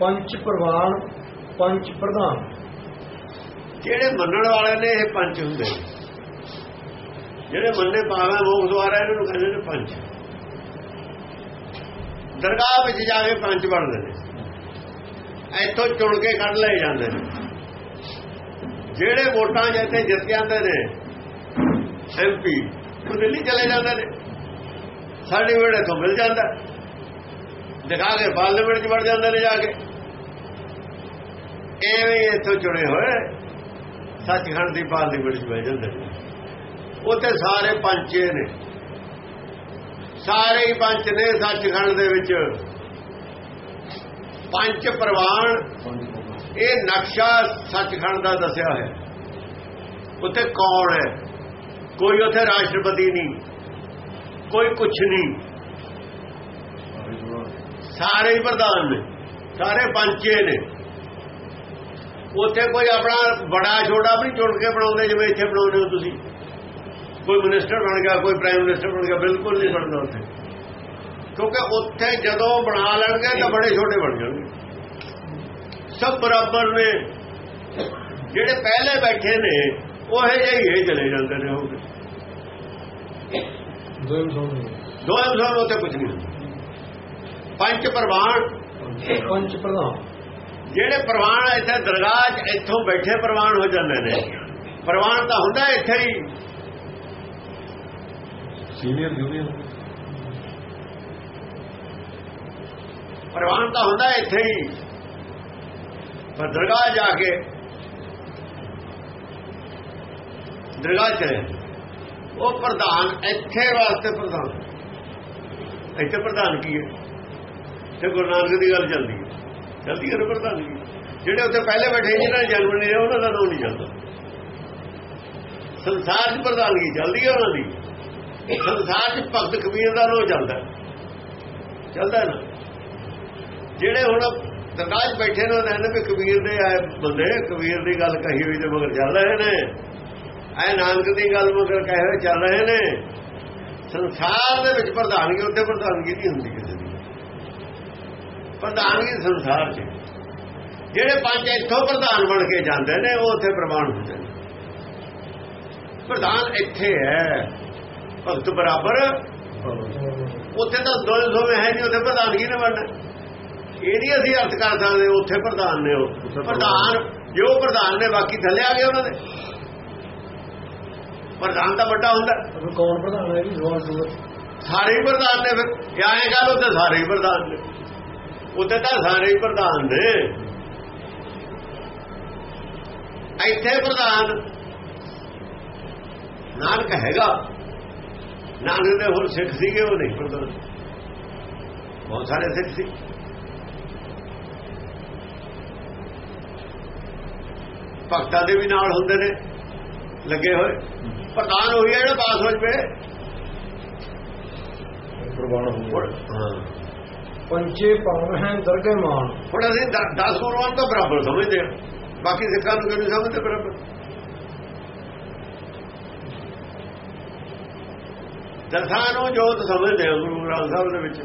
ਪੰਚ ਪ੍ਰਵਾਨ ਪੰਚ ਪ੍ਰਧਾਨ। ਜਿਹੜੇ ਮੰਨਣ ਵਾਲੇ ਨੇ ਇਹ ਪੰਜ ਹੁੰਦੇ ਨੇ। ਜਿਹੜੇ ਮੰਨੇ ਪਾਵੇਂ ਮੋਖ ਦੁਆਰਾ ਇਹਨਾਂ ਨੂੰ ਕਹਿੰਦੇ ਨੇ ਪੰਜ। ਦਰਗਾਹ ਵਿੱਚ ਜਾ ਕੇ ਪੰਜ ਬਣਦੇ ਨੇ। ਇੱਥੋਂ ਚੁਣ ਕੇ ਕੱਢ ਲਏ ਜਾਂਦੇ ਨੇ। ਜਿਹੜੇ ਵੋਟਾਂ ਜਿੱਥੇ ਜਿੱਤ ਜਾਂਦੇ ਨੇ ਐਮਪੀ ਉਹ ਦਿੱਲੀ ਚਲੇ ਜਾਂਦੇ ਨੇ। ਸਰਟੀਫਿਕੇਟ ਤੋਂ ਮਿਲ ਜਾਂਦਾ। ਦਿਖਾ ਕੇ ਪਾਰਲੀਮੈਂਟ 'ਚ ਵੜ ਜਾਂਦੇ ਨੇ ਜਾ ਕੇ। ਐਵੇਂ ਇੱਥੋਂ ਚੁਣੇ ਹੋਏ, ਸੱਚਖੰਡ ਦੀ ਪਾਰਲੀਮੈਂਟ 'ਚ ਬਹਿ ਜਾਂਦੇ ਉੱਥੇ ਸਾਰੇ ਪੰਚੇ ਨੇ। ਸਾਰੇ ਹੀ ਪੰਚ ਨੇ ਸੱਚਖੰਡ ਦੇ ਵਿੱਚ। ਪੰਚ ਪ੍ਰਵਾਨ, ਇਹ ਨਕਸ਼ਾ ਸੱਚਖੰਡ ਦਾ ਦੱਸਿਆ ਹੋਇਆ। ਉੱਥੇ ਕੌਣ ਹੈ? ਕੋਈ ਉੱਥੇ ਰਾਸ਼ਟਰਪਤੀ ਨਹੀਂ। ਕੋਈ ਕੁਛ ਨਹੀਂ। ਸਾਰੇ ਹੀ ਪ੍ਰਧਾਨ ਨੇ। ਸਾਰੇ ਪੰਚੇ ਨੇ। ਉੱਥੇ ਕੋਈ ਆਪਣਾ ਬੜਾ ਛੋਟਾ ਵੀ ਚੁਣ ਕੇ ਬਣਾਉਂਦੇ ਜਿਵੇਂ ਇੱਥੇ ਬਣਾਉਂਦੇ ਹੋ ਤੁਸੀਂ। ਕੋਈ ਮਿਨਿਸਟਰ ਬਣ ਗਿਆ ਕੋਈ ਪ੍ਰਾਈਮ ਮਿਨਿਸਟਰ ਬਣ ਗਿਆ ਬਿਲਕੁਲ ਨਹੀਂ ਬਣਦਾ ਉੱਥੇ। ਕਿਉਂਕਿ ਉੱਥੇ ਜਦੋਂ ਬਣਾ ਲੈਣਗੇ ਤਾਂ ਬੜੇ ਛੋਟੇ ਬਣ ਜਾਣਗੇ। ਸਭ ਬਰਾਬਰ ਨੇ। ਜਿਹੜੇ ਪਹਿਲੇ ਬੈਠੇ ਨੇ ਉਹ ਇਹ ਜਿਹੇ ਹੀ ਚਲੇ ਜਾਂਦੇ ਨੇ ਹੋ ਕੇ ਦੋਵੇਂ ਸੋਹਣੇ ਦੋਵੇਂ ਦੋਵੇਂ ਉੱਥੇ ਕੁਝ ਨਹੀਂ ਪੰਜ ਪ੍ਰਵਾਨ। ਪੰਚ ਪ੍ਰਧਾਨ। ਜਿਹੜੇ ਪ੍ਰਵਾਨ ਇੱਥੇ ਦਰਗਾਹ 'ਚ ਇੱਥੋਂ ਬੈਠੇ ਪ੍ਰਵਾਨ ਹੋ ਜਾਂਦੇ ਨੇ। ਪ੍ਰਵਾਨ ਤਾਂ ਹੁੰਦਾ ਇੱਥੇ ਹੀ। ਸੀਨੀਅਰ ਜੂਨੀਅਰ ਪ੍ਰਵਾਨ ਤਾਂ ਹੁੰਦਾ ਇੱਥੇ ਹੀ। ਪਰ ਦਰਗਾਹ ਜਾ ਕੇ ਦਰਗਾਹ ਚਲੇ ਉਹ ਪ੍ਰਧਾਨ ਇੱਥੇ ਵਾਸਤੇ ਪ੍ਰਧਾਨ। ਇੱਥੇ ਪ੍ਰਧਾਨ ਕੀ ਹੈ? ਤੇ ਗੁਰੂ ਨਾਨਕ ਦੀ ਗੱਲ ਚੱਲਦੀ ਹੈ। ਚੱਲਦੀ ਹੈ ਨਾ ਜਿਹੜੇ ਉੱਥੇ ਪਹਿਲੇ ਬੈਠੇ ਜਿਹਨਾਂ ਨੇ ਜਨਮ ਨਹੀਂ ਲਿਆ, ਉਹਨਾਂ ਦਾ ਨਾਮ ਨਹੀਂ ਚੱਲਦਾ ਸੰਸਾਰ 'ਚ ਪ੍ਰਧਾਨਗੀ ਚੱਲਦੀ ਹੈ ਉਹਨਾਂ ਦੀ। ਸੰਸਾਰ 'ਚ ਭਗਤ ਕਬੀਰ ਦਾ ਨਾਮ ਚੱਲਦਾ। ਚੱਲਦਾ ਨਾ। ਜਿਹੜੇ ਹੁਣ ਦਰਗਾਹ 'ਚ ਬੈਠੇ ਨੇ, ਉਹਨਾਂ ਨੇ ਵੀ ਕਬੀਰ ਦੇ ਆਏ ਬੰਦੇ, ਕਬੀਰ ਦੀ ਗੱਲ ਕਹੀ ਹੋਈ ਤੇ ਮਗਰ ਚੱਲ ਰਹੇ ਨੇ। ਐ ਨਾਨਕ ਦੀ ਗੱਲ ਮਗਰ ਕਹੇ ਹੋਏ ਚੱਲ ਰਹੇ ਨੇ। ਸੰਸਾਰ ਦੇ ਵਿੱਚ ਪ੍ਰਧਾਨਗੀ ਉੱਤੇ ਪ੍ਰਧਾਨਗੀ ਨਹੀਂ ਹੁੰਦੀ ਕਿਸੇ ਦੀ। ਪ੍ਰਧਾਨਗੀ ਸੰਸਾਰ 'ਚ? ਜਿਹੜੇ ਪੰਜ ਇੱਥੋਂ ਪ੍ਰਧਾਨ ਬਣ ਕੇ ਜਾਂਦੇ ਨੇ ਉਹ ਉੱਥੇ ਪ੍ਰਮਾਣ ਹੁੰਦੇ ਨੇ। ਪ੍ਰਧਾਨ ਇੱਥੇ ਹੈ ਭਗਤ ਬਰਾਬਰ। ਉੱਥੇ ਤਾਂ ਦੋਏ ਦੋਵੇਂ ਹੈ ਨਹੀਂ ਉੱਥੇ ਪ੍ਰਧਾਨਗੀ ਨੇ ਬਣਨਾ? ਇਹ ਨਹੀਂ ਅਸੀਂ ਅਰਥ ਕਰ ਸਕਦੇ ਉੱਥੇ ਪ੍ਰਧਾਨ ਨੇ ਉਹ। ਪ੍ਰਧਾਨ। ਜੋ ਪ੍ਰਧਾਨ ਨੇ ਬਾਕੀ ਥੱਲੇ ਆ ਗਏ ਉਹਨਾਂ ਦੇ। ਪ੍ਰਧਾਨ ਤਾਂ ਵੱਡਾ ਹੁੰਦਾ। ਕੌਣ ਪ੍ਰਧਾਨ ਹੈ ਜੀ? ਸਾਰੇ ਪ੍ਰਧਾਨ ਨੇ ਫਿਰ। ਇਹ ਐਂ ਗੱਲ ਉੱਥੇ ਸਾਰੇ ਪ੍ਰਧਾਨ ਨੇ। ਉੱਥੇ ਤਾਂ ਸਾਰੇ ਹੀ ਪ੍ਰਧਾਨ ਨੇ। ਇੱਥੇ ਪ੍ਰਧਾਨ ਨਾਨਕ ਹੈਗਾ। ਨਾਨਕ ਦੇ ਹੋਰ ਸਿੱਖ ਸੀਗੇ ਉਹ ਨਹੀਂ ਪ੍ਰਧਾਨ। ਬਹੁਤ ਸਾਰੇ ਸਿੱਖ ਸੀ। ਭਗਤਾਂ ਦੇ ਵੀ ਨਾਲ ਹੁੰਦੇ ਨੇ ਲੱਗੇ ਹੋਏ। ਪ੍ਰਧਾਨ ਹੋਈ ਹੈ ਜਿਹੜਾ ਪਾਸ ਹੋ ਜਵੇ। ਪ੍ਰਵਾਨ ਹੁਣ ਹਾਂ। ਪੰਚੇ ਪਾਵਨ ਹੈ ਦਰਗੇ ਮਾਨ ਹੁਣ ਅਸੀਂ 10 ਗੁਰੂਆਂ ਤੋਂ ਬਰਾਬਰ ਸਮਝਦੇ ਹਾਂ। ਬਾਕੀ ਸਿੱਖਾਂ ਨੂੰ ਕਿਉਂ ਨਹੀਂ ਸਮਝਦੇ ਬਰਾਬਰ? ਦਸਾਂ ਨੂੰ ਜੋਤ ਸਮਝਦੇ ਆ, ਗੁਰੂ ਗ੍ਰੰਥ ਸਾਹਿਬ ਦੇ ਵਿੱਚ।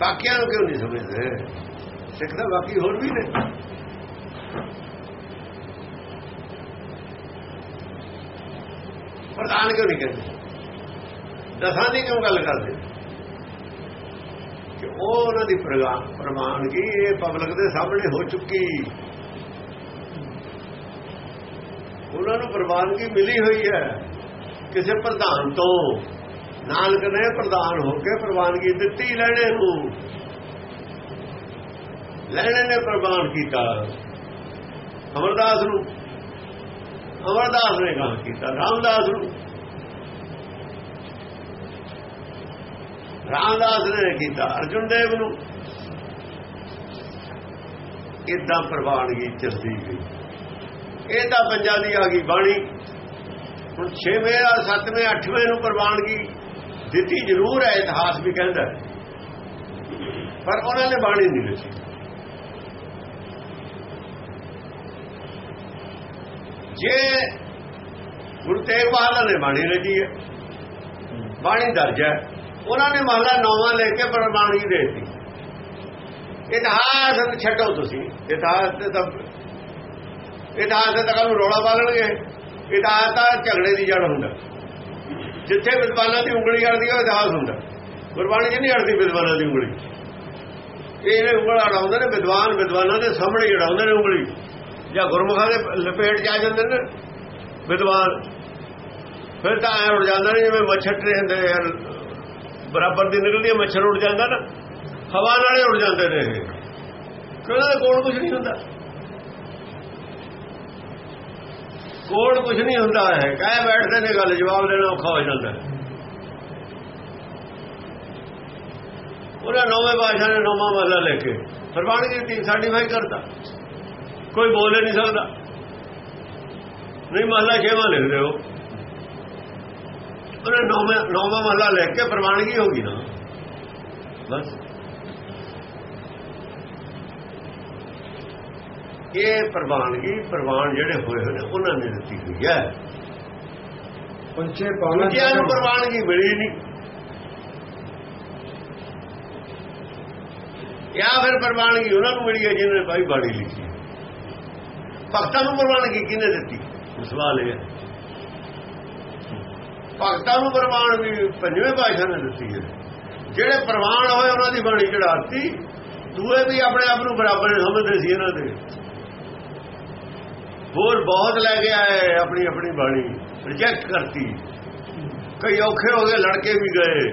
ਬਾਕੀਆਂ ਨੂੰ ਕਿਉਂ ਨਹੀਂ ਸਮਝਦੇ? ਸਿੱਖ ਤਾਂ ਬਾਕੀ ਹੋਰ ਵੀ ਨੇ। ਪ੍ਰਧਾਨ ਕਿਉਂ ਨਹੀਂ ਕਹਿੰਦੇ? ਦਸਾਂ ਦੀ ਕਿਉਂ ਗੱਲ ਕਰਦੇ? ਉਹ ਉਹਨਾਂ ਦੀ ਪ੍ਰਗਾ- ਪ੍ਰਮਾਣਗੀ ਇਹ ਪਬਲਿਕ ਦੇ ਸਾਹਮਣੇ ਹੋ ਚੁੱਕੀ। ਉਹਨਾਂ ਨੂੰ ਪ੍ਰਵਾਨਗੀ ਮਿਲੀ ਹੋਈ ਹੈ ਕਿਸੇ ਪ੍ਰਧਾਨ ਤੋਂ। ਨਾਨਕ ਨੇ ਪ੍ਰਧਾਨ ਹੋ ਕੇ ਪ੍ਰਵਾਨਗੀ ਦਿੱਤੀ ਲੈਣੇ ਨੂੰ। ਲੈਣੇ ਨੇ ਪ੍ਰਵਾਨ ਕੀਤਾ। ਅਮਰਦਾਸ ਨੂੰ। ਅਮਰਦਾਸ ਨੇ ਕਹਾ ਕੀਤਾ, ਰਾਮਦਾਸ ਨੂੰ। ਰਾਮਦਾਸ ਨੇ ਕੀਤਾ, ਅਰਜੁਨ ਦੇਵ ਨੂੰ। ਇਦਾਂ ਪ੍ਰਵਾਨਗੀ ਚੱਲਦੀ ਗਈ। ਇਹ ਤਾਂ ਪੰਜਾਂ ਦੀ ਆ ਗਈ ਬਾਣੀ। ਹੁਣ 6ਵੇਂ ਆ 7ਵੇਂ 8ਵੇਂ ਨੂੰ ਪ੍ਰਵਾਨਗੀ ਦਿੱਤੀ ਜ਼ਰੂਰ ਹੈ, ਇਤਿਹਾਸ ਵੀ ਕਹਿੰਦਾ ਪਰ ਉਹਨਾਂ ਨੇ ਬਾਣੀ ਨਹੀਂ ਲਿਖੀ। ਜੇ ਗੁਰੂ ਤੇਗ ਬਹਾਦਰ ਨੇ ਬਾਣੀ ਰਚੀ ਹੈ, ਬਾਣੀ ਦਰਜ ਹੈ। ਉਹਨਾਂ ਨੇ ਮਹਲਾ ਨੌਵਾਂ ਲੈ ਕੇ ਪ੍ਰਮਾਣਗੀ ਦੇ ਦਿੱਤੀ। ਇਤਿਹਾਸ ਨੂੰ ਛੱਡੋ ਤੁਸੀਂ। ਇਤਿਹਾਸ ਤੇ ਤਾਂ ਇਤਿਹਾਸ ਤੇ ਤਾਂ ਨੂੰ ਰੌਲਾ ਪਾ ਇਤਿਹਾਸ ਤਾਂ ਝਗੜੇ ਦੀ ਜੜ ਹੁੰਦਾ। ਜਿੱਥੇ ਵਿਦਵਾਨਾਂ ਦੀ ਉਂਗਲੀ ਅੜਦੀ ਹੈ ਉਹ ਇਤਿਹਾਸ ਹੁੰਦਾ। ਗੁਰਬਾਣੀ 'ਚ ਨਹੀਂ ਅੜਦੀ ਵਿਦਵਾਨਾਂ ਦੀ ਉਂਗਲੀ। ਇਹ ਉਂਗਲ ਅੜਾਉਂਦੇ ਨੇ, ਵਿਦਵਾਨ ਵਿਦਵਾਨਾਂ ਦੇ ਸਾਹਮਣੇ ਹੀ ਅੜਾਉਂਦੇ ਨੇ ਉਂਗਲੀ। ਜਾਂ ਗੁਰਮੁਖਾਂ ਦੇ ਲਪੇਟ 'ਚ ਆ ਜਾਂਦੇ ਨੇ। ਵਿਦਵਾਨ। ਫਿਰ ਤਾਂ ਐ ਉੜ ਜਾਂਦਾ ਨੇ ਜਿਵੇਂ ਮੱਛਰ ਟ੍ਰੇਨ ਹੁੰਦੇ ਯਾਰ ਬਰਾਬਰ ਦੀ ਨਿਕਲਦੀ ਹੈ ਮੱਛਰ ਉੱਡ ਜਾਂਦਾ ਨਾ। ਹਵਾ ਨਾਲੇ ਉੱਡ ਜਾਂਦੇ ਨੇ ਇਹ। ਕਿਉਂਕਿ ਦੇ ਕੋਲ ਕੁਝ ਨਹੀਂ ਹੁੰਦਾ। ਕੋਲ ਕੁਝ ਨਹੀਂ ਹੁੰਦਾ ਹੈ ਕਹਿ ਬੈਠਦੇ ਨੇ ਗੱਲ, ਜਵਾਬ ਦੇਣਾ ਔਖਾ ਹੋ ਜਾਂਦਾ। ਉਹਨਾਂ ਨੌਵੇਂ ਬਾਦਸ਼ਾਹ ਨੇ ਨੌਵਾਂ ਮਹਲਾ ਲੈ ਕੇ ਫਰਮਾਨਗੀ ਤੀ ਸਰਟੀਫਾਈ ਕਰਦਾ ਕੋਈ ਬੋਲ ਨਹੀਂ ਸਕਦਾ। ਨਹੀਂ ਮਹਲਾ ਛੇਵਾਂ ਲਿਖਦੇ ਹੋ ਉਹਨੇ ਨੌਵੇਂ ਨੌਵਾਂ ਮਹਲਾ ਲੈ ਕੇ ਪ੍ਰਵਾਨਗੀ ਹੋ ਗਈ ਨਾ। ਬਸ। ਇਹ ਪ੍ਰਵਾਨਗੀ ਪ੍ਰਵਾਨ ਜਿਹੜੇ ਹੋਏ ਹੋਏ ਨੇ ਉਹਨਾਂ ਨੇ ਦਿੱਤੀ ਹੋਈ ਹੈ। ਪੰਚੇ ਪਾਵਨ ਦੂਜਿਆਂ ਨੂੰ ਪ੍ਰਵਾਨਗੀ ਮਿਲੀ ਨਹੀਂ ਜਾਂ ਫਿਰ ਪ੍ਰਵਾਨਗੀ ਉਹਨਾਂ ਨੂੰ ਮਿਲੀ ਹੈ ਜਿਹਨਾਂ ਨੇ ਭਾਈ ਬਾਣੀ ਲਿਖੀ। ਭਗਤਾਂ ਨੂੰ ਪ੍ਰਵਾਨਗੀ ਕਿਹਨੇ ਦਿੱਤੀ? ਸਵਾਲ ਇਹ ਹੈ। ਭਗਤਾਂ ਨੂੰ ਪ੍ਰਵਾਨਗੀ ਪੰਜਵੇਂ ਪਾਸ਼ਾ ਨੇ ਦਿੱਤੀ ਹੈ। ਜਿਹੜੇ ਪ੍ਰਵਾਨ ਹੋਏ ਉਹਨਾਂ ਦੀ ਬਾਣੀ ਚੜਾਤੀ ਦੂਏ ਵੀ ਆਪਣੇ ਆਪ ਨੂੰ ਬਰਾਬਰ ਸਮਝਦੇ ਸੀ ਇਹਨਾਂ ਦੇ। ਹੋਰ ਬਹੁਤ ਲੈ ਕੇ ਆਏ ਆਪਣੀ ਆਪਣੀ ਬਾਣੀ। ਰਿਜੈਕਟ ਕਰਤੀ। ਕਈ ਔਖੇ ਹੋ ਗਏ, ਲੜਕੇ ਵੀ ਗਏ।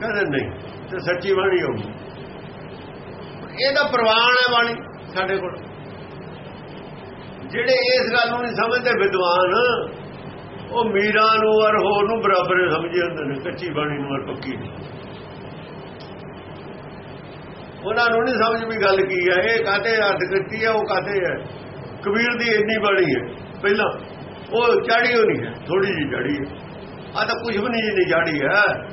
ਕਹਿੰਦੇ ਨਹੀਂ, ਤੇ ਸੱਚੀ ਬਾਣੀ ਹੋਊਗੀ ਇਹਦਾ ਪ੍ਰਵਾਨ ਹੈ ਬਾਣੀ ਸਾਡੇ ਕੋਲ। ਜਿਹੜੇ ਇਸ ਗੱਲ ਨੂੰ ਨਹੀਂ ਸਮਝਦੇ, ਵਿਦਵਾਨ ਉਹ ਮੀਰਾਂ ਨੂੰ ਔਰ ਹੋਰ ਨੂੰ ਬਰਾਬਰ ਸਮਝੇ ਹੁੰਦੇ ਨੇ, ਕੱਚੀ ਬਾਣੀ ਨੂੰ ਔਰ ਪੱਕੀ ਉਹਨਾਂ ਨੂੰ ਨਹੀਂ ਸਮਝ ਵੀ ਗੱਲ ਕੀ ਹੈ, ਇਹ ਕਾਤੇ ਅਰਥ ਕੀਤੀ ਹੈ, ਉਹ ਕਾਤੇ ਹੈ। ਕਬੀਰ ਦੀ ਇੰਨੀ ਬਾਣੀ ਹੈ, ਪਹਿਲਾਂ ਉਹ ਚਾੜੀ ਹੋਣੀ ਹੈ ਥੋੜੀ ਜੀ ਚਾੜੀ ਹੈ। ਆ ਤਾਂ ਕੁਝ ਵੀ ਨਹੀਂ ਜਿੰਨੀ ਚਾੜੀ ਹੈ।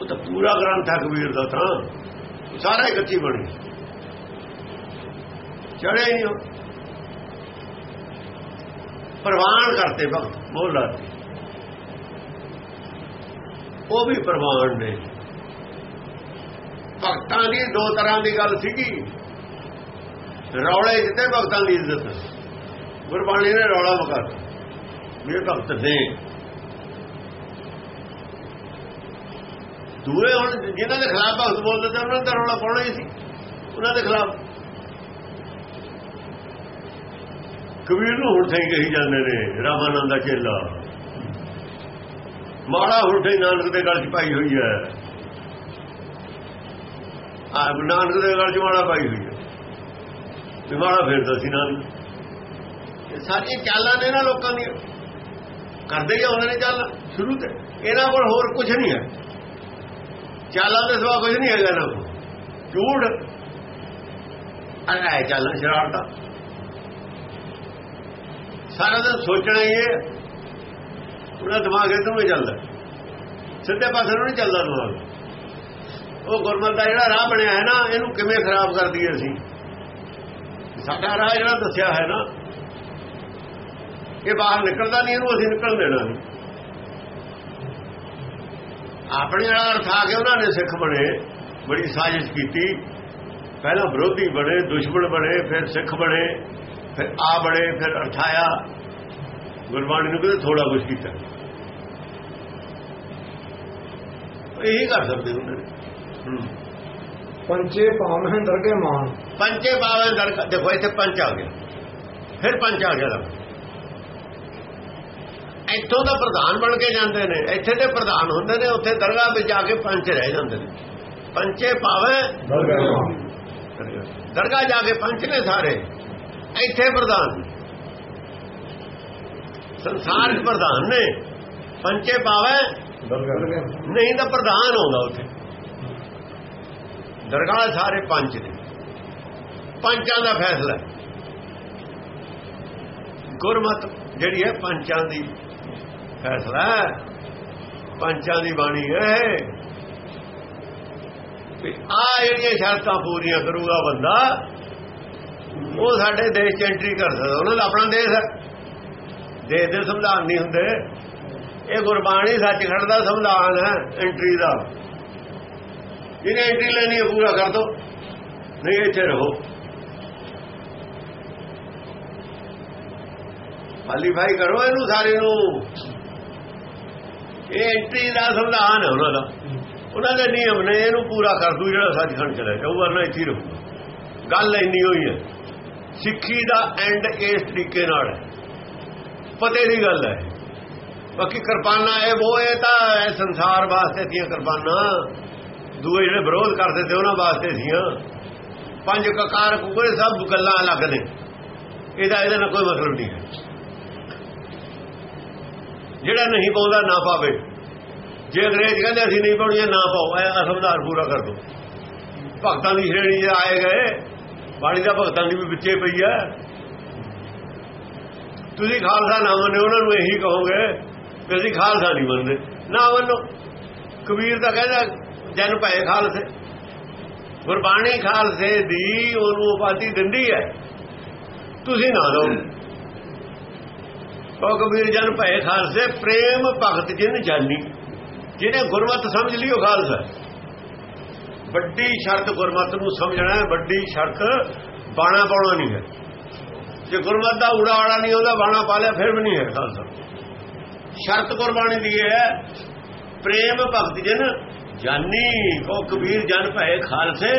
ਉਹ ਤਾਂ ਪੂਰਾ ਗ੍ਰੰਥ ਹੈ ਕਬੀਰ ਦਾ ਤਾਂ। ਸਾਰਾ ਹੀ ਕੱਚੀ ਬਣੀ। ਚੜਿਆ ਹੀ ਨਹੀਂ ਪ੍ਰਵਾਨ ਕਰਤੇ ਭਗਤ ਮੋਲਾ ਉਹ ਵੀ ਪ੍ਰਵਾਨ ਨੇ। ਭਗਤਾਂ ਦੀ ਦੋ ਤਰ੍ਹਾਂ ਦੀ ਗੱਲ ਸੀਗੀ। ਰੌਲੇ ਜਿੱਤੇ ਭਗਤਾਂ ਦੀ ਇੱਜ਼ਤ। ਗੁਰਬਾਣੀ ਨੇ ਰੌਲਾ ਮਕਾਤਾ ਮੇਰੇ ਭਗਤ ਨੇ। ਦੂਏ ਹੁਣ ਜਿਨ੍ਹਾਂ ਦੇ ਖਿਲਾਫ ਭਗਤ ਬੋਲਦੇ ਤੇ ਉਹਨਾਂ ਦਾ ਰੌਲਾ ਪਾਉਣਾ ਹੀ ਸੀ। ਉਹਨਾਂ ਦੇ ਖਿਲਾਫ। ਕਬੀਰ ਨੂੰ ਹੁਣ ਸਹੀ ਕਹੀ ਜਾਂਦੇ ਨੇ ਰਾਮਾਨੰਦ ਦਾ ਚੇਲਾ। ਮਾੜਾ ਹੁਣ ਨਾਨਕ ਦੇ ਗਲ 'ਚ ਪਾਈ ਹੋਈ ਹੈ। ਆ, ਨਾਨਕ ਦੇ ਗਲ 'ਚ ਮਾੜਾ ਪਾਈ ਹੋਈ ਹੈ। ਤੇ ਮਾੜਾ ਫੇਰਦਾ ਸੀ ਨਾਨਕ। ਸਾਰੀਆਂ ਚਾਲਾਂ ਨੇ ਨਾ ਲੋਕਾਂ ਦੀਆਂ। ਕਰਦੇ ਹੀ ਆਉਂਦੇ ਨੇ ਚਾਲ ਸ਼ੁਰੂ ਤੇ। ਇਹਨਾਂ ਕੋਲ ਹੋਰ ਕੁਝ ਨਹੀਂ ਹੈ। ਚਾਲਾਂ ਦੇ ਸਿਵਾ ਕੁਝ ਨਹੀਂ ਹੈਗਾ ਇਹਨਾਂ ਕੋਲ। ਝੂਠ। ਅਰੇ ਚਾਲਾਂ ਸ਼ਰਾਰਤਾਂ। ਸਾਰਾ ਦਿਨ ਸੋਚਣਾ ਹੀ ਹੈ। ਉਹਦਾ ਦਿਮਾਗ ਇਧਰ ਨੂੰ ਚੱਲਦਾ। ਸਿੱਧੇ ਪਾਸੇ ਨੂੰ ਨਹੀਂ ਚੱਲਦਾ ਦਿਮਾਗ। ਉਹ ਗੁਰਮਤ ਦਾ ਜਿਹੜਾ ਰਾਹ ਬਣਿਆ ਹੈ ਨਾ, ਇਹਨੂੰ ਕਿਵੇਂ ਖਰਾਬ ਕਰ ਦਈਏ ਅਸੀਂ? ਸਾਡਾ ਰਾਹ ਜਿਹੜਾ ਦੱਸਿਆ ਹੈ ਨਾ, ਇਹ ਬਾਹਰ ਨਿਕਲਦਾ ਨਹੀਂ, ਇਹਨੂੰ ਅਸੀਂ ਨਿਕਲ ਦੇਣਾ ਨਹੀਂ। ਆਪਣੇ ਨਾਲ ਅਰਥ ਆ ਕੇ ਉਹਨਾਂ ਨੇ ਸਿੱਖ ਬਣੇ, ਬੜੀ ਸਾਜ਼ਿਸ਼ ਕੀਤੀ। ਪਹਿਲਾਂ ਵਿਰੋਧੀ ਬਣੇ, ਦੁਸ਼ਮਣ ਬਣੇ, ਫਿਰ ਸਿੱਖ ਬਣੇ। ਫਿਰ ਆ ਬੜੇ ਫਿਰ ਅਰਥਾਇਆ ਗੁਰਬਾਣੀ ਨੂੰ ਕਹਿੰਦੇ ਥੋੜਾ ਕੁਝ ਕੀਤਾ। ਇਹੀ ਕਰ ਸਕਦੇ ਹੁੰਦੇ ਨੇ। ਪੰਚੇ ਪਾਵਨ ਦਰਗੇ ਮਾਨ। ਪੰਚੇ ਬਾਵੇਂ ਦਰ ਦੇਖੋ ਇੱਥੇ ਪੰਚ ਆ ਗਿਆ। ਫਿਰ ਪੰਚ ਆ ਗਿਆ ਦਾ। ਇੱਥੋਂ ਦਾ ਪ੍ਰਧਾਨ ਬਣ ਕੇ ਜਾਂਦੇ ਨੇ। ਇੱਥੇ ਦੇ ਪ੍ਰਧਾਨ ਹੁੰਦੇ ਨੇ ਉੱਥੇ ਦਰਗਾਹ ਵਿੱਚ ਜਾ ਕੇ ਪੰਚ ਰਹਿ ਜਾਂਦੇ ਨੇ। ਪੰਚੇ ਪਾਵੇਂ ਦਰਗੇ ਮਾਨ। ਦਰਗਾਹ ਜਾ ਕੇ ਪੰਚ ਨੇ ਸਾਰੇ। ਇੱਥੇ ਪ੍ਰਧਾਨ ਸੰਸਾਰ ਦੇ ਪ੍ਰਧਾਨ ਨੇ। ਪੰਚੇ ਪਾਵੇ। ਨਹੀਂ ਤਾਂ ਪ੍ਰਧਾਨ ਆਉਂਦਾ ਉੱਥੇ। ਦਰਗਾਹ ਸਾਰੇ ਪੰਚ ਨੇ। ਪੰਚਾਂ ਦਾ ਫੈਸਲਾ ਗੁਰਮਤ ਜਿਹੜੀ ਹੈ ਪੰਚਾਂ ਦੀ ਫੈਸਲਾ ਪੰਚਾਂ ਦੀ ਬਾਣੀ ਹੈ। ਵੀ ਆ ਜਿਹੜੀਆਂ ਸ਼ਰਤਾਂ ਪੂਰੀਆਂ ਕਰੂਗਾ ਬੰਦਾ ਉਹ ਸਾਡੇ ਦੇਸ਼ 'ਚ ਐਂਟਰੀ ਕਰ ਸਕਦਾ, ਉਹਨਾਂ ਦਾ ਆਪਣਾ ਦੇਸ਼ ਹੈ। ਦੇਸ਼ ਦੇ ਸੰਵਿਧਾਨ ਨਹੀਂ ਹੁੰਦੇ। ਇਹ ਗੁਰਬਾਣੀ ਸੱਚਖੰਡ ਦਾ ਸੰਵਿਧਾਨ ਹੈ ਐਂਟਰੀ ਦਾ। ਜਿਹਨੇ ਐਂਟਰੀ ਲੈਣੀ ਹੈ, ਪੂਰਾ ਕਰ ਦੋ। ਨਹੀਂ ਇੱਥੇ ਰਹੋ। ਕੁਆਲੀਫਾਈ ਕਰੋ ਇਹਨੂੰ ਸਾਰੇ ਨੂੰ। ਇਹ ਐਂਟਰੀ ਦਾ ਸੰਵਿਧਾਨ ਹੈ ਉਹਨਾਂ ਦਾ। ਉਹਨਾਂ ਦੇ ਨਿਯਮ ਨੇ, ਇਹਨੂੰ ਪੂਰਾ ਕਰ ਦੂ, ਜਿਹੜਾ ਸੱਚਖੰਡ ਚਲੇ ਜਾਊ, ਵਰਨਾ ਇੱਥੇ ਹੀ ਗੱਲ ਇੰਨੀ ਹੋਈ ਹੈ। ਸਿੱਖੀ ਦਾ ਐਂਡ ਇਸ ਤਰੀਕੇ ਨਾਲ ਹੈ। ਪਤੇ ਦੀ ਗੱਲ ਹੈ। ਬਾਕੀ ਕਿਰਪਾਨਾ ਇਹ ਉਹ ਇਹ ਤਾਂ ਇਹ ਸੰਸਾਰ ਵਾਸਤੇ ਸੀ ਕਿਰਪਾਨਾਂ। ਦੂਏ ਜਿਹੜੇ ਵਿਰੋਧ ਕਰਦੇ ਸੀ ਉਹਨਾਂ ਵਾਸਤੇ ਸੀਆਂ ਪੰਜ ਕਕਾਰ ਕੁਕਰੇ ਸਭ ਗੱਲਾਂ ਅਲੱਗ ਨੇ। ਇਹਦਾ ਇਹਦੇ ਨਾਲ ਕੋਈ ਮਤਲਬ ਨਹੀਂ ਹੈ। ਜਿਹੜਾ ਨਹੀਂ ਪਾਉਂਦਾ ਨਾ ਪਾਵੇ। ਜੇ ਅੰਗਰੇਜ਼ ਕਹਿੰਦੇ ਅਸੀਂ ਨਹੀਂ ਪਾਉਣੀਆਂ ਨਾ ਪਾਓ। ਇਹ ਸੰਵਿਧਾਨ ਪੂਰਾ ਕਰ ਦੋ। ਭਗਤਾਂ ਦੀ ਸ਼੍ਰੇਣੀ ਜੇ ਆਏ ਗਏ। ਬਾਣੀ ਦਾ ਭਗਤਾਂ ਦੀ ਵੀ ਵਿੱਚੇ ਪਈ ਹੈ ਤੁਸੀਂ ਖਾਲਸਾ ਨਾ ਮੰਨੇ, ਉਹਨਾਂ ਨੂੰ ਇਹੀ ਕਹੋਗੇ ਕਿ ਅਸੀਂ ਖਾਲਸਾ ਨਹੀਂ ਮੰਨਦੇ। ਨਾ ਮੰਨੋ। ਕਬੀਰ ਦਾ ਕਹਿੰਦਾ, ਜਨ ਭਏ ਖਾਲਸੇ। ਗੁਰਬਾਣੀ ਖਾਲਸੇ ਦੀ ਉਹਨੂੰ ਉਪਾਧੀ ਦਿੰਦੀ ਹੈ। ਤੁਸੀਂ ਨਾ ਦਿਓ ਉਹ ਕਬੀਰ ਜਨ ਭਏ ਖਾਲਸੇ, ਪ੍ਰੇਮ ਭਗਤ ਜਿਨ ਜਾਨੀ। ਜਿਹਨੇ ਗੁਰਮਤ ਸਮਝ ਲਈ ਉਹ ਖਾਲਸਾ। ਵੱਡੀ ਸ਼ਰਤ ਗੁਰਮਤ ਨੂੰ ਸਮਝਣਾ ਹੈ ਵੱਡੀ ਸ਼ਰਤ ਬਾਣਾ ਪਾਉਣਾ ਨਹੀਂ ਹੈ। ਜੇ ਗੁਰਮਤ ਦਾ ਊੜਾ ਆੜਾ ਨਹੀਂ ਉਹਦਾ ਬਾਣਾ ਪਾ ਲਿਆ ਫਿਰ ਵੀ ਨਹੀਂ ਹੈ ਖਾਲਸਾ। ਸ਼ਰਤ ਗੁਰਬਾਣੀ ਦੀ ਹੈ ਪ੍ਰੇਮ ਭਗਤ ਜਨ ਜਾਨੀ ਉਹ ਕਬੀਰ ਜਨ ਭਏ ਖਾਲਸੇ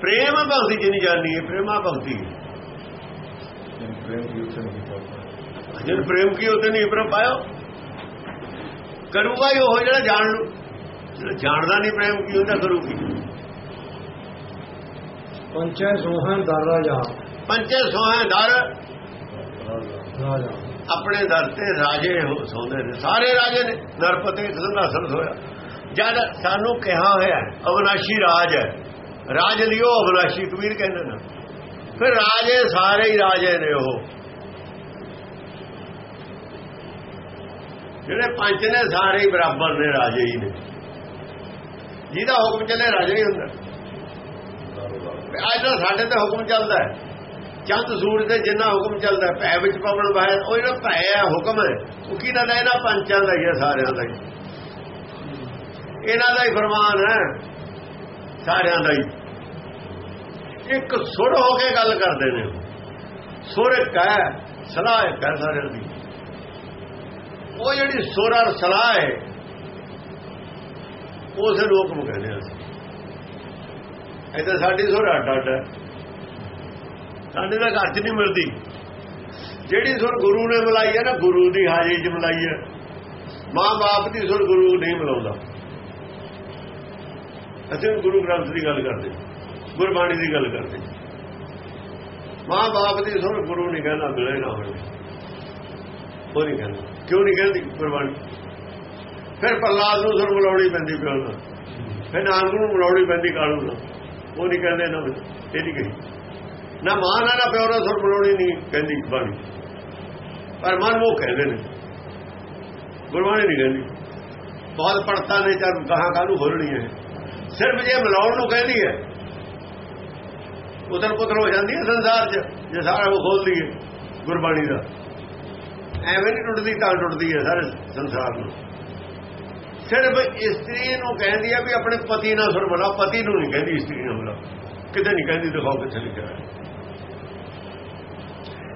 ਪ੍ਰੇਮ ਭਗਤ ਜਨ ਜਾਨੀ ਹੈ ਪ੍ਰੇਮਾ ਭਗਤੀ ਕੀ ਜਨ ਪ੍ਰੇਮ ਕੀ ਉਹਤੇ ਨਹੀਂ ਪ੍ਰੇਮ ਪਾਇਓ ਕਰੂਗਾ ਹੀ ਉਹ ਜਿਹੜਾ ਜਾਣ ਲੂ। ਜਿਹੜਾ ਜਾਣਦਾ ਨਹੀਂ ਪ੍ਰੇਮ ਕੀ ਹੁੰਦਾ ਕਰੂ ਕੀ ਪੰਚੇ ਸੋਹਣ ਦਰ ਰਾਜਾ ਪੰਚੇ ਸੋਹੇ ਦਰ। ਰਾਜਾ। ਆਪਣੇ ਦਰ ਤੇ ਰਾਜੇ ਸੌਂਦੇ ਨੇ। ਸਾਰੇ ਰਾਜੇ ਨੇ। ਨਰਪਤੇ ਸੰਧਾਸਨ ਹੋਇਆ। ਜਦ ਸਾਨੂੰ ਕਿਹਾ ਹੋਇਆ ਅਵਨਾਸ਼ੀ ਰਾਜ ਹੈ। ਰਾਜ ਲਿਓ ਅਵਨਾਸ਼ੀ ਕਬੀਰ ਕਹਿੰਦੇ ਨੇ। ਫਿਰ ਰਾਜੇ ਸਾਰੇ ਹੀ ਰਾਜੇ ਨੇ ਉਹ। ਜਿਹੜੇ ਪੰਜ ਨੇ ਸਾਰੇ ਹੀ ਬਰਾਬਰ ਨੇ ਰਾਜੇ ਹੀ ਨੇ। ਜਿਹਦਾ ਹੁਕਮ ਚੱਲੇ ਰਾਜਾ ਹੀ ਹੁੰਦਾ। ਅੱਜ ਤਾਂ ਸਾਡੇ ਤੇ ਹੁਕਮ ਚੱਲਦਾ ਹੈ। ਚੰਦ ਸੂਰ ਤੇ ਜਿੰਨਾ ਹੁਕਮ ਚੱਲਦਾ ਭੈ ਵਿੱਚ ਪਵਨ ਬਾਹਰ ਉਹ ਜਿਹੜਾ ਭੈ ਹੈ, ਹੁਕਮ ਹੈ, ਉਹ ਕਿਹਦਾ ਦਾ ਇਹਨਾਂ ਪੰਚਾਂ ਦਾ ਹੀ ਹੈ, ਸਾਰਿਆਂ ਦਾ ਹੀ। ਇਹਨਾਂ ਦਾ ਹੀ ਫਰਮਾਨ ਹੈ, ਸਾਰਿਆਂ ਦਾ ਹੀ। ਇੱਕ ਸੁਰ ਹੋ ਕੇ ਗੱਲ ਕਰਦੇ ਨੇ। ਸੁਰ ਇੱਕ ਹੈ, ਸਲਾਹ ਇੱਕ ਹੈ ਸਾਰਿਆਂ ਦੀ। ਉਹ ਜਿਹੜੀ ਸੁਰ ਔਰ ਸਲਾਹ ਹੈ, ਉਸ ਨੂੰ ਹੁਕਮ ਕਹਿੰਦੇ ਆ ਅਸੀਂ ਇੱਥੇ ਸਾਡੀ ਸੁਰ ਅੱਡ ਅੱਡ। ਹੈ ਸਾਡੇ ਦਾ ਘਰ ਨਹੀਂ ਮਿਲਦੀ। ਜਿਹੜੀ ਸੁਰ ਗੁਰੂ ਨੇ ਮਿਲਾਈ ਹੈ ਨਾ, ਗੁਰੂ ਦੀ ਹਾਜ਼ਰੀ 'ਚ ਮਿਲਾਈ ਹੈ। ਮਾਂ-ਬਾਪ ਦੀ ਸੁਰ ਗੁਰੂ ਨਹੀਂ ਮਿਲਾਉਂਦਾ। ਅਸੀਂ ਗੁਰੂ ਗ੍ਰੰਥ ਦੀ ਗੱਲ ਕਰਦੇ। ਗੁਰਬਾਣੀ ਦੀ ਗੱਲ ਕਰਦੇ। ਮਾਂ-ਬਾਪ ਦੀ ਸੁਰ ਗੁਰੂ ਨਹੀਂ ਕਹਿੰਦਾ, ਮਿਲੇ ਨਾ ਹੋਵੇ। ਉਹ ਨਹੀਂ ਕਹਿੰਦਾ। ਕਿਉਂ ਨਹੀਂ ਕਹਿੰਦੀ ਗੁਰਬਾਣੀ? ਫਿਰ ਪ੍ਰਲਾਦ ਨੂੰ ਸੁਰ ਮਿਲਾਉਣੀ ਪੈਂਦੀ ਪਿਓ ਨਾਲ। ਫਿਰ ਨਾਨਕ ਨੂੰ ਮਿਲਾਉਣੀ ਪੈਂਦੀ ਕਾਲੂ ਨਾਲ। ਉਹ ਨਹੀਂ ਕਹਿੰਦੇ ਨਾ ਇਹ ਨਹੀਂ ਕਹੀ। ਨਾ ਮਾਂ ਨਾਲ ਨਾ ਪਿਓ ਨਾਲ ਸੁਰ ਮਿਲਾਉਣੀ ਨਹੀਂ ਕਹਿੰਦੀ, ਬਾਣੀ। ਪਰ ਮਨ ਉਹ ਕਹਿੰਦੇ ਨੇ। ਗੁਰਬਾਣੀ ਨਹੀਂ ਕਹਿੰਦੀ। ਬਹੁਤ ਪੜਤਾ ਨੇ ਚਾਰ ਕਹਾਂ ਕਾਹਨੂੰ ਬੋਲਣੀ ਹੈ ਸਿਰਫ ਜੇ ਮਿਲਾਉਣ ਨੂੰ ਕਹਿੰਦੀ ਹੈ ਉਧਰ ਪੁੱਤਰ ਹੋ ਜਾਂਦੀ ਹੈ ਸੰਸਾਰ 'ਚ, ਜੇ ਸਾਰਾ ਉਹ ਖੋਲਦੀ ਹੈ ਗੁਰਬਾਣੀ ਦਾ। ਐਵੇਂ ਨਹੀਂ ਟੁੱਟਦੀ, ਤਾਂ ਟੁੱਟਦੀ ਹੈ ਸਾਰੇ ਸੰਸਾਰ ਨੂੰ। ਸਿਰਫ ਇਸਤਰੀ ਨੂੰ ਕਹਿੰਦੀ ਹੈ ਵੀ ਆਪਣੇ ਪਤੀ ਨਾਲ ਸੁਰ ਮਿਲਾਓ ਪਤੀ ਨੂੰ ਨਹੀਂ ਕਹਿੰਦੀ ਇਸਤਰੀ ਨਾਲ ਮਿਲਾ ਕਿਤੇ ਨਹੀਂ ਕਹਿੰਦੀ, ਦਿਖਾਓ ਕਿੱਥੇ ਲਿਖਿਆ ਹੈ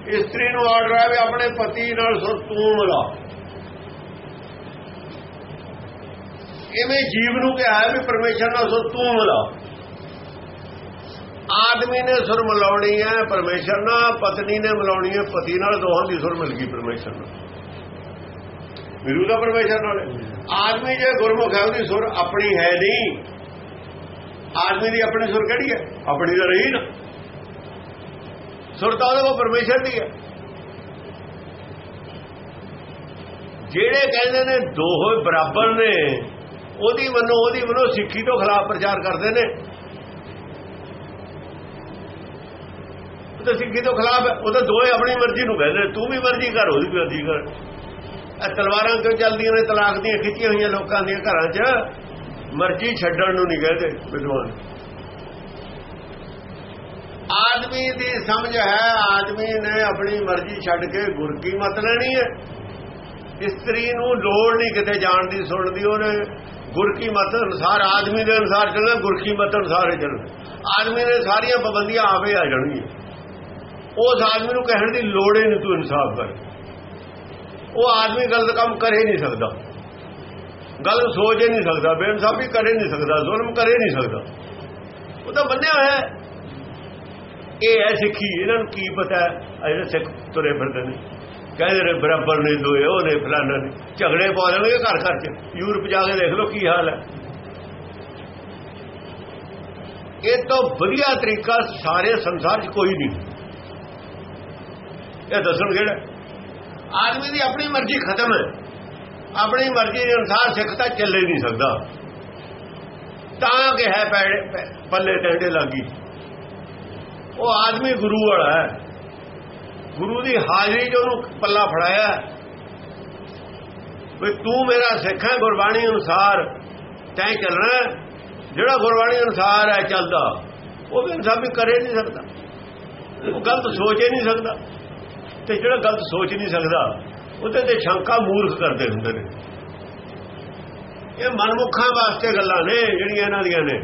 ਇਸਤਰੀ ਨੂੰ ਆਰਡਰ ਹੈ ਵੀ ਆਪਣੇ ਪਤੀ ਨਾਲ ਸੁਰ ਤੂੰ ਮਿਲਾ। ਇਵੇਂ ਜੀਵ ਨੂੰ ਕਿਹਾ ਵੀ ਪਰਮੇਸ਼ਰ ਨਾਲ ਸੁਰ ਤੂੰ ਮਿਲਾ। ਆਦਮੀ ਨੇ ਸੁਰ ਮਿਲਾਉਣੀ ਹੈ ਪਰਮੇਸ਼ਰ ਨਾਲ, ਪਤਨੀ ਨੇ ਮਿਲਾਉਣੀ ਹੈ, ਪਤੀ ਨਾਲ ਦੋਹਾਂ ਦੀ ਸੁਰ ਮਿਲ ਗਈ ਪਰਮੇਸ਼ਰ ਨਾਲ। ਮਿਲੂ ਦਾ ਪਰਮੇਸ਼ਰ ਨਾਲ। ਆਦਮੀ ਜੇ ਗੁਰਮੁਖ ਹੈ ਉਹਦੀ ਸੁਰ ਆਪਣੀ ਹੈ ਨਹੀਂ, ਆਦਮੀ ਦੀ ਆਪਣੀ ਸੁਰ ਕਿਹੜੀ ਹੈ? ਆਪਣੀ ਤਾਂ ਰਹੀ ਨਾ। ਸੁਰ ਤਾਂ ਉਹਦੇ ਕੋਲ ਪਰਮੇਸ਼ਰ ਦੀ ਹੈ। ਜਿਹੜੇ ਕਹਿੰਦੇ ਨੇ ਦੋਹੇ ਬਰਾਬਰ ਨੇ, ਉਹਦੀ ਵੱਲੋਂ ਉਹਦੀ ਵੱਲੋਂ ਸਿੱਖੀ ਤੋਂ ਖਿਲਾਫ ਪ੍ਰਚਾਰ ਕਰਦੇ ਨੇ। ਉਹ ਤਾਂ ਸਿੱਖੀ ਤੋਂ ਖਿਲਾਫ ਉਹ ਤਾਂ ਦੋਹੇ ਆਪਣੀ ਮਰਜ਼ੀ ਨੂੰ ਕਹਿੰਦੇ ਤੂੰ ਵੀ ਮਰਜ਼ੀ ਕਰ, ਉਹਦੀ ਵੀ ਮਰਜ਼ੀ ਕਰ। ਇਹ ਤਲਵਾਰਾਂ ਕਿਉਂ ਚੱਲਦੀਆਂ ਨੇ? ਤਲਾਕ ਦੀਆਂ ਖਿੱਚੀਆਂ ਹੋਈਆਂ ਲੋਕਾਂ ਦੀਆਂ ਘਰਾਂ 'ਚ। ਮਰਜ਼ੀ ਛੱਡਣ ਨੂੰ ਨਹੀਂ ਕਹਿੰਦੇ ਵਿਦਵਾਨ। ਆਦਮੀ ਦੀ ਸਮਝ ਹੈ, ਆਦਮੀ ਨੇ ਆਪਣੀ ਮਰਜ਼ੀ ਛੱਡ ਕੇ ਗੁਰ ਕੀ ਮਤ ਲੈਣੀ ਹੈ? ਇਸਤਰੀ ਨੂੰ ਲੋੜ ਨਹੀਂ ਕਿਤੇ ਜਾਣ ਦੀ ਸੁਣਦੀ ਉਹਨੇ ਗੁਰ ਕੀ ਮਤ ਅਨੁਸਾਰ, ਆਦਮੀ ਦੇ ਅਨੁਸਾਰ ਚੱਲਣਾ, ਗੁਰ ਕੀ ਮਤ ਅਨੁਸਾਰ ਹੀ ਚੱਲਣਾ। ਆਦਮੀ ਨੇ ਸਾਰੀਆਂ ਪਾਬੰਦੀਆਂ ਆਪੇ ਆ ਜਾਣਗੀਆਂ। ਉਸ ਆਦਮੀ ਨੂੰ ਕਹਿਣ ਦੀ ਲੋੜ ਹੀ ਨਹੀਂ ਤੂੰ ਇਨਸਾਫ ਕਰ। ਉਹ ਆਦਮੀ ਗਲਤ ਕੰਮ ਕਰ ਹੀ ਨਹੀਂ ਸਕਦਾ। ਗਲਤ ਸੋਚ ਹੀ ਨਹੀਂ ਸਕਦਾ, ਬੇਇਨਸਾਫੀ ਕਰ ਹੀ ਨਹੀਂ ਸਕਦਾ, ਜ਼ੁਲਮ ਕਰ ਹੀ ਨਹੀਂ ਸਕਦਾ। ਉਹ ਤਾਂ ਬੰਨਿਆ ਹੋਇਆ ਇਹ ਹੈ ਸਿੱਖੀ, ਇਹਨਾਂ ਨੂੰ ਕੀ ਪਤਾ ਹੈ? ਅਜੇ ਸਿੱਖ ਤੁਰੇ ਫਿਰਦੇ ਨੇ। ਕਹਿੰਦੇ ਨੇ, ਬਰਾਬਰ ਨਹੀਂ ਦੋਏ, ਉਹ ਨੇ ਫਲਾਣਾ ਨੇ। ਝਗੜੇ ਪਾ ਲੈਣਗੇ ਘਰ ਘਰ ਚ। ਯੂਰਪ ਜਾ ਕੇ ਦੇਖ ਲਓ ਕੀ ਹਾਲ ਹੈ। ਇਹ ਤੋਂ ਵਧੀਆ ਤਰੀਕਾ ਸਾਰੇ ਸੰਸਾਰ 'ਚ ਕੋਈ ਨਹੀਂ। ਇਹ ਦੱਸਣ ਕਿਹੜਾ ਆਦਮੀ ਦੀ ਆਪਣੀ ਮਰਜ਼ੀ ਖਤਮ ਹੈ। ਆਪਣੀ ਮਰਜ਼ੀ ਦੇ ਅਨੁਸਾਰ ਸਿੱਖ ਤਾਂ ਚੱਲੇ ਨਹੀਂ ਸਕਦਾ। ਤਾਂ ਕਿ ਹੈ ਪੱਲੇ ਟੈਂਡੇ ਲੱਗੀ। ਉਹ ਆਦਮੀ ਗੁਰੂ ਵਾਲਾ ਹੈ। ਗੁਰੂ ਦੀ ਹਾਜ਼ਰੀ ਚ ਉਹਨੂੰ ਪੱਲਾ ਫੜਾਇਆ ਵੀ ਤੂੰ ਮੇਰਾ ਸਿੱਖ ਹੈ, ਗੁਰਬਾਣੀ ਅਨੁਸਾਰ ਤੈਂ ਚੱਲਣਾ ਜਿਹੜਾ ਗੁਰਬਾਣੀ ਅਨੁਸਾਰ ਹੈ, ਚੱਲਦਾ। ਉਹ ਵੀ ਇਨਸਾਫੀ ਕਰੇ ਨਹੀਂ ਸਕਦਾ। ਉਹ ਗਲਤ ਸੋਚ ਹੀ ਨਹੀਂ ਸਕਦਾ। ਤੇ ਜਿਹੜਾ ਗਲਤ ਸੋਚ ਨਹੀਂ ਸਕਦਾ, ਉਹਦੇ ਤੇ ਸ਼ੰਕਾ ਮੂਰਖ ਕਰਦੇ ਹੁੰਦੇ ਨੇ। ਇਹ ਮਨਮੁਖਾਂ ਵਾਸਤੇ ਗੱਲਾਂ ਨੇ, ਜਿਹੜੀਆਂ ਇਹਨਾਂ ਦੀਆਂ ਨੇ।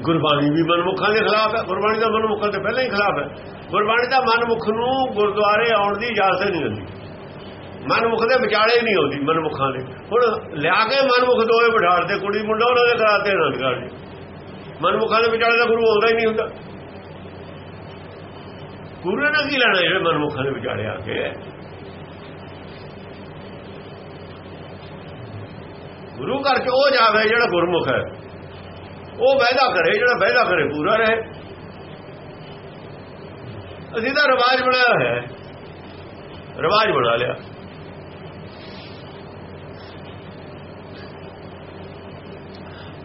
ਗੁਰਬਾਣੀ ਵੀ ਮਨਮੁਖਾਂ ਦੇ ਖਿਲਾਫ ਹੈ, ਗੁਰਬਾਣੀ ਦਾ ਮਨਮੁਖਾਂ ਦੇ ਪਹਿਲਾਂ ਹੀ ਖਿਲਾਫ ਹੈ। ਗੁਰਬਾਣੀ ਦਾ ਮਨਮੁਖ ਨੂੰ ਗੁਰਦੁਆਰੇ ਆਉਣ ਦੀ ਇਜਾਜ਼ਤ ਨਹੀਂ ਦਿੰਦੀ। ਮਨਮੁਖ ਦੇ ਵਿਚਾਲੇ ਨਹੀਂ ਆਉਂਦੀ ਮਨਮੁਖਾਂ ਦੇ। ਹੁਣ ਲਿਆ ਕੇ ਮਨਮੁਖ ਦੋਏ ਬਿਠਾੜਦੇ ਕੁੜੀ ਮੁੰਡਾ ਉਹਨਾਂ ਦੇ ਕਰਾਤੇ ਅਨੰਦਗੜ ਜੀ ਮਨਮੁਖਾਂ ਦੇ ਵਿਚਾਲੇ ਦਾ ਗੁਰੂ ਆਉਂਦਾ ਹੀ ਨਹੀਂ ਹੁੰਦਾ। ਗੁਰੂ ਨੇ ਕੀ ਲੈਣਾ ਜਿਹੜੇ ਮਨਮੁਖਾਂ ਦੇ ਵਿਚਾਲੇ ਆ ਕੇ? ਗੁਰੂ ਕਰਕੇ ਉਹ ਜਾਵੇ ਜਿਹੜਾ ਗੁਰਮੁਖ ਹੈ। ਉਹ ਵਾਅਦਾ ਕਰੇ, ਜਿਹੜਾ ਵਾਅਦਾ ਕਰੇ, ਪੂਰਾ ਰਹੇ। ਅਸੀਂ ਤਾਂ ਰਿਵਾਜ ਬਣਾਇਆ ਹੈ। ਰਿਵਾਜ ਬਣਾ ਲਿਆ।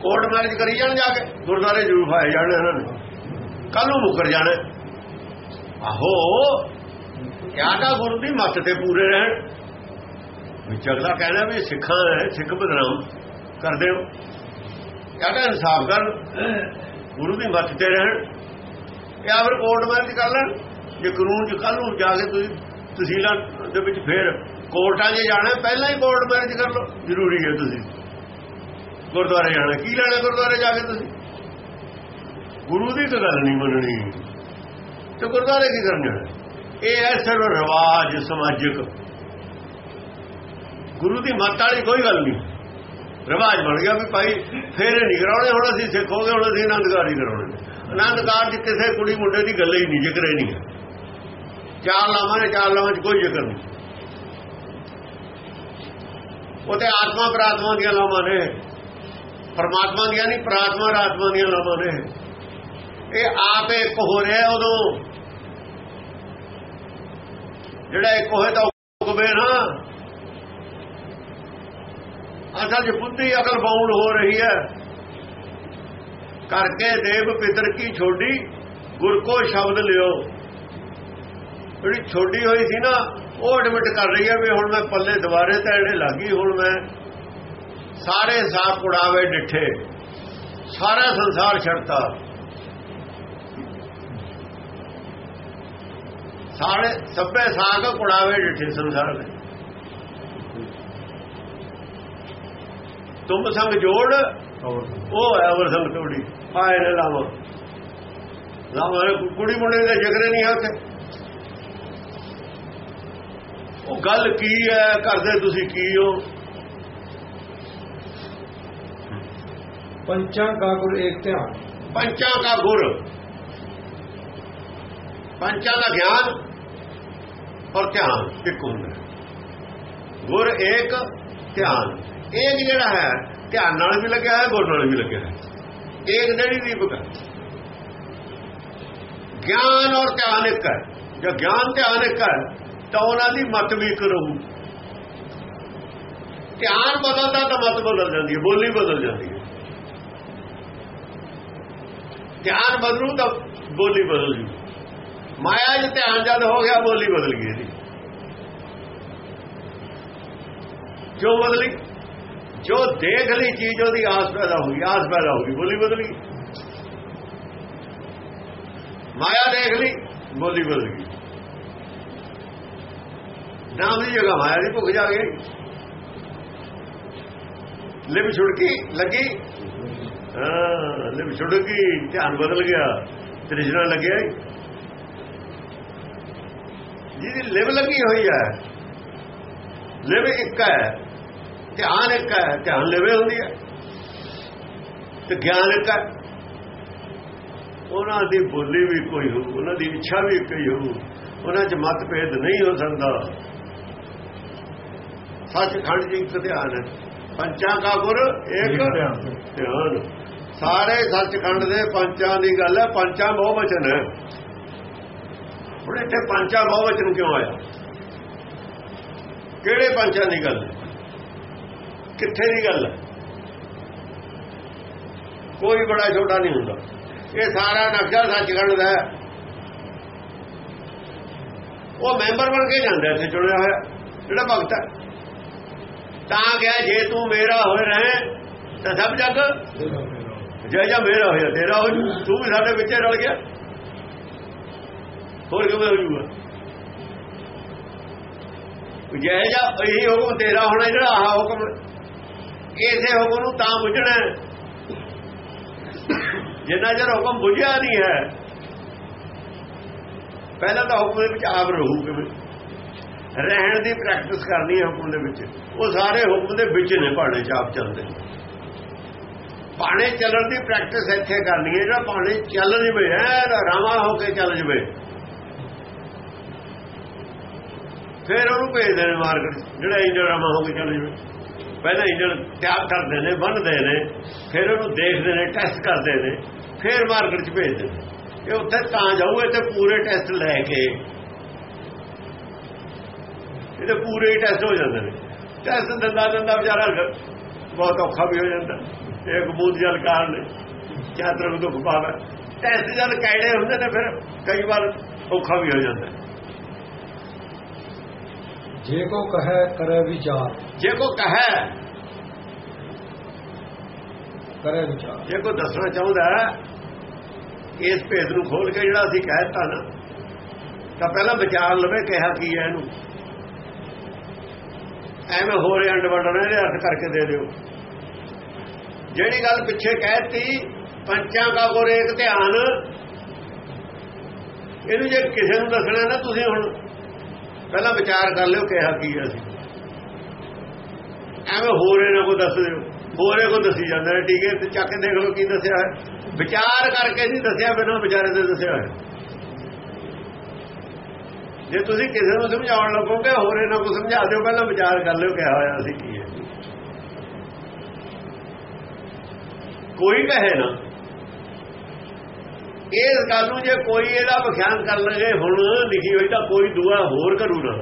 ਕੋਰਟ ਮੈਰਿਜ ਕਰੀ ਜਾਣ ਜਾ ਕੇ। ਗੁਰਦਾਰੇ ਜ਼ਰੂਰ ਆਏ ਜਾਣ ਇਹਨਾਂ ਨੇ। ਕੱਲ ਨੂੰ ਮੁਕਰ ਜਾਣਾ। ਆਹੋ। ਕਿਆ ਤਾਂ ਗੁਰੂ ਦੀ ਮੱਤ ਤੇ ਪੂਰੇ ਰਹਿਣ। ਵਿੱਚ ਅਗਲਾ ਕਹਿਣਾ ਵੀ ਸਿੱਖਾਂ ਹੈ ਸਿੱਖ ਬਦਨਾਮ ਕਰਦੇ ਹੋ ਕਿਆ ਤਾਂ ਇਨਸਾਫ ਕਰ ਗੁਰੂ ਦੀ ਮੱਤ ਤੇ ਰਹਿਣ। ਇਹ ਫਿਰ ਕੋਰਟ ਮੈਰਿਜ ਕਰ ਲੈਣ। ਜੇ ਕਾਨੂੰਨ ਚ ਕੱਲ ਨੂੰ ਜਾ ਕੇ ਤੁਸੀਂ ਤਹਿਸੀਲਾਂ ਦੇ ਵਿੱਚ ਫੇਰ ਕੋਰਟਾਂ 'ਚ ਜਾਣਾ, ਪਹਿਲਾਂ ਹੀ ਕੋਰਟ ਮੈਰਿਜ ਕਰ ਲਓ। ਜ਼ਰੂਰੀ ਹੈ ਤੁਸੀਂ। ਗੁਰਦੁਆਰੇ ਜਾਣਾ, ਕੀ ਲੈਣਾ ਗੁਰਦੁਆਰੇ ਜਾ ਕੇ ਤੁਸੀਂ? ਗੁਰੂ ਦੀ ਤਾਂ ਗੱਲ ਨਹੀਂ ਮੰਨਣੀ। ਤੇ ਗੁਰਦੁਆਰੇ ਕੀ ਕਰਨ ਜਾਣਾ? ਇਹ ਹੈ ਸਿਰਫ ਰਿਵਾਜ ਸਮਾਜਿਕ ਗੁਰੂ ਦੀ ਮੱਤ ਵਾਲੀ ਕੋਈ ਗੱਲ ਨਹੀਂ। ਰਿਵਾਜ ਬਣ ਗਿਆ ਵੀ ਭਾਈ ਫੇਰ ਨਹੀਂ ਕਰਾਉਣੇ, ਹੁਣ ਅਸੀਂ ਸਿੱਖ ਹੋ ਗਏ, ਹੁਣ ਅਸੀਂ ਆਨੰਦਕਾਰੀ ਕਰਾਉਣੇ। ਆਨੰਦਕਾਰ ਚ ਕਿਸੇ ਕੁੜੀ ਮੁੰਡੇ ਦੀ ਗੱਲ ਹੀ ਨਹੀਂ, ਜ਼ਿਕਰ ਹੀ ਨਹੀਂ। ਚਾਰ ਲਾਵਾਂ ਨੇ, ਚਾਰ ਲਾਵਾਂ ਚ ਕੋਈ ਜ਼ਿਕਰ ਨਹੀਂ। ਉਹ ਤੇ ਆਤਮਾ ਪ੍ਰਾਤਮਾ ਦੀਆਂ ਲਾਵਾਂ ਨੇ। ਪਰਮਾਤਮਾ ਦੀਆਂ ਨਹੀਂ ਪ੍ਰਾਤਮਾ ਰਾਤਮਾ ਦੀਆਂ ਲਾਵਾਂ ਨੇ। ਇਹ ਆਪ ਇੱਕ ਹੋ ਰਿਹਾ ਉਦੋਂ। ਜਿਹੜਾ ਇੱਕ ਹੋਏ ਤਾਂ ਹੁਕਮੇ ਨਾ। ਅਸਲ ਚ ਬੁੱਧੀ ਅਕਲ ਬਾਉਂਡ ਹੋ ਰਹੀ ਹੈ। ਕਰਕੇ ਦੇਵ ਪਿਤਰ ਕੀ ਛੋਡੀ, ਗੁਰ ਕੋ ਸ਼ਬਦ ਲਿਓ। ਜਿਹੜੀ ਛੋਡੀ ਹੋਈ ਸੀ ਨਾ, ਉਹ ਐਡਮਿਟ ਕਰ ਰਹੀ ਹੈ ਵੀ ਹੁਣ ਮੈਂ ਪੱਲੇ ਦੁਬਾਰੇ ਤੇ ਇਹਨੇ ਲੱਗੀ, ਹੁਣ ਮੈਂ ਸਾਰੇ ਸਾਹ ਕੁੜਾਵੇ ਡਿੱਠੇ। ਸਾਰਾ ਸੰਸਾਰ ਛੱਡਤਾ। ਸਾਰੇ ਸਭੇ ਸਾਗ ਕੁੜਾਵੇ ਡਿਠੇ ਸੰਸਾਰ ਦੇ ਤੁਮ ਸੰਗ ਜੋੜ ਉਹ ਹੈ ਅਵਰ ਸੰਗ ਤੋੜੀ। ਆਏ ਨੇ ਲਾਵਾ ਲਾਵਾ ਕੁੜੀ ਮੁੰਡੇ ਦੇ ਜਗਰੇ ਨਹੀਂ ਹੱਥੇ ਉਹ ਗੱਲ ਕੀ ਹੈ? ਕਰਦੇ ਤੁਸੀਂ ਕੀ ਹੋ? ਪੰਚਾਂ ਕਾ ਗੁਰ ਏਕ ਧਿਆਨ। ਪੰਚਾਂ ਕਾ ਗੁਰ। ਪੰਚਾਂ ਦਾ ਗਿਆਨ ਔਰ ਧਿਆਨ ਇੱਕ ਹੁੰਦਾ ਗੁਰ ਏਕ ਧਿਆਨ। ਇੱਕ ਜਿਹੜਾ ਹੈ, ਧਿਆਨ ਨਾਲ ਵੀ ਲੱਗਿਆ ਹੈ, ਗੁਰ ਨਾਲ ਵੀ ਲੱਗਿਆ ਹੈ। ਏਕ ਜਿਹੜੀ ਦੀਪਕ ਹੈ ਗਿਆਨ ਔਰ ਧਿਆਨ ਇੱਕ ਹੈ। ਜੇ ਗਿਆਨ ਧਿਆਨ ਇੱਕ ਹੈ, ਤਾਂ ਉਹਨਾਂ ਦੀ ਮਤ ਵੀ ਇੱਕ ਰਹੂ। ਧਿਆਨ ਬਦਲਦਾ ਤਾਂ ਮਤ ਬਦਲ ਜਾਂਦੀ ਹੈ, ਬੋਲੀ ਬਦਲ ਜਾਂਦੀ ਹੈ। ਧਿਆਨ ਬਦਲੂ ਤਾਂ ਬੋਲੀ ਬਦਲ ਜੂ। ਮਾਇਆ 'ਚ ਧਿਆਨ ਜਦ ਹੋ ਗਿਆ, ਬੋਲੀ ਬਦਲ ਗਈ ਇਹਦੀ। ਕਿਉਂ ਬਦਲੀ? ਜੋ ਦੇਖ ਲਈ ਚੀਜ਼, ਉਹਦੀ ਆਸ ਪੈਦਾ ਹੋ ਗਈ, ਆਸ ਪੈਦਾ ਹੋ ਗਈ, ਬੋਲੀ ਬਦਲ ਗਈ। ਮਾਇਆ ਦੇਖ ਲਈ, ਬੋਲੀ ਬਦਲ ਗਈ। ਨਾਮ ਦੀ ਜਗ੍ਹਾ ਮਾਇਆ ਦੀ ਭੁੱਖ ਜਾ ਗਈ। ਲਿਵ ਛੁੜਕੀ, ਲੱਗੀ। ਹਾਂ, ਲਿਵ ਛੁੜਕੀ, ਧਿਆਨ ਬਦਲ ਗਿਆ। ਤ੍ਰਿਸ਼ਨਾ ਲੱਗਿਆ ਹੀ। ਜਿਹਦੀ ਲਿਵ ਲੱਗੀ ਹੋਈ ਹੈ ਲਿਵ ਇੱਕ ਹੈ ਧਿਆਨ ਇੱਕ ਹੈ ਧਿਆਨ ਲਿਵੇ ਹੁੰਦੀ ਹੈ। ਤੇ ਗਿਆਨ ਇੱਕ ਹੈ। ਉਹਨਾਂ ਦੀ ਬੋਲੀ ਵੀ ਕੋਈ ਹੋ ਉਹਨਾਂ ਦੀ ਇੱਛਾ ਵੀ ਇੱਕ ਹੀ ਉਹਨਾਂ 'ਚ ਮਤਭੇਦ ਨਹੀਂ ਹੋ ਸਕਦਾ। ਸੱਚਖੰਡ ਜੀ ਇੱਕ ਧਿਆਨ ਹੈ। ਪੰਚਾਂ ਕਾ ਗੁਰ ਇੱਕ ਧਿਆਨ। ਸਾਰੇ ਸੱਚਖੰਡ ਦੇ ਪੰਚਾਂ ਦੀ ਗੱਲ ਹੈ ਪੰਚਾਂ ਬਹੁ ਵਚਨ ਹੈ। ਹੁਣ ਇੱਥੇ ਪੰਚਾਂ ਬਹੁ ਵਚਨ ਕਿਉਂ ਆਇਆ? ਕਿਹੜੇ ਪੰਚਾਂ ਦੀ ਗੱਲ? ਕਿੱਥੇ ਦੀ ਗੱਲ? ਕੋਈ ਬੜਾ ਛੋਟਾ ਨਹੀਂ ਹੁੰਦਾ। ਇਹ ਸਾਰਾ ਨਕਸ਼ਾ ਸੱਚਖੰਡ ਦਾ ਹੈ। ਉਹ ਮੈਂਬਰ ਬਣ ਕੇ ਜਾਂਦਾ ਇੱਥੇ ਚੁਣਿਆ ਹੋਇਆ ਜਿਹੜਾ ਭਗਤ ਹੈ। ਤਾਂ ਗਿਆ ਜੇ ਤੂੰ ਮੇਰਾ ਹੋਏ ਰਹੇ ਤਾਂ ਸਭ ਜਗ। ਜੇ ਜਾਂ ਮੇਰਾ ਹੋਇਆ ਤੇਰਾ ਹੋ ਤੂੰ ਵੀ ਸਾਡੇ ਵਿੱਚ ਰਲ ਗਿਆ। ਹੋਰ ਕਿਵੇਂ ਹੋ ਜੂਗਾ ਜੇ ਜਾਂ ਇਹੀ ਹੁਕਮ ਤੇਰਾ ਹੋਣਾ ਜਿਹੜਾ ਆਹ ਹੁਕਮ ਇਸੇ ਹੁਕਮ ਨੂੰ ਤਾਂ ਬੁਝਣਾ ਜਿੰਨਾ ਚਿਰ ਹੁਕਮ ਬੁਝਿਆ ਨਹੀਂ ਹੈ, ਪਹਿਲਾਂ ਤਾਂ ਹੁਕਮ ਦੇ ਵਿੱਚ ਆਪ ਰਹੂ ਕਿਵੇਂ ਰਹਿਣ ਦੀ ਪ੍ਰੈਕਟਿਸ ਕਰਨੀ ਹੈ ਹੁਕਮ ਦੇ ਵਿੱਚ। ਉਹ ਸਾਰੇ ਹੁਕਮ ਦੇ ਵਿੱਚ ਨੇ ਬਾਣੇ ਚ ਆਪ ਚੱਲਦੇ। ਬਾਣੇ ਚੱਲਣ ਦੀ ਪ੍ਰੈਕਟਿਸ ਇੱਥੇ ਕਰਨੀ ਹੈ, ਜਿਹੜਾ ਬਾਣੇ ਚੱਲ ਜਵੇ ਐ ਰਾਮਾ ਹੋ ਕੇ ਚੱਲ ਜਵੇ। ਫਿਰ ਉਹਨੂੰ ਭੇਜਦੇ ਨੇ ਮਾਰਕੀਟ ਜਿਹੜਾ ਇੰਜਣ ਰਾਮਾ ਹੋ ਕੇ ਚੱਲ ਜਵੇ। ਪਹਿਲਾਂ ਇੰਜਣ ਤਿਆਰ ਕਰਦੇ ਨੇ ਬੰਨਦੇ ਨੇ, ਫਿਰ ਉਹਨੂੰ ਦੇਖਦੇ ਨੇ ਟੈਸਟ ਕਰਦੇ ਨੇ, ਫਿਰ ਮਾਰਕੀਟ 'ਚ ਭੇਜਦੇ ਨੇ। ਇਹ ਉੱਥੇ ਤਾਂ ਜਾਊ ਤੇ ਪੂਰੇ ਟੈਸਟ ਲੈ ਕੇ। ਇਹਦੇ ਪੂਰੇ ਹੀ ਟੈਸਟ ਹੋ ਜਾਂਦੇ ਨੇ। ਟੈਸਟ ਦੰਦਾ ਦੰਦਾ ਵਿਚਾਰਾ ਬਹੁਤ ਔਖਾ ਵੀ ਹੋ ਜਾਂਦਾ। ਇੱਕ ਬੂਦ ਜਲ ਕਾਰਨ ਚਾਤਰ ਨੂੰ ਦੁੱਖ ਪਾਵੇ ਟੈਸਟ ਜਦ ਕਾਇੜੇ ਹੁੰਦੇ ਨੇ ਫਿਰ, ਕਈ ਵਾਰ ਔਖਾ ਵੀ ਹੋ ਜਾਂਦਾ। ਜੇ ਕੋ ਕਹੈ ਕਰੇ ਵਿਚਾਰ। ਜੇ ਕੋ ਕਹੇ। ਕਰੇ ਵਿਚਾਰ। ਜੇ ਕੋ ਦੱਸਣਾ ਚਾਹੁੰਦਾ ਇਸ ਭੇਦ ਨੂੰ ਖੋਲ ਕੇ ਜਿਹੜਾ ਅਸੀਂ ਕਹਿ ਦਿੱਤਾ ਨਾ ਤਾਂ ਪਹਿਲਾਂ ਵਿਚਾਰ ਲਵੇ ਕਿਹਾ ਕੀ ਹੈ ਇਹਨੂੰ। ਐਵੇਂ ਹੋ ਰਿਹਾ ਅੰਡਵੰਡਣਾ ਇਹਦੇ ਅਰਥ ਕਰਕੇ ਦੇ ਦਿਓ। ਜਿਹੜੀ ਗੱਲ ਪਿੱਛੇ ਕਹਿਤੀ ਪੰਚਾਂ ਕਾ ਗੁਰ ਇੱਕ ਧਿਆਨ ਇਹਨੂੰ ਜੇ ਕਿਸੇ ਨੂੰ ਦੱਸਣਾ ਨਾ ਤੁਸੀਂ ਹੁਣ ਪਹਿਲਾਂ ਵਿਚਾਰ ਕਰ ਲਿਓ ਕਿਹਾ ਕੀ ਹੈ ਅਸੀਂ। ਐਵੇਂ ਹੋਰ ਇਹਨਾਂ ਕੋ ਦੱਸ ਦਿਓ। ਹੋਰ ਇਹ ਕੋ ਦੱਸੀ ਜਾਂਦੇ ਠੀਕ ਹੈ, ਤੇ ਚੱਕ ਕੇ ਦੇਖ ਲਓ ਕੀ ਦੱਸਿਆ ਹੈ। ਵਿਚਾਰ ਕਰਕੇ ਨਹੀਂ ਦੱਸਿਆ ਬਿਨਾਂ ਵਿਚਾਰੇ ਤੇ ਦੱਸਿਆ ਹੈ। ਜੇ ਤੁਸੀਂ ਕਿਸੇ ਨੂੰ ਸਮਝਾਉਣ ਲੱਗੋਗੇ, ਹੋਰ ਇਹਨਾਂ ਕੋ ਸਮਝਾ ਦਿਓ, ਪਹਿਲਾਂ ਵਿਚਾਰ ਕਰ ਲਿਓ ਕਿਹਾ ਹੋਇਆ ਅਸੀਂ ਕੀ ਹੈ। ਕੋਈ ਕਹੇ ਨਾ। ਇਸ ਗੱਲ ਨੂੰ ਜੇ ਕੋਈ ਇਹਦਾ ਵਿਖਿਆਨ ਕਰ ਲਗੇ ਹੁਣ ਲਿਖੀ ਹੋਈ ਤਾਂ ਕੋਈ ਦੂਆ ਹੋਰ ਕਰੂ ਨਾ।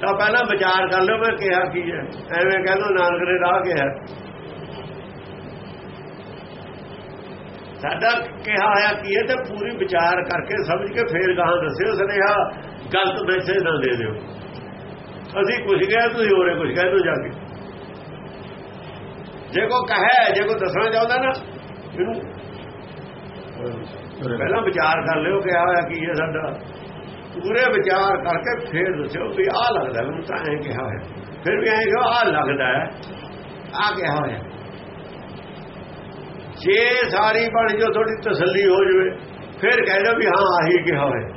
ਤਾਂ ਪਹਿਲਾਂ ਵਿਚਾਰ ਕਰ ਲਿਓ ਮੈਂ ਕਿਹਾ ਕੀ ਹੈ। ਐਵੇਂ ਕਹਿੰਦਾ ਨਾਨਕ ਨੇ ਰਾਹ ਕਿਹਾ। ਸਾਡਾ ਕਿਹਾ ਹੋਇਆ ਕੀ ਹੈ ਤੇ ਪੂਰੀ ਵਿਚਾਰ ਕਰਕੇ ਸਮਝ ਕੇ ਫੇਰ ਗਾਹਾਂ ਦੱਸਿਓ, ਸੁਨੇਹਾ। ਗਲਤ ਮੈਸੇਜ ਨਾ ਦੇ ਦਿਓ। ਅਸੀਂ ਕੁਝ ਕਹਿ, ਤੁਸੀਂ ਹੋਰੇ ਕੁਝ ਕਹਿ ਦੋ ਜਾ ਕੇ। ਜੇ ਕੋ ਕਹੇ, ਜੇ ਕੋ ਦੱਸਣਾ ਚਾਹੁੰਦਾ ਨਾ ਇਹਨੂੰ ਪਹਿਲਾਂ ਵਿਚਾਰ ਕਰ ਲਿਓ ਕਿਹਾ ਹੋਇਆ ਕੀ ਹੈ ਸਾਡਾ। ਪੂਰੇ ਵਿਚਾਰ ਕਰਕੇ ਫੇਰ ਦੱਸਿਓ ਵੀ ਆਹ ਲੱਗਦਾ, ਮੈਨੂੰ ਤਾਂ ਐਂ ਕਿਹਾ ਹੋਇਆ। ਫਿਰ ਵੀ ਐਂ ਕਿਹਾ, ਆਹ ਲੱਗਦਾ ਹੈ, ਆਹ ਕਿਹਾ ਹੋਇਆ। ਜੇ ਸਾਰੀ ਬਣ ਜੋ ਥੋੜੀ ਤਸੱਲੀ ਹੋ ਜਵੇ, ਫਿਰ ਕਹਿ ਦੋ ਵੀ ਹਾਂ, ਆਹੀ ਕਿਹਾ ਹੋਇਆ।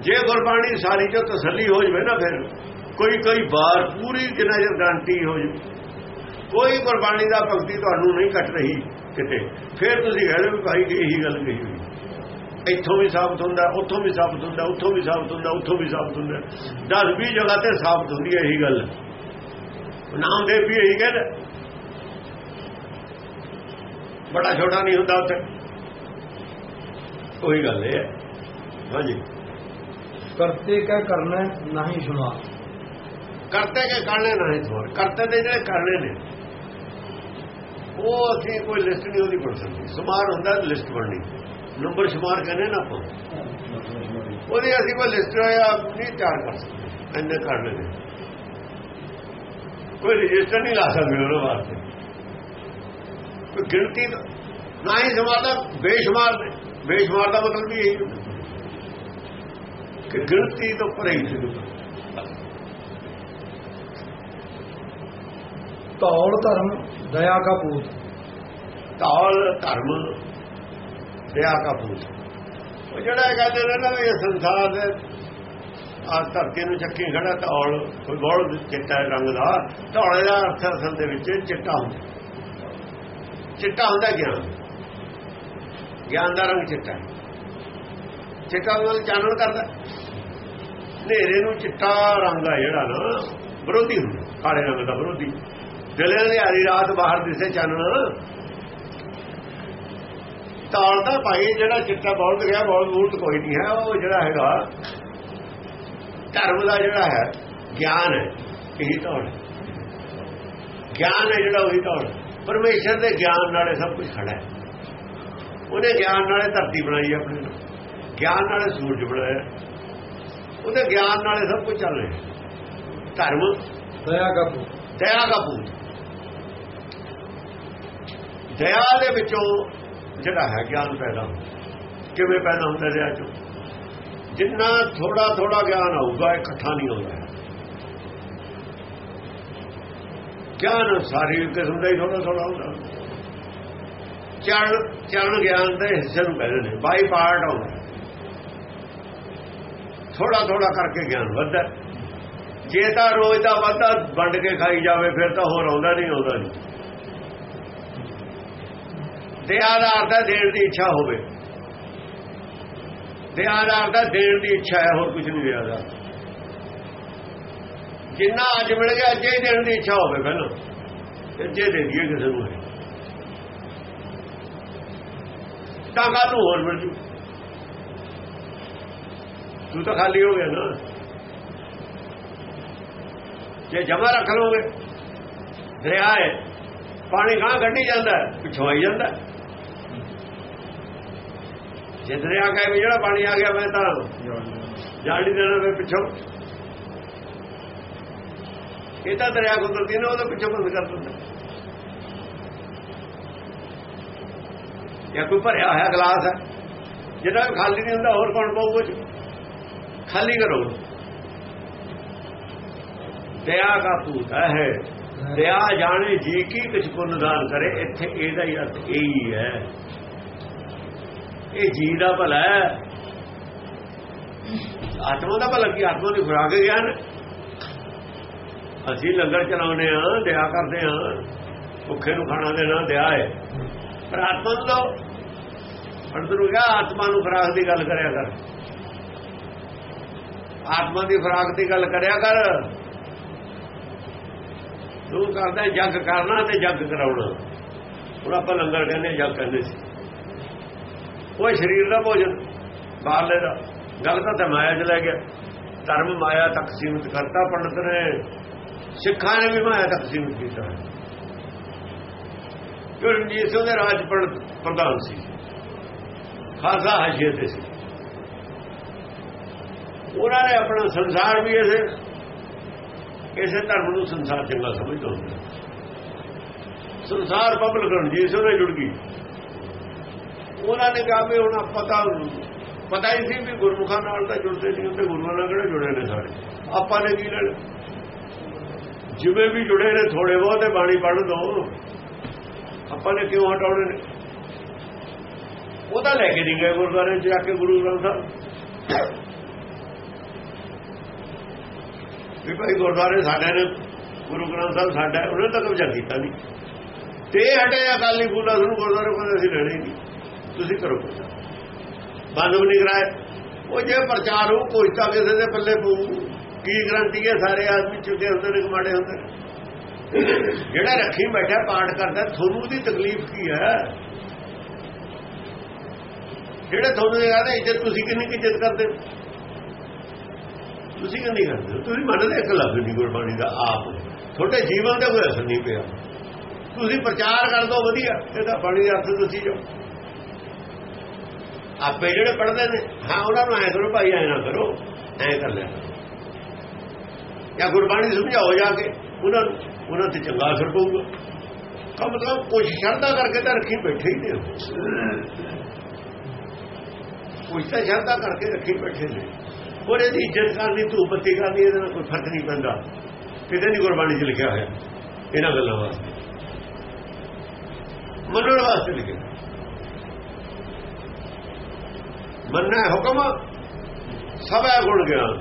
ਜੇ ਗੁਰਬਾਣੀ ਸਾਰੀ ਜੋ ਤਸੱਲੀ ਹੋ ਜਵੇ ਨਾ, ਫਿਰ ਕੋਈ ਕੋਈ ਵਾਰ ਪੂਰੀ ਜਿੰਨਾ ਚਿਰ ਗਾਰੰਟੀ ਹੋ ਜਵੇ ਕੋਈ ਗੁਰਬਾਣੀ ਦਾ ਭਗਤੀ ਤੁਹਾਨੂੰ ਨਹੀਂ ਕੱਟ ਰਹੀ ਕਿਤੇ। ਫਿਰ ਤੁਸੀਂ ਕਹਿ ਰਹੇ ਹੋ ਭਾਈ ਇਹੀ ਗੱਲ ਕਹੀ ਹੋਈ। ਇੱਥੋਂ ਵੀ ਸਾਬਤ ਹੁੰਦਾ ਉੱਥੋਂ ਵੀ ਸਾਬਤ ਹੁੰਦਾ ਉੱਥੋਂ ਵੀ ਸਾਬਤ ਹੁੰਦਾ ਉੱਥੋਂ ਵੀ ਸਾਬਤ ਹੁੰਦਾ। 10 20 ਜਗ੍ਹਾ ਤੇ ਸਾਬਤ ਹੁੰਦੀ ਹੈ ਇਹੀ ਗੱਲ। ਨਾਮ ਦੇ ਵੀ ਇਹੀ ਕਹਿੰਦਾ। ਬੜਾ ਛੋਟਾ ਨਹੀਂ ਹੁੰਦਾ ਉੱਥੇ। ਉਹੀ ਗੱਲ ਹੈ। ਹਾਂਜੀ। ਕਰਤੇ ਕੈ ਕਰਨਾ ਨਹੀਂ ਸੁਣਾ। ਕਰਤੇ ਕੇ ਕਰਨੇ ਨਹੀਂ ਥੋੜ ਕਰਤੇ ਦੇ ਜਿਹੜੇ ਕਰਨੇ ਨੇ ਉਹ ਅਸੀਂ ਕੋਈ ਲਿਸਟ ਨਹੀਂ ਉਹਦੀ ਬਣ ਸਕਦੀ। ਸਮਾਰ ਹੁੰਦਾ ਲਿਸਟ ਬਣਨੀ। ਨੰਬਰ ਸ਼ੁਮਾਰ ਕਹਿੰਦੇ ਨਾ ਆਪਾਂ। ਉਹਦੀ ਅਸੀਂ ਕੋਈ ਲਿਸਟ ਨਹੀਂ ਤਿਆਰ ਕਰ ਸਕਦੇ। ਇੰਨੇ ਕਰ ਨੇ ਕੋਈ ਰਜਿਸਟਰ ਨਹੀਂ ਲਾ ਸਕਦੇ ਉਹਨਾਂ ਵਾਸਤੇ। ਕੋਈ ਗਿਣਤੀ ਨਾ ਹੀ ਸਮਾਰਦਾ ਬੇਸ਼ੁਮਾਰ ਨੇ ਬੇਸ਼ੁਮਾਰ ਦਾ ਮਤਲਬ ਵੀ ਇਹੀ ਕਿ ਗਿਣਤੀ ਤੋਂ ਪਰੇ ਹੀ ਸੀ ਧੌਲ ਧਰਮ, ਦਇਆ ਕਾ ਪੂਤ। ਧੌਲ ਧਰਮ, ਦਇਆ ਕਾ ਪੂਤ। ਉਹ ਜਿਹੜਾ ਇਹ ਕਹਿੰਦੇ ਨੇ ਨਾ ਵੀ ਇਹ ਸੰਸਾਰ ਦੇ ਆ ਧਰਤੀ ਨੂੰ ਚੱਕੀ ਖੜਾ ਤੌਲ, ਕੋਈ ਬਹੁਤ ਚਿੱਟਾ ਰੰਗ ਦਾ, ਧੌਲੇ ਦਾ ਅਰਥ ਅਸਲ ਦੇ ਵਿੱਚ ਚਿੱਟਾ ਹੁੰਦਾ। ਚਿੱਟਾ ਹੁੰਦਾ ਗਿਆਨ। ਗਿਆਨ ਦਾ ਰੰਗ ਚਿੱਟਾ ਹੈ। ਚਿੱਟਾ ਉਹ ਚਾਨਣ ਕਰਦਾ। ਹਨੇਰੇ ਨੂੰ ਚਿੱਟਾ ਰੰਗ ਆ ਜਿਹੜਾ ਨਾ, ਵਿਰੋਧੀ ਹੁੰਦਾ। ਕਾਲੇ ਰੰਗ ਦਾ ਵਿਰੋਧੀ। ਦਿਲਾਂ ਦੀ ਹਰੀ ਰਾਤ ਬਾਹਰ ਦਿਸੇ ਚਾਨਣ ਤਾਲ ਦਾ ਭਾਈ ਜਿਹੜਾ ਚਿੱਟਾ ਬੋਲ ਗਿਆ ਬੋਲ ਮੂਰਤ ਕੋਈ ਨਹੀਂ ਹੈ ਉਹ ਜਿਹੜਾ ਹੈਗਾ ਧਰਮ ਦਾ ਜਿਹੜਾ ਹੈ ਗਿਆਨ ਹੈ ਇਹੀ ਤੌੜ ਗਿਆਨ ਹੈ ਜਿਹੜਾ ਉਹੀ ਤੌੜ ਪਰਮੇਸ਼ਰ ਦੇ ਗਿਆਨ ਨਾਲੇ ਸਭ ਕੁਝ ਖੜਾ ਹੈ। ਉਹਨੇ ਗਿਆਨ ਨਾਲੇ ਧਰਤੀ ਬਣਾਈ ਆਪਣੀ ਗਿਆਨ ਨਾਲੇ ਸੂਰਜ ਬਣਾਇਆ। ਉਹਦੇ ਗਿਆਨ ਨਾਲੇ ਸਭ ਕੁਝ ਚੱਲ ਰਿਹਾ ਧਰਮ। ਦਇਆ ਕਾ ਪੂਤ ਦਇਆ ਦਾ ਪੂਤ ਦਇਆ ਦੇ ਵਿੱਚੋਂ ਜਿਹੜਾ ਹੈ ਗਿਆਨ ਪੈਦਾ ਹੁੰਦਾ ਕਿਵੇਂ ਪੈਦਾ ਹੁੰਦਾ ਦਇਆ ਚੋਂ? ਜਿੰਨਾ ਥੋੜਾ ਥੋੜਾ ਗਿਆਨ ਆਊਗਾ ਇਕੱਠਾ ਨਹੀਂ ਹੁੰਦਾ ਗਿਆਨ ਸਾਰੀ ਕਿਸਮ ਦਾ ਹੀ ਥੋੜਾ ਥੋੜਾ ਹੁੰਦਾ। ਚਰਨ ਚਰਨ ਗਿਆਨ ਦੇ ਹਿੱਸੇ ਨੂੰ ਕਹਿੰਦੇ ਨੇ ਬਾਈ ਪਾਰਟ ਆਉਂਦਾ। ਥੋੜਾ ਥੋੜਾ ਕਰਕੇ ਗਿਆਨ ਵੱਧਦਾ। ਜੇ ਤਾਂ ਰੋਜ਼ ਦਾ ਵਾਧਾ ਵੰਡ ਕੇ ਖਾਈ ਜਾਵੇ, ਫਿਰ ਤਾਂ ਹੋਰ ਆਉਂਦਾ ਨਹੀਂ ਆਉਂਦਾ ਨਹੀਂ। ਦਇਆ ਦਾ ਅਰਥ ਹੈ ਦੇਣ ਦੀ ਇੱਛਾ ਹੋਵੇ। ਦਇਆ ਦਾ ਅਰਥ ਹੈ ਦੇਣ ਦੀ ਇੱਛਾ ਹੈ, ਹੋਰ ਕੁਝ ਨਹੀਂ ਦਇਆ ਦਾ ਜਿੰਨਾ ਅੱਜ ਮਿਲ ਗਿਆ, ਅੱਜੇ ਹੀ ਦੇਣ ਦੀ ਇੱਛਾ ਹੋਵੇ ਪਹਿਲਾਂ। ਤੇ ਦੇ ਦਈਏ ਕਿਸੇ ਨੂੰ ਤਾਂ ਕੱਲ ਨੂੰ ਹੋਰ ਮਿਲ ਜੂ? ਤੂੰ ਤਾਂ ਖਾਲੀ ਹੋ ਗਿਆ ਨਾ। ਜੇ ਜਮਾ ਰੱਖ ਲੋਗੇ ਦਰਿਆ ਹੈ, ਪਾਣੀ ਗਾਂ ਗੱਡੀ ਜਾਂਦਾ ਪਿੱਛੋਂ ਆਈ ਜਾਂਦਾ ਜੇ ਦਰਿਆ ਕਹੇ ਵੀ ਜਿਹੜਾ ਪਾਣੀ ਆ ਗਿਆ ਮੈਂ ਤਾਂ ਜਾੜੀ ਦੇਣਾ ਮੈਂ ਪਿੱਛੋਂ। ਇਹ ਤਾਂ ਦਰਿਆ ਕੁਦਰਤੀ ਨੇ, ਉਹਦੇ ਪਿੱਛੋਂ ਬੰਦ ਕਰ ਦਿੰਦਾ ਜਾਂ ਕੋਈ ਭਰਿਆ ਹੋਇਆ ਗਲਾਸ ਹੈ, ਜਿਹੜਾ ਖਾਲੀ ਨਹੀਂ ਹੁੰਦਾ, ਹੋਰ ਕੌਣ ਪਾਊਗਾ ਜੀ? ਖਾਲੀ ਕਰੋ। ਦਇਆ ਦਾ ਪੂਤ ਹੈ ਦਇਆ ਜਾਣੇ ਜੀ ਕੀ ਕੁਛ ਪੁੰਨ ਦਾਨ ਕਰੇ, ਇੱਥੇ ਇਹਦਾ ਹੀ ਅਰਥ ਇਹੀ ਹੈ। ਇਹ ਜੀ ਦਾ ਭਲਾ ਹੈ। ਆਤਮਾ ਦਾ ਭਲਾ ਕੀ? ਆਤਮਾ ਦੀ ਖੁਰਾਕ ਗਿਆਨ ਅਸੀਂ ਲੰਗਰ ਚਲਾਉਨੇ ਆ ਦਇਆ ਕਰਦੇ ਆ ਭੁੱਖੇ ਨੂੰ ਖਾਣਾ ਦੇਣਾ ਦਇਆ ਹੈ। ਪਰ ਆਤਮਾ ਨੂੰ ਤਾਂ ਅੰਦਰੋਂ ਗਿਆ ਆਤਮਾ ਨੂੰ ਖੁਰਾਕ ਦੀ ਗੱਲ ਕਰਿਆ ਕਰ। ਆਤਮਾ ਦੀ ਖੁਰਾਕ ਦੀ ਗੱਲ ਕਰਿਆ ਕਰ। ਤੂੰ ਕਰਦਾ ਜੱਗ ਕਰਨਾ ਤੇ ਜੱਗ ਕਰਾਉਣਾ। ਹੁਣ ਆਪਾਂ ਲੰਗਰ ਕਹਿੰਦੇ ਜੱਗ ਕਹਿੰਦੇ ਸੀ। ਉਹ ਸਰੀਰ ਦਾ ਭੋਜਨ, ਬਾਹਰਲੇ ਦਾ। ਗੱਲ ਤਾਂ ਮਾਇਆ ਚ ਲੈ ਗਿਆ। ਧਰਮ ਮਾਇਆ ਤੱਕ ਸੀਮਿਤ ਕਰਤਾ ਪੰਡਤ ਨੇ। ਸਿੱਖਾਂ ਨੇ ਵੀ ਮਾਇਆ ਤੱਕ ਸੀਮਿਤ ਕੀਤਾ। ਕਿਉਂ ਰਣਜੀਤ ਸਿੰਘ ਦੇ ਰਾਜ ਪ੍ਰਧਾਨ ਸੀ। ਖਾਸਾ ਹਸ਼ੀਅਤ ਤੇ ਸੀ। ਉਹਨਾਂ ਨੇ ਆਪਣਾ ਸੰਸਾਰ ਵੀ ਇਸੇ ਇਸੇ ਧਰਮ ਨੂੰ ਸੰਸਾਰ ਚੰਗਾ ਸਮਝਦਾ ਹੁੰਦਾ। ਸੰਸਾਰ ਪਬਲਿਕ ਰਣਜੀਤ ਸਿੰਘ ਨਾਲ ਜੁੜ ਗਈ। ਉਹਨਾਂ ਨੇ ਕਿਹਾ ਵੀ ਹੁਣ ਪਤਾ ਪਤਾ ਹੀ ਸੀ ਵੀ ਗੁਰਮੁਖਾਂ ਨਾਲ ਤਾਂ ਜੁੜਦੇ ਨਹੀਂ ਹੁੰਦੇ ਗੁਰੂਆਂ ਨਾਲ ਕਿਹੜੇ ਜੁੜੇ ਨੇ ਸਾਰੇ? ਆਪਾਂ ਨੇ ਕੀ ਲੈਣਾ? ਜਿਵੇਂ ਵੀ ਜੁੜੇ ਨੇ ਥੋੜੇ ਬਹੁਤੇ ਬਾਣੀ ਪੜ੍ਹ ਦੋ। ਆਪਾਂ ਨੇ ਕਿਉਂ ਹਟਾਉਣੇ ਨੇ? ਉਹਦਾ ਲੈ ਕੇ ਨਹੀਂ ਗਏ ਗੁਰਦੁਆਰੇ ਜਾ ਕੇ ਗੁਰੂ ਗ੍ਰੰਥ ਸਾਹਿਬ। ਵੀ ਭਾਈ ਗੁਰਦੁਆਰੇ ਸਾਡੇ ਨੇ, ਗੁਰੂ ਗ੍ਰੰਥ ਸਾਹਿਬ ਸਾਡਾ ਉਹਨੇ ਤਾਂ ਕਬਜ਼ਾ ਕੀਤਾ ਨਹੀਂ। ਤੇ ਹਟੇ ਅਕਾਲੀ ਫੂਲਾ ਨੂੰ ਗੁਰਦੁਆਰੇ ਕੋਲ ਅਸੀਂ ਲੈਣੇ ਨਹੀਂ। ਤੁਸੀਂ ਕਰੋ। ਬੰਦ ਵੀ ਨਹੀਂ ਉਹ ਜੇ ਪ੍ਰਚਾਰ ਹੋ ਕੋਈ ਤਾਂ ਕਿਸੇ ਦੇ ਪੱਲੇ ਪਊ। ਕੀ ਗਰੰਟੀ ਹੈ ਸਾਰੇ ਆਦਮੀ ਚੁੱਕੇ ਹੁੰਦੇ ਨੇ ਕਮਾੜੇ ਹੁੰਦੇ ਜਿਹੜਾ ਰੱਖੀ ਬੈਠਾ, ਪਾਠ ਕਰਦਾ, ਤੁਹਾਨੂੰ ਦੀ ਤਕਲੀਫ ਕੀ ਹੈ? ਜਿਹੜੇ ਤੁਹਾਨੂੰ ਇਹ ਕਹਿੰਦੇ ਇੱਜ਼ਤ ਤੁਸੀਂ ਕਿੰਨੀ ਕੀ ਇੱਜ਼ਤ ਕਰਦੇ? ਤੁਸੀਂ ਕਿੰਨੀ ਕਰਦੇ ਤੁਸੀਂ ਮੰਨਦੇ ਇੱਕ ਲੱਗ ਨਹੀਂ ਗੁਰਬਾਣੀ ਦਾ ਆਪ ਤੁਹਾਡੇ ਜੀਵਨ ਤੇ ਕੋਈ ਅਸਰ ਨਹੀਂ ਪਿਆ। ਤੁਸੀਂ ਪ੍ਰਚਾਰ ਕਰ ਦੋ ਵਧੀਆ। ਇਹਦਾ ਬਾਣੀ ਦਾ ਅਰਥ ਤੁਸੀਂ ਜਾਓ। ਆਪੇ ਜਿਹੜੇ ਪੜਦੇ ਨੇ। ਹਾਂ, ਉਹਨਾਂ ਨੂੰ ਐ ਕਰੋ, ਭਾਈ, ਐ ਨਾ ਕਰੋ, ਐ ਕਰ ਲੈ ਜਾਂ ਗੁਰਬਾਣੀ ਸਮਝਾਓ ਜਾ ਕੇ ਉਹਨਾਂ ਨੂੰ। ਉਹਨਾਂ ਤੇ ਚੰਗਾ ਅਸਰ ਪਊਗਾ। ਕਮ ਮਤਲਬ ਕੁਝ ਸ਼ਰਧਾ ਕਰਕੇ ਤਾਂ ਰੱਖੀ ਬੈਠੇ ਹੀ ਨੇ ਕੁਝ ਤਾਂ ਸ਼ਰਧਾ ਕਰਕੇ ਰੱਖੀ ਬੈਠੇ ਨੇ। ਹੋਰ ਇਹਦੀ ਇੱਜ਼ਤ ਕਰਨੀ, ਧੂਪ ਬੱਤੀ ਕਰਨੀ, ਇਹਦੇ ਨਾਲ ਕੋਈ ਫ਼ਰਕ ਨਹੀਂ ਪੈਂਦਾ। ਕਿਤੇ ਨਹੀਂ ਗੁਰਬਾਣੀ 'ਚ ਲਿਖਿਆ ਹੋਇਆ। ਇਹਨਾਂ ਗੱਲਾਂ ਵਾਸਤੇ। ਮੰਨਣ ਵਾਸਤੇ ਲਿਖਿਆ। ਮੰਨਣਾ ਹੁਕਮ ਸਭ ਗੁਣ ਗਿਆਨ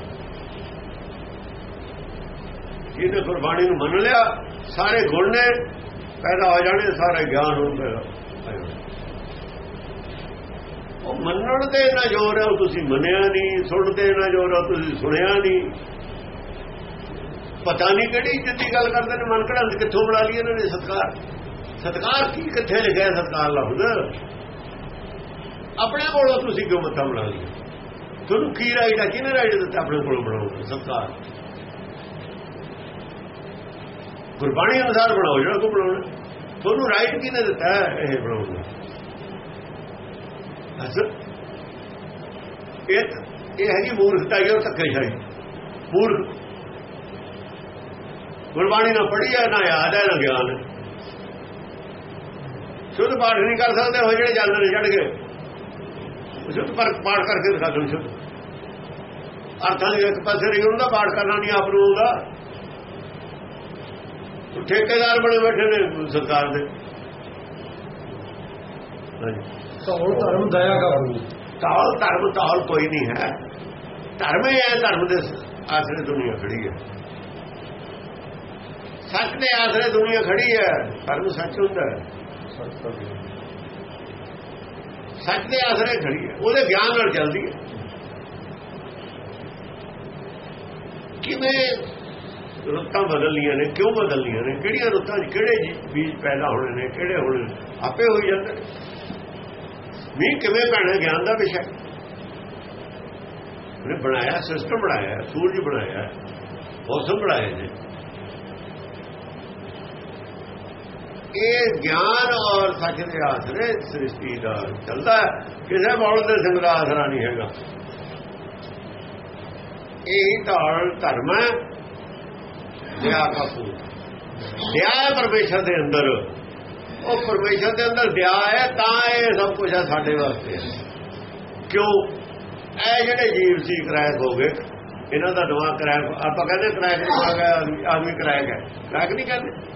ਇਹਨੇ ਗੁਰਬਾਣੀ ਨੂੰ ਮੰਨ ਲਿਆ, ਸਾਰੇ ਗੁਣ ਨੇ, ਪੈਦਾ ਹੋ ਜਾਣੇ, ਸਾਰੇ ਗਿਆਨ ਹੋਣ ਪੈਦਾ ਉਹ ਮੰਨਣ ਤੇ ਨਾ ਜੋਰ ਹੈ, ਉਹ ਤੁਸੀਂ ਮੰਨਿਆ ਨਹੀਂ, ਸੁਣਦੇ ਨਾ ਜੋਰ ਹੈ, ਤੁਸੀਂ ਸੁਣਿਆ ਨਹੀਂ। ਪਤਾ ਨਹੀਂ ਕਿਹੜੀ ਇੱਜ਼ਤ ਦੀ ਗੱਲ ਕਰਦੇ ਨੇ, ਮਨ ਕਢਾਂ ਕਿੱਥੋਂ ਬਣਾ ਲਈ ਇਹਨਾਂ ਨੇ ਸਤਕਾਰ। ਸਤਕਾਰ ਕੀ, ਕਿੱਥੇ ਲਿਖਿਆ ਹੈ ਸਤਕਾਰ ਲਫ਼ਜ਼ ਆਪਣੇ ਕੋਲੋਂ ਤੁਸੀਂ ਕਿਉਂ ਮੱਥਾ ਬਣਾ ਲਈ ਤੁਹਾਨੂੰ ਕੀ ਰਾਈਟ ਹੈ ਕਿਹਨੇ ਰਾਈਟ ਦਿੱਤਾ ਆਪਣੇ ਕੋਲੋਂ ਬਣਾਉਣ ਦਾ? ਗੁਰਬਾਣੀ ਅਨੁਸਾਰ ਬਣਾਓ, ਜਿਹੜਾ ਕੋ ਬਣਾਉਣਾ। ਤੁਹਾਨੂੰ ਰਾਈਟ ਕਿਹਨੇ ਦਿੱਤਾ ਇਹ ਬਣਾਉਣ ਦਾ? ਬਸ ਇਹ ਇਹ ਹੈਗੀ ਮੂਰਖਤਾ, ਇਹ ਧੱਕੇਸ਼ਾਹੀ ਮੂਰਖ। ਗੁਰਬਾਣੀ ਨਾ ਪੜ੍ਹੀ ਹੈ ਨਾ ਯਾਦ ਹੈ ਨਾ ਗਿਆਨ। ਸ਼ੁੱਧ ਪਾਠ ਨਹੀਂ ਕਰ ਸਕਦੇ ਹੋ ਜਿਹੜੇ ਜਾਂਦੇ ਨੇ ਚੜ ਗਏ ਸ਼ੁੱਧ ਪਰ ਪਾਠ ਕਰਕੇ ਦਿਖਾ ਦੋ ਸ਼ੁੱਧ। ਅਰਥਾਂ ਦੇ ਇੱਕ ਪਾਸੇ ਰਹੀ ਉਹਨਾਂ ਦਾ ਪਾਠ ਕਰਨਾ ਨਹੀਂ ਆਪ ਨੂੰ ਆਉਂਦਾ। ਠੇਕੇਦਾਰ ਬਣੇ ਬੈਠੇ ਨੇ ਸਰਕਾਰ ਦੇ। ਧੌਲ ਧਰਮ ਦਇਆ ਤਾਲ ਧਰਮ ਤਾਲ ਕੋਈ ਨਹੀਂ ਹੈ। ਧਰਮ ਹੀ ਹੈ ਧਰਮ ਦੇ ਆਸਰੇ ਦੁਨੀਆ ਖੜੀ ਹੈ। ਸੱਚ ਦੇ ਆਸਰੇ ਦੁਨੀਆ ਖੜੀ ਹੈ ਧਰਮ ਸੱਚ ਹੁੰਦਾ ਹੈ। ਸੱਚ ਦੇ ਆਸਰੇ ਖੜੀ ਹੈ ਉਹਦੇ ਗਿਆਨ ਨਾਲ ਚੱਲਦੀ ਹੈ। ਕਿਵੇਂ ਰੁੱਤਾਂ ਬਦਲਣੀਆਂ ਨੇ ਕਿਉਂ ਬਦਲਣੀਆਂ ਨੇ? ਕਿਹੜੀਆਂ ਰੁੱਤਾਂ 'ਚ ਕਿਹੜੇ ਬੀਜ ਪੈਦਾ ਹੋਣੇ ਨੇ ਕਿਹੜੇ ਹੋਣੇ ਨੇ, ਆਪੇ ਹੋਈ ਜਾਂਦੇ। ਨੇ ਵੀ ਕਿਵੇਂ ਪੈਣਾ ਗਿਆਨ ਦਾ ਵਿਸ਼ਾ ਉਹਨੇ ਬਣਾਇਆ ਸਿਸਟਮ ਬਣਾਇਆ ਸੂਰਜ ਬਣਾਇਆ ਮੌਸਮ ਬਣਾਏ ਨੇ ਇਹ ਗਿਆਨ ਔਰ ਸੱਚ ਦੇ ਆਸਰੇ ਸ੍ਰਿਸ਼ਟੀ ਦਾ ਚੱਲਦਾ ਕਿਸੇ ਬੌਲ ਦੇ ਸਿੰਘ ਦਾ ਆਸਰਾ ਨਹੀਂ ਹੈਗਾ। ਇਹ ਧਾਰਨ ਧਰਮ ਹੈ। ਦਇਆ ਦਾ ਪੂਤ ਦਇਆ ਹੈ ਪਰਮੇਸ਼ਰ ਦੇ ਅੰਦਰ। ਉਹ ਪਰਮੇਸ਼ਰ ਦੇ ਅੰਦਰ ਦਇਆ ਹੈ, ਤਾਂ ਇਹ ਸਭ ਕੁਝ ਹੈ ਸਾਡੇ ਵਾਸਤੇ। ਕਿਉਂ? ਇਹ ਜਿਹੜੇ ਜੀਵ ਸੀ ਕਰਾਇਕ ਹੋ ਗਏ। ਇਹਨਾਂ ਦਾ ਨਵਾਂ ਕਰਾਇਕ ਆਪਾਂ ਕਹਿੰਦੇ ਕਰਾਇਕ ਨਹੀਂ ਗਿਆ, ਆਦਮੀ- ਆਦਮੀ ਕਰਾਇਕ ਹੈ। ਕਰਾਇਕ ਨਹੀਂ ਕਹਿੰਦੇ।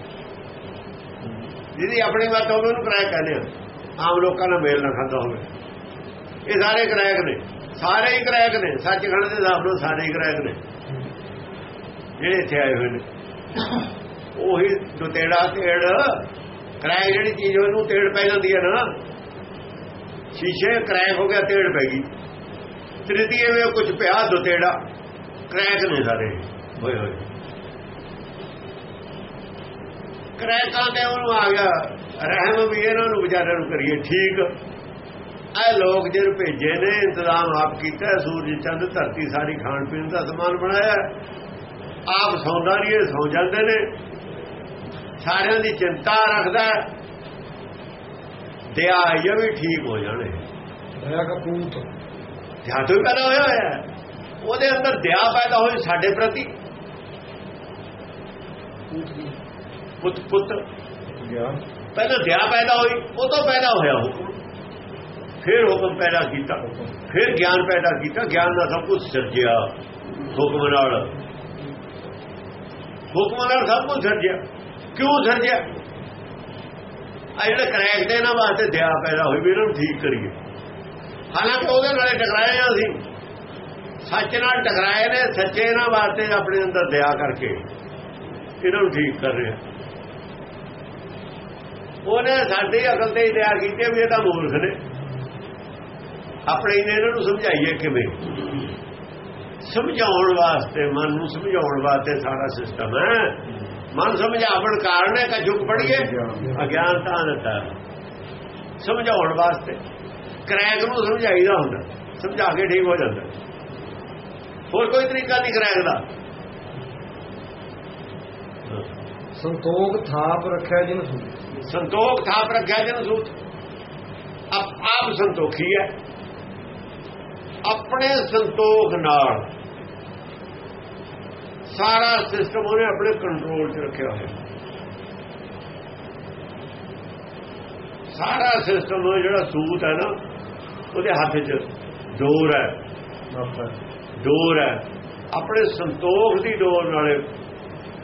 ਜਿਹਦੀ ਆਪਣੀ ਬਾਤ ਹੋਵੇ, ਉਹਨੂੰ ਕਰਾਇਕ ਕਹਿੰਦੇ ਆ। ਆਮ ਲੋਕਾਂ ਨਾਲ ਮੇਲ ਨਾ ਖਾਂਦਾ ਹੋਵੇ। ਇਹ ਸਾਰੇ ਕਰਾਇਕ ਨੇ। ਸਾਰੇ ਹੀ ਕਰਾਇਕ ਨੇ। ਸੱਚਖੰਡ ਦੇ ਹਿਸਾਬ ਨਾਲ ਸਾਰੇ ਹੀ ਕਰਾਇਕ ਨੇ। ਜਿਹੜੇ ਇੱਥੇ ਆਏ ਹੋਏ ਨੇ। ਉਹੀ ਦੁਤੇੜਾ ਤੇੜ ਕਰਾਇਕ ਜਿਹੜੀ ਚੀਜ਼ ਉਹਨੂੰ ਤੇੜ ਪੈ ਜਾਂਦੀ ਹੈ ਨਾ। ਸ਼ੀਸ਼ੇ ਕਰਾਇਕ ਹੋ ਗਿਆ, ਤੇੜ ਪੈ ਗਈ। ਤ੍ਰਿਤੀਏ ਵਿੱਚ ਕੁਝ ਪਿਆ ਦੁਤੇੜਾ ਕਰਾਇਕ ਨੇ ਸਾਰੇ। ਹੋਏ ਹੋਏ। ਕਰੈਕਾਂ ਤੇ ਉਹਨੂੰ ਆ ਗਿਆ ਰਹਿਮ ਵੀ ਇਹਨਾਂ ਨੂੰ ਵਿਚਾਰਿਆਂ ਨੂੰ ਕਰੀਏ ਠੀਕ ਇਹ ਲੋਕ ਜਿਹੜੇ ਭੇਜੇ ਨੇ ਇੰਤਜ਼ਾਮ ਆਪ ਕੀਤਾ ਸੂਰਜ ਚੰਦ ਧਰਤੀ ਸਾਰੀ ਖਾਣ ਪੀਣ ਦਾ ਸਮਾਨ ਬਣਾਇਆ। ਆਪ ਸੌਂਦਾ ਨਹੀਂ ਇਹ ਸੌ ਜਾਂਦੇ ਨੇ ਸਾਰਿਆਂ ਦੀ ਚਿੰਤਾ ਰੱਖਦਾ ਹੈ। ਦਇਆ ਇਹ ਵੀ ਠੀਕ ਹੋ ਜਾਣੇ ਦਇਆ ਦਾ ਪੂਤ ਦਇਆ ਤੋਂ ਹੀ ਪੈਦਾ ਹੋਇਆ ਹੋਇਆ। ਉਹਦੇ ਅੰਦਰ ਦਇਆ ਪੈਦਾ ਹੋਈ ਸਾਡੇ ਪ੍ਰਤੀ ਪੁੱਤ ਪੁੱਤ। ਗਿਆਨ ਪਹਿਲਾਂ ਦਇਆ ਪੈਦਾ ਹੋਈ, ਉਹ ਤੋਂ ਪੈਦਾ ਹੋਇਆ ਹੁਕਮ। ਫਿਰ ਹੁਕਮ ਪੈਦਾ ਕੀਤਾ। ਫਿਰ ਗਿਆਨ ਪੈਦਾ ਕੀਤਾ। ਗਿਆਨ ਨਾਲ ਸਭ ਕੁਝ ਸਿਰਜਿਆ ਹੁਕਮ ਨਾਲ। ਹੁਕਮ ਨਾਲ ਸਭ ਕੁਝ ਸਿਰਜਿਆ। ਕਿਉਂ ਸਿਰਜਿਆ? ਆ ਜਿਹੜੇ ਕਰੈਕ ਤੇ ਇਹਨਾਂ ਵਾਸਤੇ ਦਇਆ ਪੈਦਾ ਹੋਈ ਵੀ ਇਹਨਾਂ ਨੂੰ ਠੀਕ ਕਰੀਏ। ਹਾਲਾਂਕਿ ਉਹਦੇ ਨਾਲੇ ਟਕਰਾਏ ਆ ਅਸੀਂ। ਸੱਚ ਨਾਲ ਟਕਰਾਏ ਨੇ, ਸੱਚੇ ਇਹਨਾਂ ਵਾਸਤੇ ਆਪਣੇ ਅੰਦਰ ਦਇਆ ਕਰਕੇ ਇਹਨਾਂ ਨੂੰ ਠੀਕ ਕਰ ਰਿਹਾ ਉਹਨੇ ਸਾਡੀ ਅਕਲ ਤੇ ਹੀ ਦਇਆ ਕੀਤੀ ਵੀ ਇਹ ਤਾਂ ਮੂਰਖ ਨੇ। ਆਪਣੇ ਇਹਨੇ ਇਹਨਾਂ ਨੂੰ ਸਮਝਾਈਏ ਕਿਵੇਂ? ਸਮਝਾਉਣ ਵਾਸਤੇ, ਮਨ ਨੂੰ ਸਮਝਾਉਣ ਵਾਸਤੇ ਸਾਰਾ ਸਿਸਟਮ ਹੈ। ਮਨ ਸਮਝਾਵਣ ਕਾਰਨ ਹੈ ਕਿ ਪੜੀਏ ਅਗਿਆਨਤਾ ਦਿੱਤਾ। ਸਮਝਾਉਣ ਵਾਸਤੇ। ਕਰੈਕ ਨੂੰ ਸਮਝਾਈਦਾ ਹੁੰਦਾ, ਸਮਝਾ ਕੇ ਠੀਕ ਹੋ ਜਾਂਦਾ। ਹੋਰ ਕੋਈ ਤਰੀਕਾ ਨਹੀਂ ਕਰੈਕ ਦਾ। ਸੰਤੋਖ ਥਾਪ ਰੱਖਿਆ ਜਿਨ ਸੁਣੀ ਸੰਤੋਖ ਥਾਪ ਰੱਖਿਆ ਜਨ ਸੂਤ। ਆਪ ਆਪ ਸੰਤੋਖੀ ਹੈ। ਆਪਣੇ ਸੰਤੋਖ ਨਾਲ ਸਾਰਾ ਸਿਸਟਮ ਉਹਨੇ ਆਪਣੇ ਕੰਟਰੋਲ 'ਚ ਰੱਖਿਆ ਹੋਇਆ। ਸਾਰਾ ਸਿਸਟਮ ਉਹ ਜਿਹੜਾ ਸੂਤ ਹੈ ਨਾ ਉਹਦੇ ਹੱਥ 'ਚ ਡੋਰ ਹੈ। ਡੋਰ ਹੈ। ਆਪਣੇ ਸੰਤੋਖ ਦੀ ਡੋਰ ਨਾਲੇ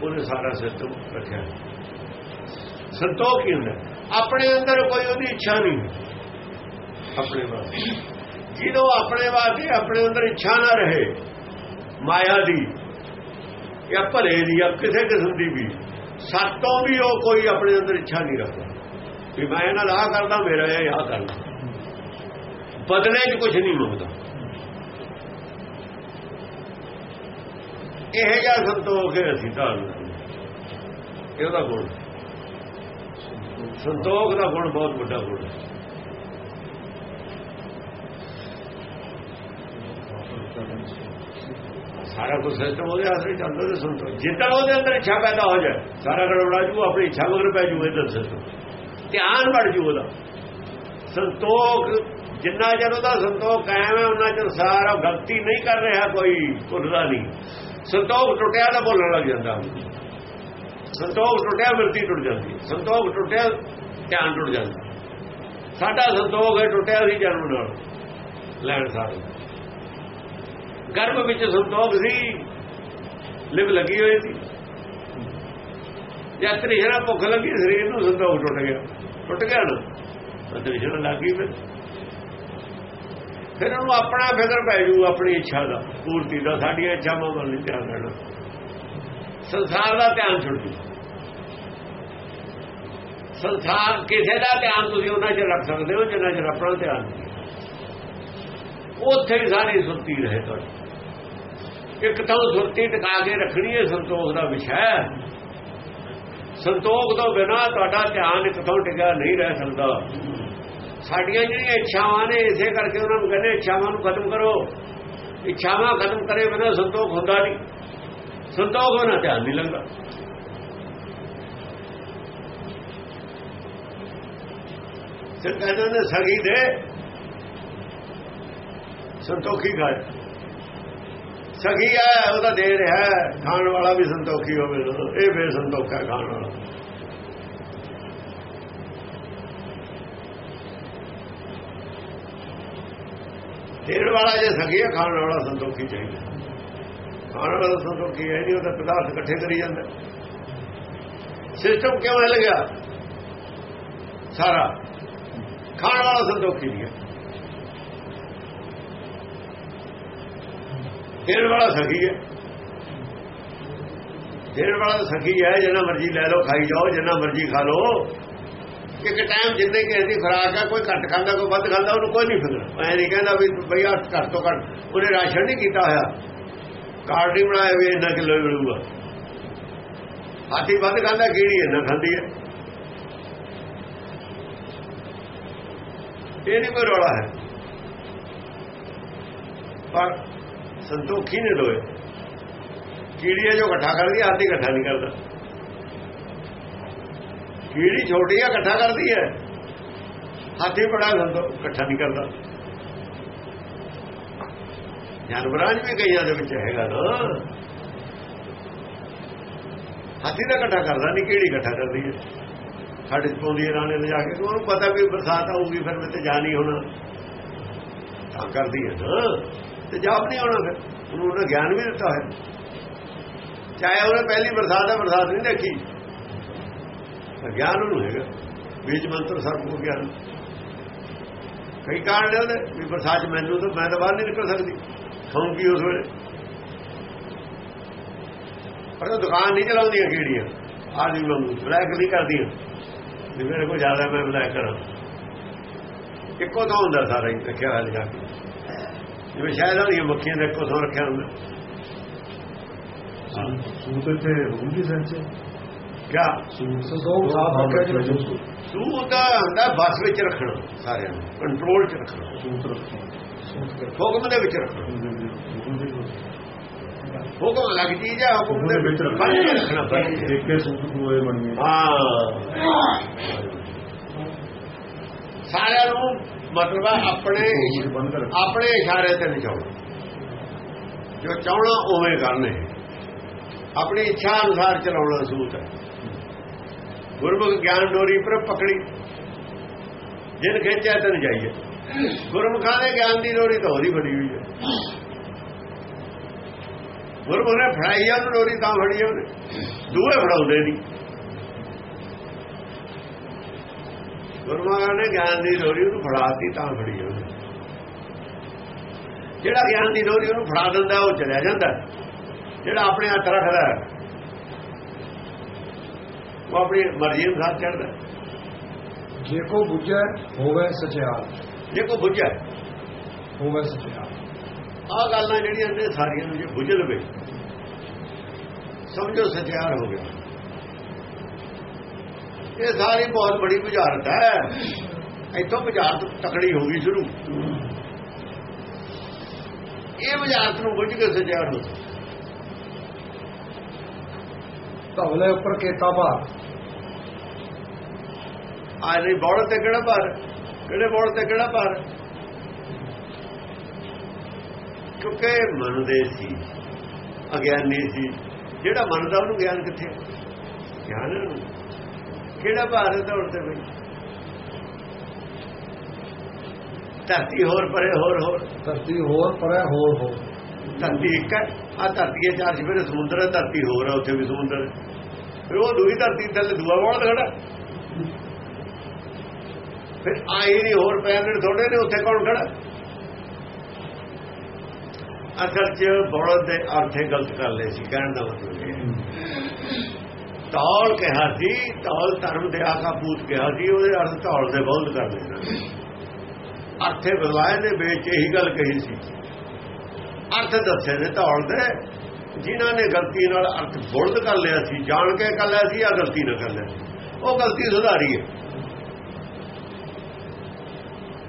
ਉਹਨੇ ਸਾਰਾ ਸਿਸਟਮ ਰੱਖਿਆ। ਸੰਤੋਖ ਹੀ ਹੁੰਦਾ? ਆਪਣੇ ਅੰਦਰ ਕੋਈ ਉਹਦੀ ਇੱਛਾ ਨਹੀਂ। ਆਪਣੇ ਵਾਸਤੇ ਜਦੋਂ ਆਪਣੇ ਵਾਸਤੇ ਆਪਣੇ ਅੰਦਰ ਇੱਛਾ ਨਾ ਰਹੇ, ਮਾਇਆ ਦੀ ਜਾਂ ਭਲੇ ਦੀ ਜਾਂ ਕਿਸੇ ਕਿਸਮ ਦੀ ਵੀ, ਸਾਤੋਂ ਵੀ ਉਹ ਕੋਈ ਆਪਣੇ ਅੰਦਰ ਇੱਛਾ ਨਹੀਂ ਰੱਖਦਾ। ਵੀ ਮੈਂ ਇਹਨਾਂ ਦਾ ਆਹ ਕਰਦਾ, ਮੇਰਾ ਇਹ ਆਹ ਕਰਦਾ। ਬਦਲੇ 'ਚ ਕੁਝ ਨਹੀਂ ਮੰਗਦਾ। ਇਹ ਜਿਹਾ ਸੰਤੋਖ ਅਸੀਂ ਧਾਰਨ ਇਹਦਾ ਗੁਣ। ਸੰਤੋਖ ਦਾ ਗੁਣ ਬਹੁਤ ਵੱਡਾ ਗੁਣ ਹੈ। ਸਾਰਾ ਕੁਝ ਸਿਸਟਮ ਉਹਦੇ ਆਸਰੇ ਚੱਲਦਾ ਤੇ ਸੰਤੋਖ। ਜਿੱਦਾਂ ਉਹਦੇ ਅੰਦਰ ਇੱਛਾ ਪੈਦਾ ਹੋ ਜਾਏ, ਸਾਰਾ ਗੜਬੜਾ ਜੂ, ਆਪਣੀ ਇੱਛਾ ਮਗਰ ਪੈ ਜੂ ਇਹਦਾ ਸਿਸਟਮ ਧਿਆਨ ਵੜ ਜੂ ਉਹਦਾ। ਸੰਤੋਖ, ਜਿੰਨਾ ਚਿਰ ਉਹਦਾ ਸੰਤੋਖ ਕਾਇਮ ਹੈ ਉਹਨਾਂ ਚਿਰ ਸਾਰਾ ਗਲਤੀ ਨਹੀਂ ਕਰ ਰਿਹਾ ਕੋਈ, ਭੁੱਲਦਾ ਨਹੀਂ। ਸੰਤੋਖ ਟੁੱਟਿਆ ਤਾਂ ਭੁੱਲਣ ਲੱਗ ਜਾਂਦਾ ਸੰਤੋਖ ਟੁੱਟਿਆ ਮਿਰਤੀ ਟੁੱਟ ਜਾਂਦੀ। ਸੰਤੋਖ ਟੁੱਟਿਆ, ਧਿਆਨ ਟੁੱਟ ਜਾਂਦਾ। ਸਾਡਾ ਸੰਤੋਖ ਹੈ ਟੁੱਟਿਆ ਸੀ ਜਨਮ ਨਾਲ, ਲੈਣ ਸਾਰੇ। ਗਰਭ ਵਿੱਚ ਸੰਤੋਖ ਸੀ, ਲਿਵ ਲੱਗੀ ਹੋਈ ਸੀ। ਜਦ ਤ੍ਰਿਸ਼ਨਾ ਭੁੱਖ ਲੱਗੀ, ਸਰੀਰ ਨੂੰ ਸੰਤੋਖ ਟੁੱਟ ਗਿਆ। ਟੁੱਟ ਗਿਆ ਨਾ ਤ੍ਰਿਸ਼ਨਾ ਲੱਗੀ ਫਿਰ। ਫਿਰ ਉਹਨੂੰ ਆਪਣਾ ਫਿਕਰ ਪੈ ਜੂ, ਆਪਣੀ ਇੱਛਾ ਦਾ। ਪੂਰਤੀ ਦਾ, ਸਾਡੀਆਂ ਇੱਛਾਵਾਂ ਵੱਲ ਨਹੀਂ ਧਿਆਨ ਦੇਣਾ। ਸੰਸਾਰ ਦਾ ਧਿਆਨ ਛੁੱਟ ਜੂ ਸੰਸਾਰ ਕਿਸੇ ਦਾ ਧਿਆਨ ਤੁਸੀਂ ਉਹਨਾਂ 'ਚ ਰੱਖ ਸਕਦੇ ਹੋ ਜਿੰਨਾ 'ਚ ਆਪਣਾ ਧਿਆਨ ਉੱਥੇ ਹੀ ਸਾਰੀ ਸੁਰਤੀ ਰਹੇ ਤੁਹਾਡੀ। ਇੱਕ ਤਾਂ ਸੁਰਤੀ ਟਿਕਾ ਕੇ ਰੱਖਣੀ ਹੈ, ਸੰਤੋਖ ਦਾ ਵਿਸ਼ਾ ਸੰਤੋਖ ਤੋਂ ਬਿਨਾ ਤੁਹਾਡਾ ਧਿਆਨ ਇੱਕ ਤੋਂ ਟਿਕਿਆ ਨਹੀਂ ਰਹਿ ਸਕਦਾ। ਸਾਡੀਆਂ ਜਿਹੜੀਆਂ ਇੱਛਾਵਾਂ ਨੇ ਇਸੇ ਕਰਕੇ ਉਹਨਾਂ ਨੂੰ ਕਹਿੰਦੇ ਇੱਛਾਵਾਂ ਨੂੰ ਖਤਮ ਕਰੋ। ਇੱਛਾਵਾਂ ਖਤਮ ਕਰੇ ਬਿਨਾ ਸੰਤੋਖ ਹੁੰਦਾ ਨਹੀਂ। ਸੰਤੋਖ ਹੋਣਾ ਧਿਆਨ ਨਹੀਂ ਲੱਗਦਾ। ਸਿਰ ਕਹਿੰਦੇ ਨੇ ਸਗੀ ਦੇ ਸੰਤੋਖੀ ਖਾਏ। ਸਗੀ ਹੈ, ਉਹਦਾ ਦੇ ਰਿਹਾ ਖਾਣ ਵਾਲਾ ਵੀ ਸੰਤੋਖੀ ਹੋਵੇ ਇਹ ਬੇ ਸੰਤੋਖ ਹੈ, ਖਾਣ ਵਾਲਾ। ਦੇਣ ਵਾਲਾ ਜੇ ਸਗੀ ਹੈ ਖਾਣ ਵਾਲਾ ਸੰਤੋਖੀ ਚਾਹੀਦਾ। ਖਾਣ ਵਾਲਾ ਸੰਤੋਖੀ ਹੈ ਨਹੀਂ ਉਹਦਾ ਪਦਾਰਥ ਇਕੱਠੇ ਕਰੀ ਜਾਂਦਾ। ਸਿਸਟਮ ਕਿਉਂ ਹਿਲ ਗਿਆ? ਸਾਰਾ। ਖਾਣ ਵਾਲਾ ਸੰਤੋਖੀ ਨਹੀਂ ਹੈ। ਦੇਣ ਵਾਲਾ ਸਖੀ ਹੈ। ਦੇਣ ਵਾਲਾ ਸਖੀ ਹੈ, ਜਿੰਨਾ ਮਰਜ਼ੀ ਲੈ ਲਓ, ਖਾਈ ਜਾਓ, ਜਿੰਨਾ ਮਰਜ਼ੀ ਖਾ ਲਓ। ਇੱਕ ਟਾਈਮ ਜਿੰਨੇ ਕਿਸੇ ਦੀ ਖੁਰਾਕ ਹੈ ਕੋਈ ਘੱਟ ਖਾਂਦਾ, ਕੋਈ ਵੱਧ ਖਾਂਦਾ, ਉਹਨੂੰ ਕੋਈ ਨਹੀਂ ਫਿਕਰ। ਮੈਂ ਨਹੀਂ ਕਹਿੰਦਾ ਵੀ ਬਈ ਆ ਘੱਟ ਤੋਂ ਘੱਟ, ਉਹਨੇ ਰਾਸ਼ਨ ਨਹੀਂ ਕੀਤਾ ਹੋਇਆ। ਕਾਰਡ ਨਹੀਂ ਬਣਾਇਆ ਵੀ ਇੰਨਾ ਕਿਲੋ ਮਿਲੂਗਾ। ਹਾਥੀ ਵੱਧ ਖਾਂਦਾ, ਕਿਹੜੀ ਇੰਨਾ ਖਾਂਦੀ ਹੈ? ਇਹ ਨਹੀਂ ਕੋਈ ਰੌਲਾ ਹੈ। ਪਰ ਸੰਤੋਖੀ ਨੇ ਦੋਏ। ਕੀੜੀ ਹੈ ਜੋ ਇਕੱਠਾ ਕਰਦੀ ਹੈ ਹਾਥੀ ਇਕੱਠਾ ਨਹੀਂ ਕਰਦਾ। ਕੀੜੀ ਛੋਟੀ ਹੈ ਇਕੱਠਾ ਕਰਦੀ ਹੈ। ਹਾਥੀ ਬੜਾ ਸੰਤੋ ਇਕੱਠਾ ਨਹੀਂ ਕਰਦਾ। ਜਾਨਵਰਾਂ ਵੀ ਕਈਆਂ ਦੇ ਵਿੱਚ ਹੈਗਾ ਨਾ। ਹਾਥੀ ਦਾ ਇਕੱਠਾ ਕਰਦਾ ਨਹੀਂ ਕੀੜੀ ਇਕੱਠਾ ਕਰਦੀ ਹੈ? ਸਾਡੇ ਪਾਉਂਦੀ ਹੈ ਰਾਣੇ ਲਿਜਾ ਕੇ, ਉਹਨੂੰ ਪਤਾ ਵੀ ਬਰਸਾਤ ਆਊਗੀ, ਫਿਰ ਮੈਂ ਤੇ ਜਾ ਨਹੀਂ ਹੋਣਾ। ਤਾਂ ਕਰਦੀ ਹੈ ਨਾ। ਤੇ ਜਾਪ ਨਹੀਂ ਹੋਣਾ ਫਿਰ। ਉਹਨੂੰ ਉਹਨੇ ਗਿਆਨ ਵੀ ਦਿੱਤਾ ਹੈ ਚਾਹੇ ਉਹਨੇ ਪਹਿਲੀ ਬਰਸਾਤ ਹੈ ਬਰਸਾਤ ਨਹੀਂ ਦੇਖੀ। ਗਿਆਨ ਉਹਨੂੰ ਹੈਗਾ। ਬੀਜ ਮੰਤਰ ਸਭ ਗਿਆਨ। ਕਈ ਕਾਰਨ ਨੇ ਉਹਦੇ, ਵੀ ਬਰਸਾਤ ਮੈਨੂੰ ਤਾਂ, ਮੈਂ ਤਾਂ ਬਾਹਰ ਨਹੀਂ ਨਿਕਲ ਸਕਦੀ। ਖਾਉਂਗੀ ਉਸ ਵੇਲੇ। ਪਰ ਦੁਕਾਨ ਨਹੀਂ ਚਲਾਉਂਦੀਆਂ ਕਿਹੜੀਆਂ ਆਦਮੀ ਵਾਂਗੂ, ਬਲੈਕ ਨਹੀਂ ਕਰਦੀਆਂ। ਵੀ ਮੇਰੇ ਕੋਲ ਜ਼ਿਆਦਾ ਮੈਂ ਬਲੈਕ ਕਰਾਂ। ਇੱਕੋ ਤਾਂ ਹੁੰਦਾ ਸਾਰਾ ਹੀ, ਰੱਖਿਆ ਹੋਇਆ ਲਿਜਾ ਕੇ ਜਿਵੇਂ ਸ਼ਾਇਦ ਉਹਦੀਆਂ ਮੱਖੀਆਂ ਦੇ ਇੱਕੋ ਥਾਂ ਰੱਖਿਆ ਹੁੰਦਾ। ਸੂਤ ਤੇ ਹੋਊਗੀ ਸੱਚ ਕਿਆ? ਸੰਤੋਖ ਜੀ ਸੂਤ ਦਾ ਹੁੰਦਾ ਬਸ ਵਿੱਚ ਰੱਖਣਾ ਸਾਰਿਆਂ ਨੂੰ। ਕੰਟਰੋਲ 'ਚ ਰੱਖਣਾ। ਸੂਤ ਹੁਕਮ ਦੇ ਵਿੱਚ ਰੱਖਣਾ। ਹੁਕਮ ਲੱਗ ਜੀ ਜਾਂ ਹੁਕਮ ਦੇ ਵਿੱਚ ਰੱਖਣਾ। ਦੇਖੇ ਸੂਤ ਦੋਏ ਬਣੀਏ। ਹਾਂ। ਸਾਰਿਆਂ ਨੂੰ ਮਤਲਬ ਆਪਣੇ ਆਪਣੇ ਇਸ਼ਾਰੇ ਤੇ ਨਹੀਂ ਚਾਹਣਾ ਜੋ ਚਾਹਣਾ ਉਵੇਂ ਕਰਨੇ। ਆਪਣੀ ਇੱਛਾ ਅਨੁਸਾਰ ਚਲਾਉਣਾ ਸੂਤ। ਹੈ ਗੁਰਮੁਖ ਗਿਆਨ ਡੋਰੀ ਪਰ ਪਕੜੀ। ਜਿਨ ਖੇਚਿਆ ਤਨ ਜਾਈਏ। ਗੁਰਮੁਖਾਂ ਦੇ ਗਿਆਨ ਦੀ ਡੋਰੀ ਤਾਂ ਹੋਰੀ ਫੜੀ ਹੋਈ ਹੈ। ਗੁਰਮੁਖ ਨੇ ਫੜਾਈ ਆ, ਉਹਨੂੰ ਡੋਰੀ ਤਾਂ ਫੜੀ ਉਹਨੇ। ਦੂਏ ਫੜਾਉਂਦੇ ਨਹੀਂ। ਗੁਰਮੁਖਾਂ ਨੇ ਗਿਆਨ ਦੀ ਡੋਰੀ ਉਹਨੂੰ ਫੜਾਤੀ, ਤਾਂ ਫੜੀ ਉਹਨੇ। ਜਿਹੜਾ ਗਿਆਨ ਦੀ ਡੋਰੀ ਉਹਨੂੰ ਫੜਾ ਦਿੰਦਾ, ਉਹ ਚਲਿਆ ਜਾਂਦਾ। ਜਿਹੜਾ ਆਪਣੇ ਹੱਥ ਰੱਖਦਾ ਉਹ ਆਪਣੀ ਮਰਜ਼ੀ ਅਨੁਸਾਰ ਚੜਦਾ ਜੇ ਕੋ ਬੁੱਝੈ ਹੋਵੇ ਸਚਿਆਰ ਜੇ ਕੋ ਬੁੱਝਿਆ ਹੋਵੇ ਸਚਿਆਰ ਆਹ ਗੱਲਾਂ ਜਿਹੜੀਆਂ ਨੇ ਸਾਰੀਆਂ ਨੂੰ ਜੇ ਬੁੱਝ ਲਵੇ ਸਮਝੋ ਸਚਿਆਰ ਹੋ ਗਿਆ। ਇਹ ਸਾਰੀ ਬਹੁਤ ਬੜੀ ਬੁਝਾਰਤ ਹੈ। ਇੱਥੋਂ ਬੁਝਾਰਤ ਤਕੜੀ ਹੋ ਗਈ ਸ਼ੁਰੂ। ਇਹ ਬੁਝਾਰਤ ਨੂੰ ਬੁੱਝ ਕੇ ਸਚਿਆਰ ਹੋ ਧਵਲੇ ਉੱਪਰ ਕੇਤਾ ਭਾਰ। ਆ ਨਹੀਂ ਬੋੜ ਤੇ ਕਿਹੜਾ ਭਾਰ? ਕਿਹੜੇ ਬੋੜ ਤੇ ਕਿਹੜਾ ਭਾਰ? ਕਿਉਂਕਿ ਮੰਨਦੇ ਸੀ ਅਗਿਆਨੀ ਸੀ। ਜਿਹੜਾ ਮੰਨਦਾ ਉਹਨੂੰ ਗਿਆਨ ਕਿੱਥੇ ਗਿਆਨ। ਕਿਹੜਾ ਭਾਰ ਹੈ ਦੌੜ ਤੇ ਬਈ? ਧਰਤੀ ਹੋਰ ਪਰੇ ਹੋਰ ਹੋਰ। ਧਰਤੀ ਹੋਰ ਪਰੇ ਹੋਰ ਹੋਰ। ਧਰਤੀ ਇੱਕ ਹੈ। ਆ ਧਰਤੀ ਹੈ ਚਾਰ ਚਫੇਰੇ, ਸਮੁੰਦਰ ਹੈ, ਧਰਤੀ ਹੋਰ ਹੈ ਉੱਥੇ ਵੀ ਸਮੁੰਦਰ। ਫਿਰ ਉਹ ਦੂਈ ਧਰਤੀ ਥੱਲੇ ਦੂਆ ਬੋੜ ਖੜਾ ਫਿਰ ਆਏ ਨਹੀਂ ਹੋਰ ਪੈਨਲ ਥੋੜੇ ਨੇ, ਉੱਥੇ ਕੌਣ ਖੜਾ ਅਸਲ 'ਚ ਬੋੜ ਦੇ ਅਰਥੇ ਗਲਤ ਕਰ ਲਏ ਸੀ, ਕਹਿਣ ਦਾ ਮਤਲਬ ਇਹ ਤੌਲ ਕਿਹਾ ਸੀ ਤੌਲ ਧਰਮ ਦੇ ਆਖਾ ਪੂਤ ਕਿਹਾ ਸੀ, ਉਹਦੇ ਅਰਥ ਤੌਲ ਦੇ ਬਹੁਤ ਕਰ ਲੈਣਾ ਅਰਥੇ ਬਦਲਾਏ ਦੇ ਵਿੱਚ ਇਹੀ ਗੱਲ ਕਹੀ ਸੀ। ਅਰਥ ਦੱਸੇ ਨੇ ਤੌਲ ਦੇ, ਜਿਨ੍ਹਾਂ ਨੇ ਗਲਤੀ ਨਾਲ ਅਰਥ ਬੁਲਦ ਕਰ ਲਿਆ ਸੀ, ਜਾਣ ਕੇ ਕਰ ਲਿਆ ਸੀ ਜਾਂ ਗਲਤੀ ਨਾ ਕਰ ਲਿਆ ਸੀ। ਉਹ ਗਲਤੀ ਸੁਧਾਰੀ ਹੈ।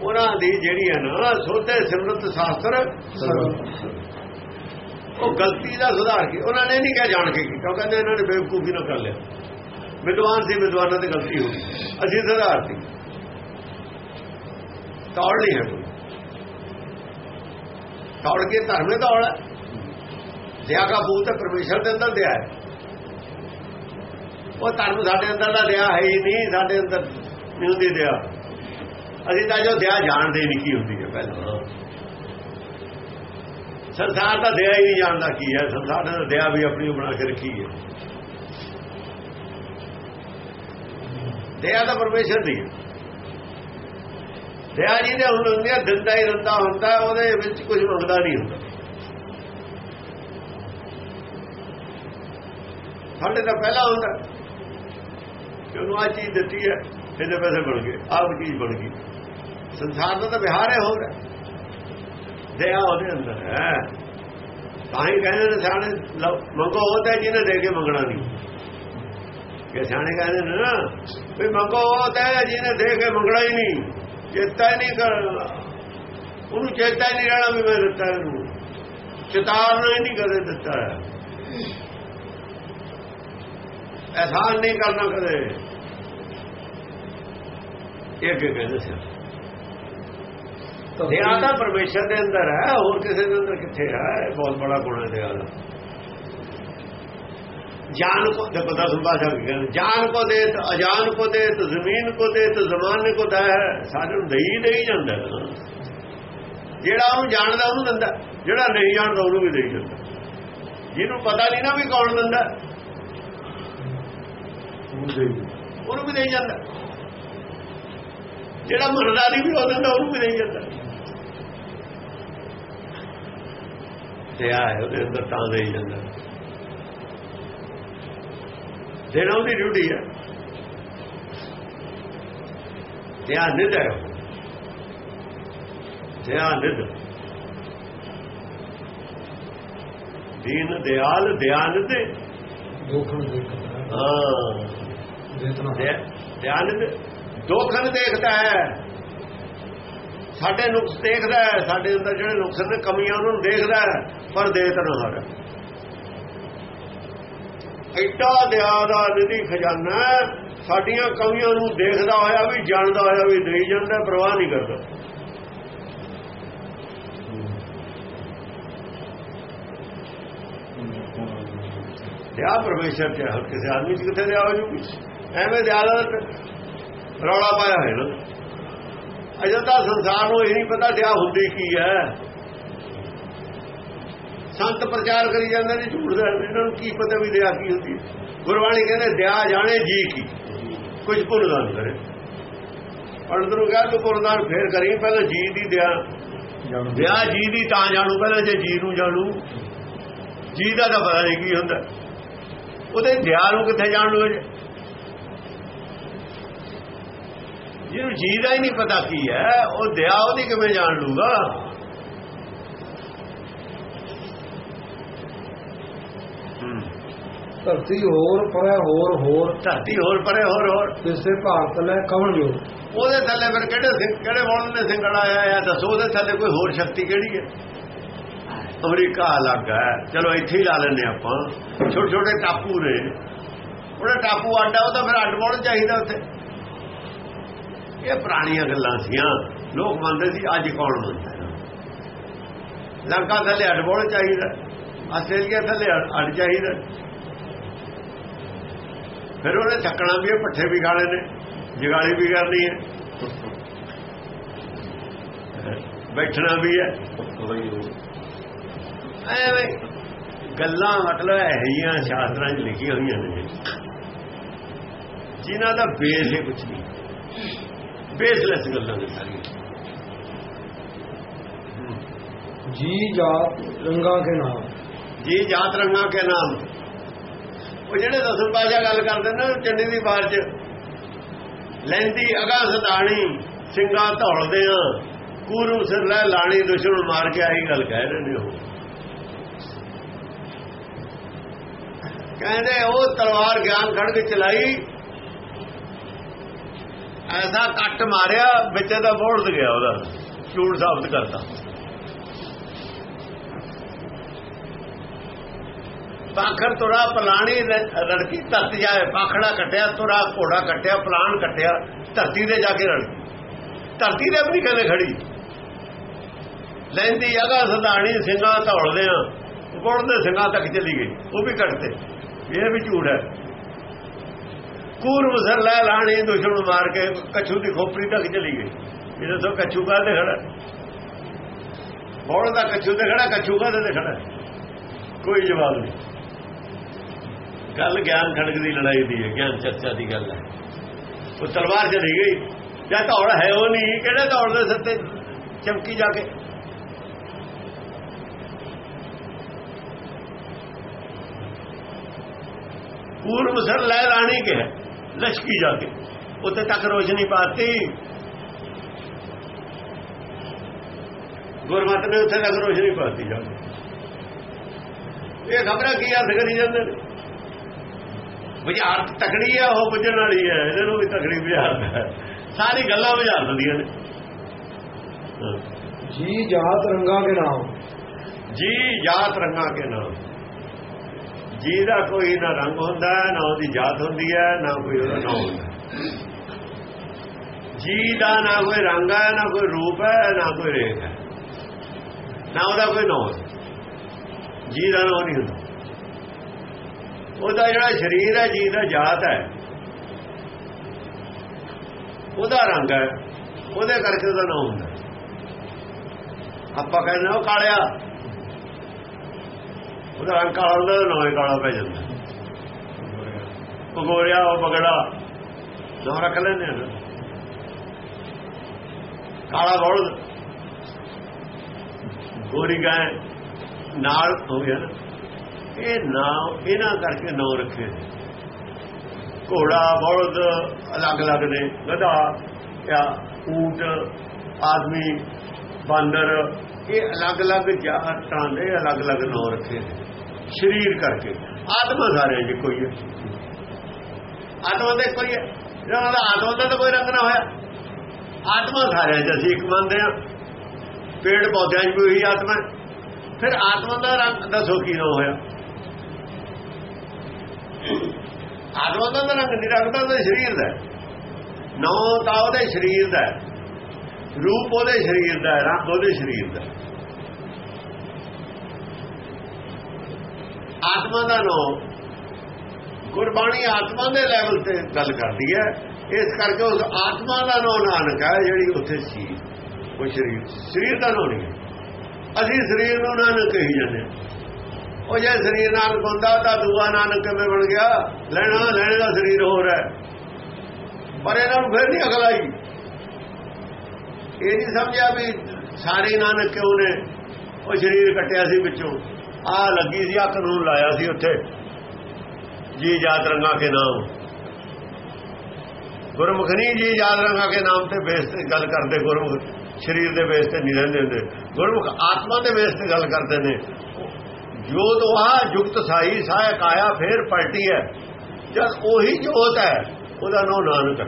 ਉਹਨਾਂ ਦੀ ਜਿਹੜੀ ਹੈ ਨਾ, ਸੋਧੇ ਸਿਮਰਤ ਸ਼ਾਸਤਰ, ਉਹ ਗਲਤੀ ਦਾ ਸੁਧਾਰ ਕੀ? ਉਹਨਾਂ ਨੇ ਨਹੀਂ ਕਿਹਾ ਜਾਣ ਕੇ ਕੀਤਾ। ਉਹ ਕਹਿੰਦੇ ਇਹਨਾਂ ਨੇ ਬੇਵਕੂਫੀ ਨਾ ਕਰ ਲਿਆ। ਵਿਦਵਾਨ ਸੀ, ਵਿਦਵਾਨਾਂ ਤੇ ਗਲਤੀ ਹੋ ਗਈ। ਅਸੀਂ ਸੁਧਾਰਤੀ ਤੌੜ ਨਹੀਂ ਹੈ ਦੌੜ ਤੌੜ ਕੇ ਧਰਮ ਦਾ ਤੌੜ ਹੈ ਦਿਆ ਦਾ ਬੂਤ ਹੈ ਪਰਮੇਸ਼ਰ ਦੇ ਅੰਦਰ ਦਿਆ ਹੈ। ਉਹ ਧਰਮ ਸਾਡੇ ਅੰਦਰ ਦਾ ਦਿਆ ਹੈ ਹੀ ਨਹੀਂ, ਸਾਡੇ ਅੰਦਰ ਨਹੀਂ ਹੁੰਦੀ ਦਿਆ। ਅਸੀਂ ਤਾਂ ਜੋ ਦਿਆ ਜਾਣਦੇ ਨਹੀਂ ਕੀ ਹੁੰਦੀ ਹੈ ਪਹਿਲਾਂ। ਸੰਸਾਰ ਦਾ ਦਿਆ ਹੀ ਨਹੀਂ ਜਾਣਦਾ ਕੀ ਹੈ। ਸੰਸਾਰ ਦਾ ਦਿਆ ਵੀ ਆਪਣੀ ਓ ਬਣਾ ਕੇ ਰੱਖੀ ਹੈ। ਦਿਆ ਤਾਂ ਪਰਮੇਸ਼ਰ ਦੀ ਹੈ। ਦਇਆ ਜੀ ਦੇ ਹੁਣ ਹੁੰਦੀ ਹੈ ਦਿੰਦਾ ਹੀ ਦਿੰਦਾ ਹੁੰਦਾ, ਉਹਦੇ ਵਿੱਚ ਕੁਝ ਮੰਗਦਾ ਨਹੀਂ ਹੁੰਦਾ। ਸਾਡੇ ਤਾਂ ਪਹਿਲਾਂ ਹੁੰਦਾ। ਕਿ ਉਹਨੂੰ ਆ ਚੀਜ਼ ਦਿੱਤੀ ਹੈ, ਇਹਦੇ ਪੈਸੇ ਬਣ ਗਏ, ਆਪ ਚੀਜ਼ ਬਣ ਗਈ। ਸੰਸਾਰ ਦਾ ਤਾਂ ਵਿਹਾਰ ਹੈ ਹੋ। ਰਿਹਾ ਦਇਆ ਉਹਦੇ ਅੰਦਰ ਹੈ। ਤਾਂ ਹੀ ਕਹਿੰਦੇ ਨੇ ਸਿਆਣੇ ਮੰਗੋ ਉਹ ਤਾਂ ਜਿਹਨੇ ਦੇ ਕੇ ਮੰਗਣਾ ਨਹੀਂ। ਕਿ ਸਿਆਣੇ ਕਹਿੰਦੇ ਨੇ ਨਾ, ਵੀ ਮੰਗੋ ਉਹ ਤਾਂ ਜਿਹਨੇ ਦੇ ਕੇ ਮੰਗਣਾ ਹੀ ਨਹੀਂ। ਚੇਤਾ ਹੀ ਨਹੀਂ ਕਰਨਾ ਉਹਨੂੰ ਚੇਤਾ ਹੀ ਨਹੀਂ ਰਹਿਣਾ ਵੀ ਮੈਂ ਦਿੱਤਾ ਇਹਨੂੰ। ਚੇਤਾਵਨਾ ਹੀ ਨਹੀਂ ਕਦੇ ਦਿੱਤਾ ਹੈ। ਐਸਾਨ ਨਹੀਂ ਕਰਨਾ ਕਦੇ। ਇਹ ਕੀ ਕਹਿੰਦੇ ਸੀ। ਦਇਆ ਤਾਂ ਪਰਮੇਸ਼ਰ ਦੇ ਅੰਦਰ ਹੈ ਹੋਰ ਕਿਸੇ ਦੇ ਅੰਦਰ ਕਿੱਥੇ ਹੈ? ਬਹੁਤ ਬੜਾ ਗੁਣ ਹੈ ਦਇਆ ਦਾ। ਜਾਨ ਕੋ ਦੇਖੋ ਦਸ ਭਾਸ਼ਾ ਕੀ ਕਹਿੰਦੇ, ਜਾਨ ਕੋ ਦੇ ਤਾਂ ਅਜਾਨ ਕੋ ਦੇ ਤਾਂ ਜ਼ਮੀਨ ਕੋ ਦੇ ਤਾਂ ਜ਼ਮਾਨੇ ਕੋ ਦਾ ਹੈ ਸਾਰੇ ਨੂੰ ਦੇਈ ਦੇਈ ਜਾਂਦਾ ਜਿਹੜਾ ਉਹਨੂੰ ਜਾਣਦਾ, ਉਹਨੂੰ ਦਿੰਦਾ। ਜਿਹੜਾ ਨਹੀਂ ਜਾਣਦਾ, ਉਹਨੂੰ ਵੀ ਦੇਈ ਜਾਂਦਾ। ਜਿਹਨੂੰ ਪਤਾ ਨਹੀਂ ਨਾ ਵੀ ਕੌਣ ਦਿੰਦਾ, ਉਹਨੂੰ ਵੀ ਦੇਈ ਜਾਂਦਾ। ਜਿਹੜਾ ਮੰਨਦਾ ਨਹੀਂ ਵੀ ਉਹ ਦਿੰਦਾ, ਉਹਨੂੰ ਵੀ ਦੇਈ ਜਾਂਦਾ। ਤੇ ਆ ਉਹਦੇ ਅੰਦਰ ਤਾਂ ਦੇਈ ਜਾਂਦਾ। ਦੇਣਾ ਉਹਦੀ ਡਿਊਟੀ ਹੈ। ਧਿਆਨ ਨਿਧ ਹੈ ਧਿਆਨ ਨਿਧ ਦੀਨ ਦਿਆਲ ਧਿਆਨ ਤੇ। ਦੋਖਣ। ਦੇਖਦਾ ਹਾਂ ਧਿਆਨ ਦੋਖਨ ਦੇਖਦਾ ਹੈ। ਸਾਡੇ ਨੁਕਸ ਦੇਖਦਾ ਹੈ। ਸਾਡੇ ਅੰਦਰ ਜਿਹੜੇ ਨੁਕਸ ਨੇ ਕਮੀਆਂ ਉਹਨਾਂ ਨੂੰ ਦੇਖਦਾ ਹੈ। ਪਰ ਦੇਤ ਨਾ ਹਰ। ਐਡਾ ਦਿਆ ਦਾ ਨਿਧੀ ਖਜ਼ਾਨਾ ਸਾਡੀਆਂ ਕਮੀਆਂ ਨੂੰ ਦੇਖਦਾ ਹੋਇਆ ਵੀ, ਜਾਣਦਾ ਹੋਇਆ ਵੀ ਦੇਈ ਜਾਂਦਾ, ਪ੍ਰਵਾਹ ਨਹੀਂ ਕਰਦਾ। ਦਿਆ ਪਰਮੇਸ਼ਰ ਤੇ ਹਰ ਕਿਸੇ ਆਦਮੀ ਚ ਕਿੱਥੇ ਦਿਆ ਹੋ ਜੂਗੀ? ਐਵੇਂ ਦਿਆ ਦਾ ਰੌਲਾ ਪਾਇਆ ਹੋਇਆ ਨਾ। ਅਜੇ ਤਾਂ ਸੰਸਾਰ ਨੂੰ ਇਹ ਨਹੀਂ ਪਤਾ ਦਿਆ ਹੁੰਦੀ ਕੀ ਹੈ। ਸੰਤ ਪ੍ਰਚਾਰ ਕਰੀ ਜਾਂਦੇ ਨੇ, ਝੂਠ ਦਾ ਇਹਨਾਂ ਨੂੰ ਕੀ ਪਤਾ ਵੀ ਦਿਆ ਕੀ ਹੁੰਦੀ ਗੁਰਬਾਣੀ ਕਹਿੰਦੇ ਦਿਆ ਜਾਣੇ ਜੀ ਕੀ? ਕੁਝ ਭੁੱਲ ਕਰੇ। ਪੰਡਤ ਨੂੰ ਤੂੰ ਕੁਰਦਾਨ ਫੇਰ ਕਰੀ, ਪਹਿਲਾਂ ਜੀ ਦੀ ਦਿਆ ਜਾਣੂ। ਜੀ ਦੀ ਤਾਂ ਜਾਣੂ, ਪਹਿਲਾਂ ਜੇ ਜੀ ਨੂੰ ਜਾਣੂ। ਜੀ ਦਾ ਤਾਂ ਪਤਾ ਨਹੀਂ ਕੀ ਹੁੰਦਾ। ਉਹਦੇ ਦਿਆ ਨੂੰ ਕਿੱਥੇ ਜਾਣ ਲੂ ਜਿਹਨੂੰ ਜੀ ਦਾ ਹੀ ਨਹੀਂ ਪਤਾ ਕੀ ਹੈ, ਉਹ ਦਿਆ ਉਹਦੀ ਕਿਵੇਂ ਜਾਣ ਲੂਗਾ? ਧਰਤੀ ਹੋਰ ਪਰੇ ਹੋਰ ਹੋਰ। ਧਰਤੀ ਹੋਰ ਪਰੇ ਹੋਰ ਹੋਰ। ਕਿਸੇ ਭਾਰਤ ਲੈ ਕਵਣ ਜੋ ਉਹਦੇ ਥੱਲੇ ਫਿਰ ਕਿਹੜੇ ਸਿੰਘ ਕਿਹੜੇ ਵਣ ਨੇ ਸਿੰਘੜ ਆਇਆ ਦੱਸੋ ਉਹਦੇ ਥੱਲੇ ਕੋਈ ਹੋਰ ਸ਼ਕਤੀ ਕਿਹੜੀ ਹੈ? ਅਮਰੀਕਾ ਅਲੱਗ ਹੈ। ਚਲੋ ਇੱਥੇ ਹੀ ਲਾ ਲੈਂਦੇ ਆਪਾਂ। ਛੋਟੇ ਛੋਟੇ ਟਾਪੂ ਨੇ। ਉਹਦਾ ਟਾਪੂ ਆਡਾ ਉਹ ਤਾਂ ਫਿਰ ਅੱਡ ਵਣ ਚਾਹੀਦਾ ਉੱਥੇ। ਇਹ ਪੁਰਾਣੀਆਂ ਗੱਲਾਂ ਸੀਆਂ। ਲੋਕ ਮੰਨਦੇ ਸੀ ਅੱਜ ਕੌਣ ਮੰਨਦਾ? ਲੰਕਾ ਥੱਲੇ ਅੱਡ ਵਣ ਚਾਹੀਦਾ। ਆਸਟ੍ਰੇਲੀਆ ਥੱਲੇ ਅੱਡ ਚਾਹੀਦਾ। ਫਿਰ ਉਹਨੇ ਚੱਕਣਾ ਵੀ ਪੱਠੇ ਵੀ ਖਾਣੇ ਨੇ ਜਗਾਲੀ ਵੀ ਕਰਨੀ ਹੈ। ਬੈਠਣਾ ਵੀ ਹੈ। ਐਵੇਂ ਗੱਲਾਂ ਮਤਲਬ ਇਹ ਜੀਆਂ ਸ਼ਾਸਤਰਾਂ 'ਚ ਲਿਖੀਆਂ ਹੋਈਆਂ ਨੇ। ਜਿਨ੍ਹਾਂ ਦਾ ਬੇਸ ਹੈ ਕੁਝ ਨਹੀਂ। ਬੇਸਲੈਸ ਗੱਲਾਂ ਨੇ ਸਾਰੀਆਂ। ਜੀ ਜਾਤ ਰੰਗਾ ਕੇ ਨਾਮ। ਜੀ ਜਾਤ ਰੰਗਾਂ ਕੇ ਨਾਮ। ਉਹ ਜਿਹੜੇ ਦਸਮ ਪਾਸ਼ਾ ਗੱਲ ਕਰਦੇ ਨੇ ਚੰਡੀ ਦੀ ਬਾਰ 'ਚ, ਲੈਂਦੀ ਅਗਾ ਸਤਾਣੀ, ਸਿੰਘਾਂ ਧੌਲਦੇ ਆ। ਕੂਰੂ ਸਿਰ ਲੈ ਲਾਣੀ, ਦੁਸ਼ਮਣ ਮਾਰ ਕੇ ਆਹੀ ਗੱਲ ਕਹਿ ਰਹੇ ਨੇ ਉਹ। ਕਹਿੰਦੇ ਉਹ ਤਲਵਾਰ ਗਿਆਨ ਖੜ ਕੇ ਚਲਾਈ। ਐਸਾ ਕੱਟ ਮਾਰਿਆ, ਵਿੱਚ ਦਾ ਬੋੜਦ ਗਿਆ ਉਹਦਾ ਝੂਠ ਸਾਬਤ ਕਰਤਾ। ਪਾਖਰ ਤੁਰਾ ਪਲਾਣੀ ਰੜਕੀ ਧਰਤ ਜਾਏ ਪਾਖੜਾ ਕੱਟਿਆ, ਤੁਰਾ ਘੋੜਾ ਕੱਟਿਆ ਪਲਾਣ ਕੱਟਿਆ, ਧਰਤੀ ਤੇ ਜਾ ਕੇ ਰੜ ਧਰਤੀ ਦੇ ਵੀ ਕਦੇ ਖੜੀ। ਲੈਂਦੀ ਅਗਾ ਸਦਾਣੀ ਸਿੰਘਾਂ ਧੌਲਦੇ ਆ। ਗੁੜਦੇ ਸਿੰਘਾਂ ਤੱਕ ਚਲੀ ਗਈ, ਉਹ ਵੀ ਕੱਟਦੇ ਇਹ ਵੀ ਝੂਠ ਹੈ। ਕੂਰ ਮੁਸਰ ਲੈ ਲਾਣੀ, ਦੁਸ਼ਮਣ ਮਾਰ ਕੇ ਕਛੂ ਦੀ ਖੋਪੜੀ ਤੱਕ ਚਲੀ ਗਈ। ਇਹ ਦੱਸੋ ਕਛੂ ਕਾਹਦੇ ਖੜਾ? ਬੋੜ ਦਾ ਕਛੂ ਤੇ ਖੜਾ, ਕਛੂ ਕਾਹਦੇ ਤੇ ਖੜਾ? ਕੋਈ ਜਵਾਬ ਨਹੀਂ। ਗੱਲ ਗਿਆਨ ਖੜਕ ਦੀ ਲੜਾਈ ਦੀ ਹੈ, ਗਿਆਨ ਚਰਚਾ ਦੀ ਗੱਲ ਹੈ। ਉਹ ਤਲਵਾਰ ਚਲੀ ਗਈ। ਜਾਂ ਧੌੜ ਹੈ ਉਹ ਨਹੀਂ, ਕਿਹੜੇ ਧੌੜ ਦੇ ਸੱਤੇ ਚਮਕੀ ਜਾ ਕੇ? ਪੂਰਬ ਸਰ ਲੈ ਰਾਣੀ ਕੇ, ਲਸ਼ਕੀ ਜਾ ਕੇ। ਉੱਤੇ ਤੱਕ ਰੋਸ਼ਨੀ ਪਾਤੀ। ਗੁਰਮਤ ਨੇ ਉੱਥੇ ਤੱਕ ਰੋਸ਼ਨੀ ਪਾਤੀ ਜਾ ਕੇ। ਇਹ ਖਬਰਾਂ ਕੀ ਅਰਥ ਕਰੀ ਜਾਂਦੇ ਨੇ? ਬੁਝਾਰਤ ਤਕੜੀ ਹੈ ਉਹ ਬੁੱਝਣ ਵਾਲੀ ਹੈ ਇਹਨਾਂ ਨੂੰ ਵੀ ਤਕੜੀ ਹੈ। ਸਾਰੀ ਗੱਲਾਂ ਬੁਝਾਰ ਦਿੰਦੀਆਂ ਨੇ। ਜੀ ਜਾਤ ਰੰਗਾ ਕੇ ਨਾਮ। ਜੀ ਜਾਤ ਰੰਗਾਂ ਕੇ ਨਾਮ। ਜੀ ਦਾ ਕੋਈ ਨਾ ਰੰਗ ਹੁੰਦਾ ਨਾ ਉਹਦੀ ਜਾਤ ਹੁੰਦੀ ਹੈ ਨਾ ਕੋਈ ਉਹਦਾ ਨਾਮ ਹੁੰਦਾ। ਜੀ ਦਾ ਨਾ ਕੋਈ ਰੰਗ ਹੈ ਨਾ ਕੋਈ ਰੂਪ ਹੈ ਨਾ ਕੋਈ ਰੇਖ ਹੈ। ਨਾ ਉਹਦਾ ਕੋਈ ਨਾਮ। ਜੀ ਦਾ ਨਾਮ ਨਹੀਂ ਹੁੰਦਾ। ਉਹਦਾ ਜਿਹੜਾ ਸਰੀਰ ਹੈ ਜੀ ਦਾ ਜਾਤ ਹੈ, ਉਹਦਾ ਰੰਗ ਹੈ, ਉਹਦੇ ਕਰਕੇ ਉਹਦਾ ਨਾਮ ਹੁੰਦਾ ਆਪਾਂ ਕਹਿੰਦੇ ਉਹ ਕਾਲਿਆ। ਉਹਦਾ ਰੰਗ ਕਾਲਾ ਹੁੰਦਾ ਤਾਂ ਨਾਮ ਹੀ ਕਾਲਾ ਪੈ ਜਾਂਦਾ। ਪਗੋਰਿਆ ਉਹ ਬਗੜਾ ਨਾਮ ਰੱਖ ਲੈਂਦੇ ਆ ਨਾ। ਕਾਲਾ ਬਲਦ। ਗੋਰੀ ਗਾਂ ਨਾਲ ਹੋ ਗਿਆ ਨਾ। ਇਹ ਨਾਮ ਇਹਨਾਂ ਕਰਕੇ ਨਾਮ ਰੱਖੇ ਨੇ। ਘੋੜਾ, ਬਲਦ, ਅਲੱਗ-ਅਲੱਗ ਨੇ। ਗਧਾ ਜਾਂ ਊਂਟ, ਆਦਮੀ, ਬਾਂਦਰ, ਇਹ ਅਲੱਗ-ਅਲੱਗ ਜਾਤਾਂ ਦੇ ਅਲੱਗ-ਅਲੱਗ ਨਾਮ ਰੱਖੇ ਨੇ। ਸਰੀਰ ਕਰਕੇ। ਆਤਮਾ ਸਾਰੇ ਜੀ ਕੋਈ ਹੈ। ਆਤਮਾ ਦੇ ਕੋਈ ਹੈ। ਜਿਹੜਾ ਦਾ ਆਤਮਾ ਦਾ ਤਾਂ ਕੋਈ ਰੰਗ ਨਾ ਹੋਇਆ। ਆਤਮਾ ਸਾਰਿਆਂ 'ਚ ਅਸੀਂ ਇੱਕ ਮੰਨਦੇ ਆ ਪੇੜ ਪੌਦਿਆਂ 'ਚ ਵੀ ਉਹੀ ਆਤਮਾ ਫਿਰ ਆਤਮਾ ਦਾ ਰੰਗ ਦੱਸੋ ਕੀ ਨਾ ਹੋਇਆ? ਆਤਮਾ ਦਾ ਰੰਗ ਨਹੀਂ ਰੱਖਦਾ ਉਹਦੇ ਸਰੀਰ ਦਾ ਨੌ ਤਾਂ ਉਹਦੇ ਸਰੀਰ ਦਾ ਰੂਪ ਉਹਦੇ ਸਰੀਰ ਦਾ ਰੰਗ ਉਹਦੇ ਸਰੀਰ ਦਾ ਆਤਮਾ ਦਾ ਨਾਮ ਗੁਰਬਾਣੀ ਆਤਮਾ ਦੇ ਲੈਵਲ ਤੇ ਗੱਲ ਕਰਦੀ ਹੈ। ਇਸ ਕਰਕੇ ਉਸ ਆਤਮਾ ਦਾ ਨਾਮ ਨਾਨਕ ਹੈ, ਜਿਹੜੀ ਉੱਥੇ ਸੀ। ਉਹ ਸਰੀਰ ਸਰੀਰ ਦਾ ਨਾਮ ਨਹੀਂ ਹੈ। ਅਸੀਂ ਸਰੀਰ ਨੂੰ ਨਾਨਕ ਕਹੀ ਜਾਂਦੇ ਹਾਂ। ਉਹ ਜੇ ਸਰੀਰ ਨਾਨਕ ਹੁੰਦਾ ਤਾਂ ਦੂਆ ਨਾਨਕ ਕਿਵੇਂ ਬਣ ਗਿਆ? ਲੈਣਾ ਲੈਣੇ ਦਾ ਸਰੀਰ ਹੋਰ ਹੈ। ਪਰ ਇਹਨਾਂ ਨੂੰ ਫਿਰ ਨਹੀਂ ਅਕਲ ਆਈ। ਇਹ ਨਹੀਂ ਸਮਝਿਆ ਵੀ ਸਾਰੇ ਨਾਨਕ ਕਿਉਂ ਨੇ? ਉਹ ਸਰੀਰ ਕੱਟਿਆ ਸੀ ਵਿੱਚੋਂ। ਆ ਲੱਗੀ ਸੀ ਆ ਕਾਨੂੰਨ ਲਾਇਆ ਸੀ ਉੱਥੇ। ਜੀ ਯਾਦ ਰੰਗਾ ਕੇ ਨਾਮ। ਗੁਰਮੁਖ ਨਹੀਂ ਜੀ ਯਾਦ ਰੰਗਾ ਕੇ ਨਾਮ ਤੇ ਬੇਸ ਤੇ ਗੱਲ ਕਰਦੇ। ਗੁਰਮੁਖ ਸਰੀਰ ਦੇ ਬੇਸ ਤੇ ਨਹੀਂ ਰਹਿੰਦੇ ਹੁੰਦੇ। ਗੁਰਮੁਖ ਆਤਮਾ ਦੇ ਬੇਸ ਤੇ ਗੱਲ ਕਰਦੇ ਨੇ। ਜੋਤ ਵਾ, ਜੁਗਤ ਸਾਈ, ਸਹਾਇਕ ਆਇਆ, ਫੇਰ ਪਲਟੀ ਹੈ। ਜਦ ਉਹੀ ਜੋਤ ਹੈ, ਉਹਦਾ ਨਾਮ ਨਾਨਕ ਹੈ।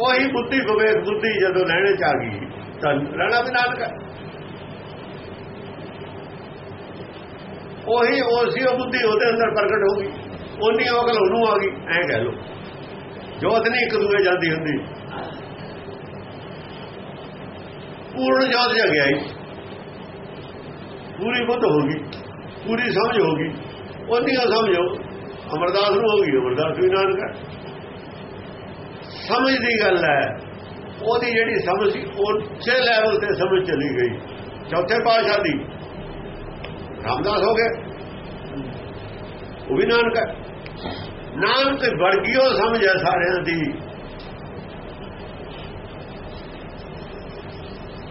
ਉਹੀ ਬੁੱਧੀ ਵਿਵੇਕ ਬੁੱਧੀ ਜਦੋਂ ਲੈਣੇ ਚ ਆ ਗਈ, ਤਾਂ ਰਹਿਣਾ ਵੀ ਨਾਨਕ ਹੈ। ਉਹੀ ਸੀ, ਉਹ ਬੁੱਧੀ ਉਹਦੇ ਅੰਦਰ ਪ੍ਰਗਟ ਹੋ ਗਈ। ਉਨੀ ਅਕਲ ਉਹਨੂੰ ਆ ਗਈ, ਐ ਕਹਿ ਲੋ ਜੋਤ ਨਹੀਂ ਇੱਕ ਦੂਏ ਜਾਂਦੀ ਹੁੰਦੀ। ਪੂਰਨ ਜੋਤ ਜਗਿਆ ਹੀ ਪੂਰੀ ਬੁੱਧ ਹੋ ਗਈ, ਪੂਰੀ ਸਮਝ ਹੋ ਗਈ। ਉਨੀ ਉਹ ਸਮਝੋ, ਅਮਰਦਾਸ ਨੂੰ ਹੋ ਗਈ, ਅਮਰਦਾਸ ਵੀ ਨਾਨਕ ਹੈ। ਸਮਝ ਦੀ ਗੱਲ ਹੈ, ਉਹਦੀ ਜਿਹੜੀ ਸਮਝ ਸੀ ਉਸੇ ਲੈਵਲ ਤੇ ਸਮਝ ਚਲੀ ਗਈ। ਚੌਥੇ ਪਾਤਸ਼ਾਹ ਦੀ। ਰਾਮਦਾਸ ਹੋ ਗਏ। ਉਹ ਵੀ ਨਾਨਕ ਹੈ। ਨਾਨਕ ਵਰਗਿਓ ਸਮਝ ਹੈ ਸਾਰਿਆਂ ਦੀ।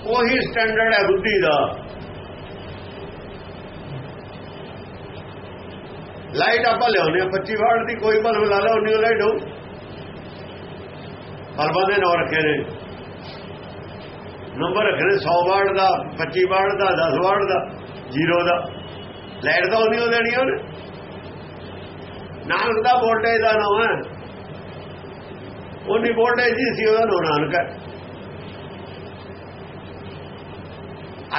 ਉਹੀ ਸਟੈਂਡਰਡ ਹੈ ਬੁੱਧੀ ਦਾ। ਲਾਈਟ ਆਪਾਂ ਲਿਆਉਨੇ 25 ਵਾਟ ਦੀ ਕੋਈ ਬਲਬ ਲਾ ਲਾ ਉਨੀ ਲਾਈਟ ਹੋ ਬਲਬਾਂ ਦੇ ਨਾਂ ਰੱਖੇ ਨੇ। ਨੰਬਰ ਰੱਖੇ ਨੇ 100 ਵਾਟ ਦਾ 25 ਵਾਟ ਦਾ 10 ਵਾਟ ਦਾ 0 ਦਾ। ਲਾਈਟ ਤਾਂ ਉਨੀ ਹੋ ਦੇਣੀ ਉਹਨੇ। ਨਾਨਕ ਦਾ ਵੋਲਟੇਜ ਦਾ ਨਾਮ ਹੈ। ਉਨੀ ਵੋਲਟੇਜ ਜੀ ਸੀ, ਉਹਦਾ ਨਾਮ ਨਾਨਕ ਹੈ।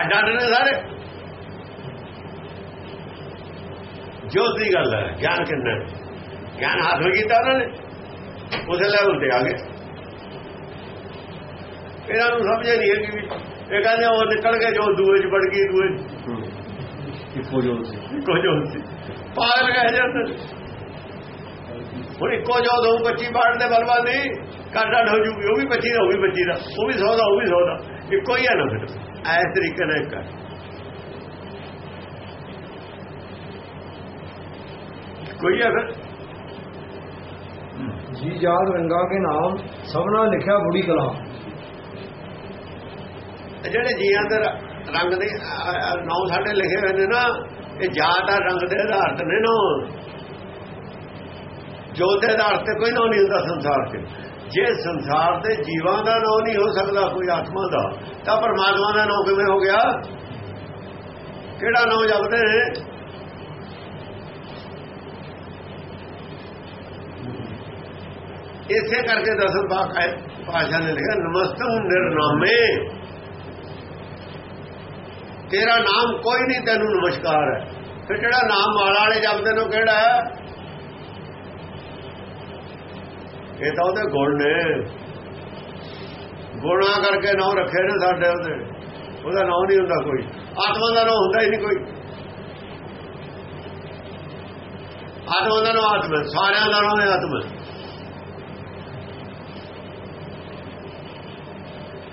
ਅੱਡਾ ਨੇ ਸਾਰੇ ਜੋਤ ਦੀ ਗੱਲ ਹੈ ਗਿਆਨ ਕਿੰਨਾ ਗਿਆਨ ਹਾਸਲ ਕੀਤਾ ਉਹਨਾਂ ਨੇ। ਉਸੇ ਲੈਵਲ ਤੇ ਆ ਗਏ। ਇਹਨਾਂ ਨੂੰ ਸਮਝ ਨਹੀਂ ਹੈ ਕਿ ਇਹ ਕਹਿੰਦੇ ਉਹ ਨਿਕਲ ਕੇ ਜੋ ਦੂਏ ਚ ਵੜ ਗਈ ਦੂਏ ਇੱਕੋ ਜੋਤ ਸੀ। ਇੱਕੋ ਜੋ ਸੀ। ਪਾਗਲ ਕਹਿ ਜਾਂਦੇ। ਹੁਣ ਇੱਕੋ ਜੋ ਦੋ 25 ਬਾੜ ਦੇ ਬਲਵਾ ਨਹੀਂ ਕਾਟਾ ਹੋ ਜੂਗੀ ਉਹ ਵੀ 25 ਦਾ ਉਹ ਵੀ 25 ਦਾ ਉਹ ਵੀ 100 ਦਾ ਉਹ ਵੀ 100 ਦਾ। ਇੱਕੋ ਹੀ ਹੈ ਨਾ ਫਿਰ। ਐਸ ਤਰੀਕੇ ਨਾਲ ਇੱਕ ਕੋਈ ਹੈ ਫਿਰ? ਜੀ ਜਾਤ ਰੰਗਾ ਕੇ ਨਾਮ ਸਭਨਾ ਲਿਖਿਆ ਬੁੜੀ ਕਲਾ ਜਿਹੜੇ ਜੀਆਂ ਦੇ ਰੰਗ ਦੇ ਨੌ ਸਾਡੇ ਲਿਖੇ ਹੋਏ ਨੇ ਨਾ ਇਹ ਜਾਤ ਆ ਰੰਗ ਦੇ ਆਧਾਰ ਤੇ ਨੇ ਨੌ। ਜੋਤ ਦੇ ਆਧਾਰ ਤੇ ਕੋਈ ਨਾਂ ਨਹੀਂ ਹੁੰਦਾ ਸੰਸਾਰ 'ਚ ਜੇ ਸੰਸਾਰ ਤੇ ਜੀਵਾਂ ਦਾ ਨਾਂ ਨਹੀਂ ਹੋ ਸਕਦਾ ਕੋਈ ਆਤਮਾ ਦਾ ਤਾਂ ਪਰਮਾਤਮਾ ਦਾ ਨਾਂ ਕਿਵੇਂ ਹੋ ਗਿਆ? ਕਿਹੜਾ ਨਾਂ ਜਪਦੇ ਨੇ? ਇਸੇ ਕਰਕੇ ਦਸਮ ਪਾਕ ਹੈ ਭਾਸ਼ਾ ਨੇ ਲਿਖਿਆ, ਨਮਸਤੰ ਨਿਰਨਾਮੇ ਤੇਰਾ ਨਾਮ ਕੋਈ ਨਹੀਂ, ਤੈਨੂੰ ਨਮਸਕਾਰ ਹੈ। ਫਿਰ ਜਿਹੜਾ ਨਾਮ ਮਾਲਾ ਵਾਲੇ ਜਪਦੇ ਨੂੰ ਕਿਹੜਾ ਇਹ ਤਾਂ ਉਹਦੇ ਗੁਣ ਨੇ। ਗੁਣਾ ਕਰਕੇ ਨਾਮ ਰੱਖੇ ਨੇ ਸਾਡੇ ਉਹਦੇ। ਉਹਦਾ ਨਾਮ ਨਹੀਂ ਹੁੰਦਾ ਕੋਈ। ਆਤਮਾ ਦਾ ਨਾਮ ਹੁੰਦਾ ਹੀ ਨਹੀਂ ਕੋਈ। ਆਤਮਾ ਦਾ ਨਾਮ ਆਤਮਾ ਸਾਰਿਆਂ ਦਾ ਨਾਮ ਹੈ ਆਤਮਾ।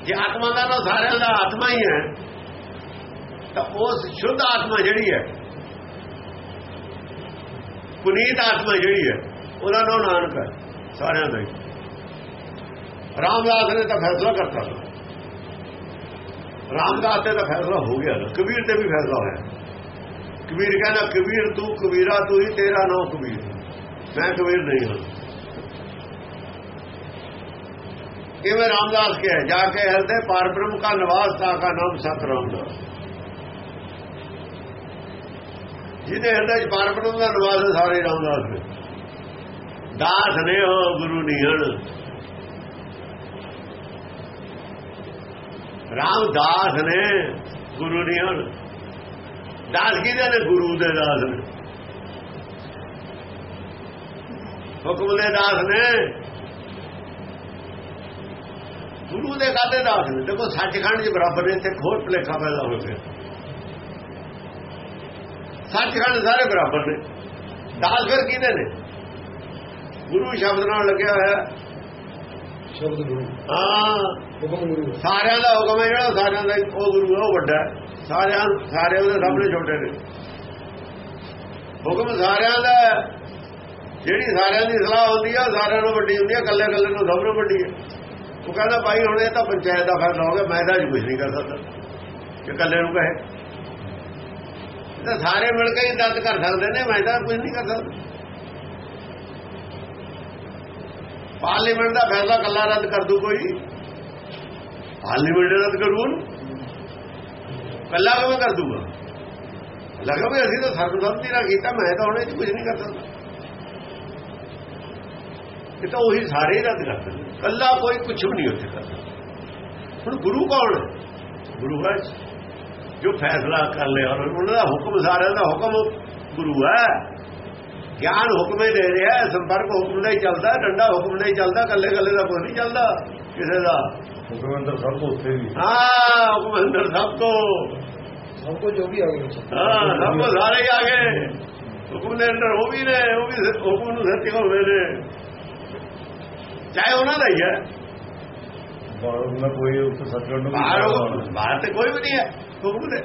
ਜੇ ਆਤਮਾ ਦਾ ਤਾਂ ਸਾਰਿਆਂ ਦਾ ਆਤਮਾ ਹੀ ਹੈ, ਤਾਂ ਉਸ ਸ਼ੁੱਧ ਆਤਮਾ ਜਿਹੜੀ ਹੈ, ਪੁਨੀਤ ਆਤਮਾ ਜਿਹੜੀ ਹੈ, ਉਹਦਾ ਨਾਮ ਨਾਨਕ ਹੈ, ਸਾਰਿਆਂ ਦਾ ਹੀ। ਰਾਮਦਾਸ ਨੇ ਤਾਂ ਫੈਸਲਾ ਕਰਤਾ ਰਾਮਦਾਸ ਤੇ ਤਾਂ ਫੈਸਲਾ ਹੋ ਗਿਆ ਨਾ, ਕਬੀਰ ਤੇ ਵੀ ਫੈਸਲਾ ਹੋਇਆ। ਕਬੀਰ ਕਹਿੰਦਾ, ਕਬੀਰ ਤੂੰ, ਕਬੀਰਾ ਤੂੰ ਹੀ, ਤੇਰਾ ਨਾਮ ਕਬੀਰ। ਮੈਂ ਕਬੀਰ ਨਹੀਂ ਹਾਂ। ਕਿਵੇਂ ਰਾਮਦਾਸ ਕਿਹਾ? ਜਾ ਕੇ ਹਿਰਦੇ ਪਰਬ੍ਰਹਮ ਦਾ ਨਿਵਾਸ ਤਾ ਦਾ ਨਾਮ ਸਤ ਰਾਮਦਾਸ। ਜਿਹਦੇ ਹਿਰਦੇ ਚ ਪਰਬ੍ਰਹਮ ਦਾ ਨਿਵਾਸ ਸਾਰੇ ਰਾਮਦਾਸ ਨੇ ਦਾਸ ਨੇ ਉਹ, ਗੁਰੂ ਨਿਹਣ ਰਾਮਦਾਸ ਨੇ ਗੁਰੂ ਨਿਹਣ ਦਾਸ ਕਿਹਦੇ ਨੇ? ਗੁਰੂ ਦੇ ਦਾਸ ਨੇ। ਹੁਕਮ ਦੇ ਦਾਸ ਨੇ। ਗੁਰੂ ਦੇ ਕਾਦੇ ਨੇ ਦੇਖੋ ਸੱਚਖੰਡ ਦੇ ਬਰਾਬਰ ਨੇ ਇੱਥੇ ਖੋਟ ਭਲੇਖਾ ਪੈਦਾ ਹੋ ਗਿਆ। ਸੱਚਖੰਡ ਸਾਰੇ ਬਰਾਬਰ ਨੇ। ਦਾਸ ਫਿਰ ਕਿਹਦੇ ਨੇ? ਗੁਰੂ ਸ਼ਬਦ ਨਾਲ ਲੱਗਿਆ ਹੋਇਆ। ਸ਼ਬਦ ਗੁਰੂ। ਹਾਂ। ਹੁਕਮ ਗੁਰੂ। ਸਾਰਿਆਂ ਦਾ ਹੁਕਮ ਹੈ ਜਿਹੜਾ ਸਾਰਿਆਂ ਦਾ ਉਹ ਗੁਰੂ ਹੈ ਉਹ ਵੱਡਾ ਹੈ। ਸਾਰਿਆਂ ਸਾਰੇ ਉਹਦੇ ਸਾਹਮਣੇ ਛੋਟੇ ਨੇ। ਹੁਕਮ ਸਾਰਿਆਂ ਦਾ ਹੈ। ਜਿਹੜੀ ਸਾਰਿਆਂ ਦੀ ਸਲਾਹ ਹੁੰਦੀ ਆ ਸਾਰਿਆਂ ਨੂੰ ਵੱਡੀ ਹੁੰਦੀ ਆ ਕੱਲੇ ਕੱਲੇ ਨੂੰ ਸਭ ਨੂੰ ਵੱਡੀ ਹੈ ਉਹ ਕਹਿੰਦਾ ਭਾਈ ਹੁਣ ਇਹ ਤਾਂ ਪੰਚਾਇਤ ਦਾ ਫੈਸਲਾ ਹੋ ਗਿਆ, ਮੈਂ ਤਾਂ ਕੁਝ ਨਹੀਂ ਕਰ ਸਕਦਾ। ਜੇ ਇਕੱਲੇ ਨੂੰ ਕਹੇ। ਇਹ ਤਾਂ ਸਾਰੇ ਮਿਲ ਕੇ ਹੀ ਰੱਦ ਕਰ ਸਕਦੇ ਨੇ, ਮੈਂ ਤਾਂ ਕੁਝ ਨਹੀਂ ਕਰ ਸਕਦਾ। ਪਾਰਲੀਮੈਂਟ ਦਾ ਫੈਸਲਾ ਕੱਲਾ ਰੱਦ ਕਰ ਦੂ ਕੋਈ। ਪਾਰਲੀਮੈਂਟ ਰੱਦ ਕਰੂ ਉਹਨੂੰ। ਕੱਲਾ ਕਿਵੇਂ ਕਰ ਦੂਗਾ ਲੱਗਾ ਵੀ ਅਸੀਂ ਤਾਂ ਸਰਬਸੰਮਤੀ ਨਾਲ ਕੀਤਾ, ਮੈਂ ਤਾਂ ਹੁਣ ਇਹ 'ਚ ਕੁਝ ਨਹੀਂ ਕਰ ਸਕਦਾ। ਇਹ ਤਾਂ ਉਹੀ ਸਾਰੇ ਹੀ ਰੱਦ ਕਰ ਦਿੰਦੇ ਕੱਲਾ ਕੋਈ ਕੁਝ ਵੀ ਨਹੀਂ ਉੱਥੇ ਕਰਦਾ। ਹੁਣ ਗੁਰੂ ਕੌਣ ਹੈ? ਗੁਰੂ ਹੈ ਜੋ। ਫੈਸਲਾ ਕਰ ਲਿਆ ਔਰ ਉਹਨਾਂ ਦਾ ਹੁਕਮ ਸਾਰਿਆਂ ਦਾ ਹੁਕਮ ਗੁਰੂ ਹੈ। ਗਿਆਨ ਹੁਕਮੇ ਦੇ ਰਿਹਾ ਹੈ, ਸੰਪਰਕ ਹੁਕਮ ਨਾਲ ਹੀ ਚੱਲਦਾ ਡੰਡਾ ਹੁਕਮ ਨਾਲ ਹੀ ਚੱਲਦਾ ਕੱਲੇ ਕੱਲੇ ਦਾ ਕੋਈ ਨਹੀਂ ਚੱਲਦਾ ਕਿਸੇ ਦਾ। ਹੁਕਮੰਦਰ ਸਭ ਤੋਂ ਉੱਤੇ ਵੀ। ਹਾਂ ਹੁਕਮ ਅੰਦਰ ਸਭ ਤੋਂ। ਸਭ ਕੁਝ ਜੋ ਵੀ ਆ ਗਿਆ ਹਾਂ ਸਭ ਸਾਰੇ ਆ ਗਏ। ਹੁਕਮ ਦੇ ਅੰਦਰ ਉਹ ਵੀ ਨੇ ਉਹ ਵੀ ਹੁਕਮ ਨੂੰ ਸੱਚੇ ਹੋਵੇ ਨੇ। ਚਾਹੇ ਉਹਨਾਂ ਦਾ ਹੀ ਹੈ। ਬਾਹਰ ਕੋਈ ਸੱਚਖੰਡ ਨੂੰ ਬਾਹਰ ਬਾਹਰ ਤੇ ਕੋਈ ਵੀ ਨਹੀਂ ਹੈ। ਹੁਕਮ ਦੇ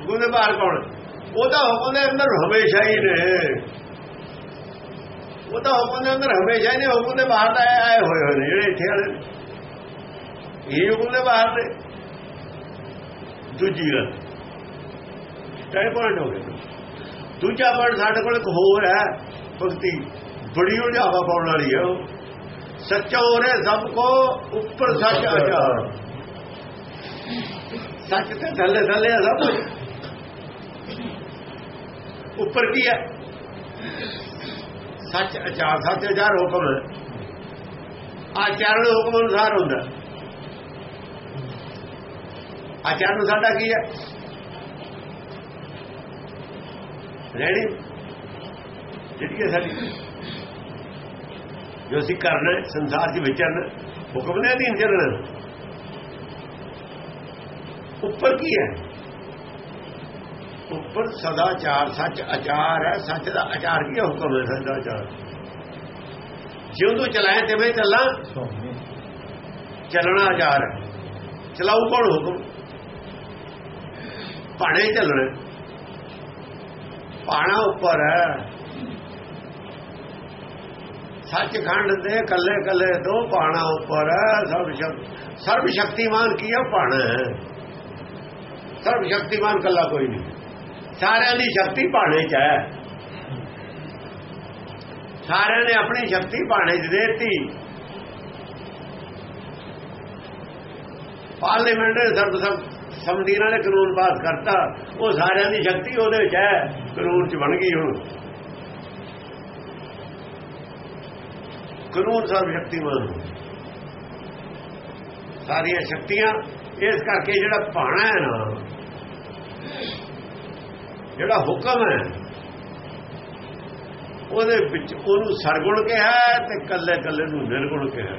ਹੁਕਮ ਦੇ ਬਾਹਰ ਕੌਣ? ਉਹਦਾ ਹੁਕਮ ਦੇ ਅੰਦਰ ਹਮੇਸ਼ਾ ਹੀ ਨੇ। ਉਹਦਾ ਹੁਕਮ ਦੇ ਅੰਦਰ ਹਮੇਸ਼ਾ ਹੀ ਨੇ। ਹੁਕਮ ਦੇ ਬਾਹਰ ਤਾਂ ਆਏ ਹੋਏ ਹੋਏ ਨੇ ਜਿਹੜੇ ਇੱਥੇ ਵਾਲੇ। ਇਹ ਹੁਕਮ ਦੇ ਬਾਹਰ ਨੇ। ਦੂਜੀ ਗੱਲ। ਟਾਈ ਪੁਆਇੰਟ ਹੋ ਗਿਆ ਦੂਜਾ ਪੁਆਇੰਟ ਸਾਡੇ ਕੋਲ ਇੱਕ ਹੋਰ ਹੈ। ਭਗਤੀ। ਬੜੀ ਉਲਝਾਵਾ ਪਾਉਣ ਵਾਲੀ ਹੈ। ਉਹ ਸੱਚਾ ਹੋ ਰਿਹਾ ਸਭ ਕੋ ਉੱਪਰ ਸੱਚ ਆਚਾਰ। ਸੱਚ ਤੇ ਥੱਲੇ ਥੱਲੇ ਆ ਸਭ। ਉੱਪਰ ਕੀ ਹੈ? ਸੱਚ ਆਚਾਰ ਸੱਚ ਆਚਾਰ ਹੁਕਮ ਆਚਾਰਨ ਹੁਕਮ ਅਨੁਸਾਰ ਹੁੰਦਾ। ਆਚਾਰਨ ਸਾਡਾ ਕੀ ਹੈ? ਰੈਡੀ ਜਿਹੜੀ ਸਾਡੀ। ਜੋ ਅਸੀਂ ਕਰਨਾ ਸੰਸਾਰ 'ਚ ਵਿਚਰਨਾ ਹੁਕਮ ਦੇ ਅਧੀਨ ਚੱਲਣਾ। ਉੱਪਰ ਕੀ ਹੈ? ਉੱਪਰ ਸਦਾਚਾਰ ਸੱਚ ਆਚਾਰ ਹੈ ਸੱਚ ਦਾ ਆਚਾਰ ਕੀ ਹੈ ਹੁਕਮ ਹੈ ਸਦਾਚਾਰ ਜਿਉਂ ਤੋਂ ਚਲਾਏ ਤੇ ਮੈਂ ਚੱਲਾਂ ਚੱਲਣਾ ਆਚਾਰ ਹੈ। ਚਲਾਉ ਕੌਣ ਹੁਕਮ? ਪਾਣੇ ਚੱਲਣਾ। ਪਾਣਾ ਉੱਪਰ ਹੈ। ਸੱਚਖੰਡ ਦੇ ਕੱਲੇ ਕੱਲੇ ਤੋਂ ਪਾਣਾ ਉੱਪਰ ਹੈ ਸਰਬ ਸਰਬ ਸ਼ਕਤੀਮਾਨ ਕੀ ਹੈ ਪਾਣਾ ਹੈ ਸਰਬ ਸ਼ਕਤੀਮਾਨ ਕੱਲਾ ਕੋਈ ਨਹੀਂ। ਸਾਰਿਆਂ ਦੀ ਸ਼ਕਤੀ ਪਾਣੇ ਚ ਹੈ। ਸਾਰਿਆਂ ਨੇ ਆਪਣੀ ਸ਼ਕਤੀ ਪਾਣੇ ਚ ਦੇਤੀ। ਪਾਰਲੀਮੈਂਟ ਨੇ ਸਰਬ ਸਭ ਸੰਮਤੀਆਂ ਨੇ ਕਾਨੂੰਨ ਪਾਸ ਕਰਤਾ। ਉਹ ਸਾਰਿਆਂ ਦੀ ਸ਼ਕਤੀ ਉਹਦੇ ਵਿੱਚ ਹੈ। ਕਾਨੂੰਨ ਚ ਬਣ ਗਈ ਹੁਣ। ਕਾਨੂੰਨ ਸਰਬ ਸ਼ਕਤੀਮਾਨ ਸਾਰੀਆਂ ਸ਼ਕਤੀਆਂ, ਇਸ ਕਰਕੇ ਜਿਹੜਾ ਭਾਣਾ ਹੈ ਨਾ, ਜਿਹੜਾ ਹੁਕਮ ਹੈ, ਉਹਦੇ ਵਿੱਚ ਉਹਨੂੰ ਸਰਗੁਣ ਕਿਹਾ ਤੇ ਕੱਲੇ ਕੱਲੇ ਨੂੰ ਨਿਰਗੁਣ ਕਿਹਾ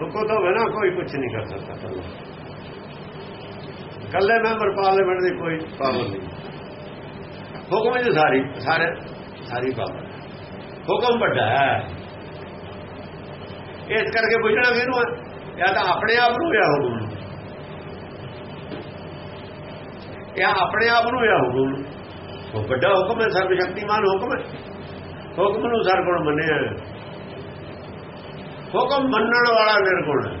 ਹੁਕਮ ਤੋਂ ਬਿਨਾ ਕੋਈ ਕੁਝ ਨਹੀਂ ਕਰ ਸਕਦਾ ਕੱਲਾ ਕੱਲੇ ਮੈਂਬਰ ਪਾਰਲੀਮੈਂਟ ਦੀ ਕੋਈ ਪਾਵਰ ਨਹੀਂ। ਹੁਕਮ ਜੀ ਸਾਰੀ, ਸਾਰੇ, ਸਾਰੀ ਪਾਵਰ ਹੁਕਮ ਵੱਡਾ ਹੈ। ਇਸ ਕਰਕੇ ਬੁਝਣਾ ਕਿਹਨੂੰ ਹੈ ਜਾਂ ਤਾਂ ਆਪਣੇ ਆਪ ਨੂੰ ਜਾਂ ਹੁਕਮ ਨੂੰ ਜਾਂ ਆਪਣੇ ਆਪ ਨੂੰ ਜਾਂ ਹੁਕਮ ਨੂੰ ਉਹ ਵੱਡਾ ਹੁਕਮ ਹੈ ਸਰਬ ਸ਼ਕਤੀਮਾਨ ਹੁਕਮ ਹੈ। ਹੁਕਮ ਨੂੰ ਸਰਗੁਣ ਮੰਨਿਆ। ਹੁਕਮ ਮੰਨਣ ਵਾਲਾ ਨਿਰਗੁਣ ਹੈ।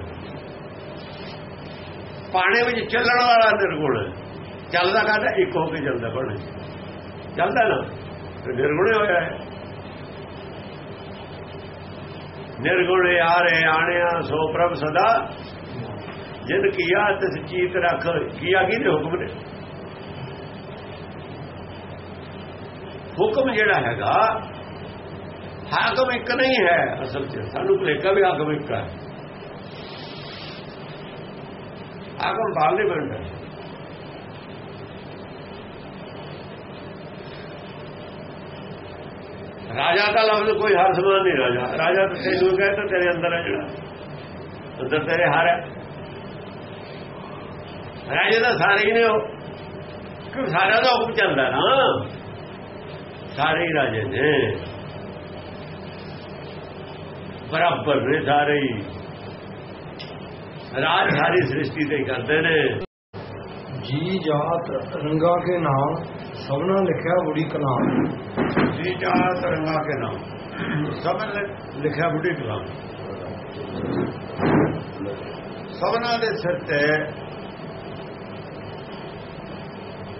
ਪਾਣੇ ਵਿੱਚ ਚੱਲਣ ਵਾਲਾ ਨਿਰਗੁਣ ਹੈ। ਚੱਲਦਾ ਕਹਿੰਦਾ? ਇੱਕ ਹੋ ਕੇ ਚੱਲਦਾ ਬਣ। ਚੱਲਦਾ ਨਾ। ਨਿਰਗੁਣ ਹੋਇਆ ਹੈ। ਨਿਰਗੁਣ ਯਾਰੇ ਆਣਿਆ, ਸੋ ਪ੍ਰਭ ਸਦਾ। ਜਿਨ ਕੀਆ, ਤਿਸ ਚੀਤ ਰੱਖ। ਕੀਆ ਕੀ ਨੇ ਹੁਕਮ ਨੇ? ਹੁਕਮ ਜਿਹੜਾ ਹੈਗਾ, ਹਾਕਮ ਇੱਕ ਨਹੀਂ ਹੈ ਅਸਲ 'ਚ। ਸਾਨੂੰ ਭੁਲੇਖਾ ਵੀ ਹਾਕਮ ਇੱਕ ਹੈ। ਹਾਕਮ ਪਾਰਲੀਮੈਂਟ ਹੈ ਰਾਜਾ ਦਾ ਲਫ਼ਜ਼ ਕੋਈ ਹਰ ਸਮਾਨ ਨਹੀਂ ਰਾਜਾ। ਰਾਜਾ ਤਾਂ ਤੈਨੂੰ ਕਹੇ ਤੇਰੇ ਅੰਦਰ ਹੈ ਜਿਹੜਾ। ਅੰਦਰ ਤੇਰੇ ਹਰ ਹੈ। ਰਾਜੇ ਦਾ ਸਾਰੇ ਹੀ ਨੇ ਉਹ। ਕਿ ਸਾਰਿਆਂ ਦਾ ਹੁਕਮ ਚੱਲਦਾ ਨਾ? ਸਾਰੇ ਹੀ ਰਾਜੇ ਨੇ। ਬਰਾਬਰ ਨੇ ਸਾਰੇ ਹੀ। ਰਾਜ ਸਾਰੀ ਸ੍ਰਿਸ਼ਟੀ ਤੇ ਕਰਦੇ ਨੇ। ਜੀ ਜਾਤ ਰੰਗਾ ਕੇ ਨਾਮ, ਸਭਨਾ ਲਿਖਿਆ ਬੁੜੀ ਕਲਾਮ। ਜੀ ਜਾਤ ਰੰਗਾ ਕੇ ਨਾਮ ਸਭ ਲਿਖਿਆ ਬੁੱਢੀ ਕਲਾਮ। ਸਭਨਾ ਦੇ ਸਿਰ ਤੇ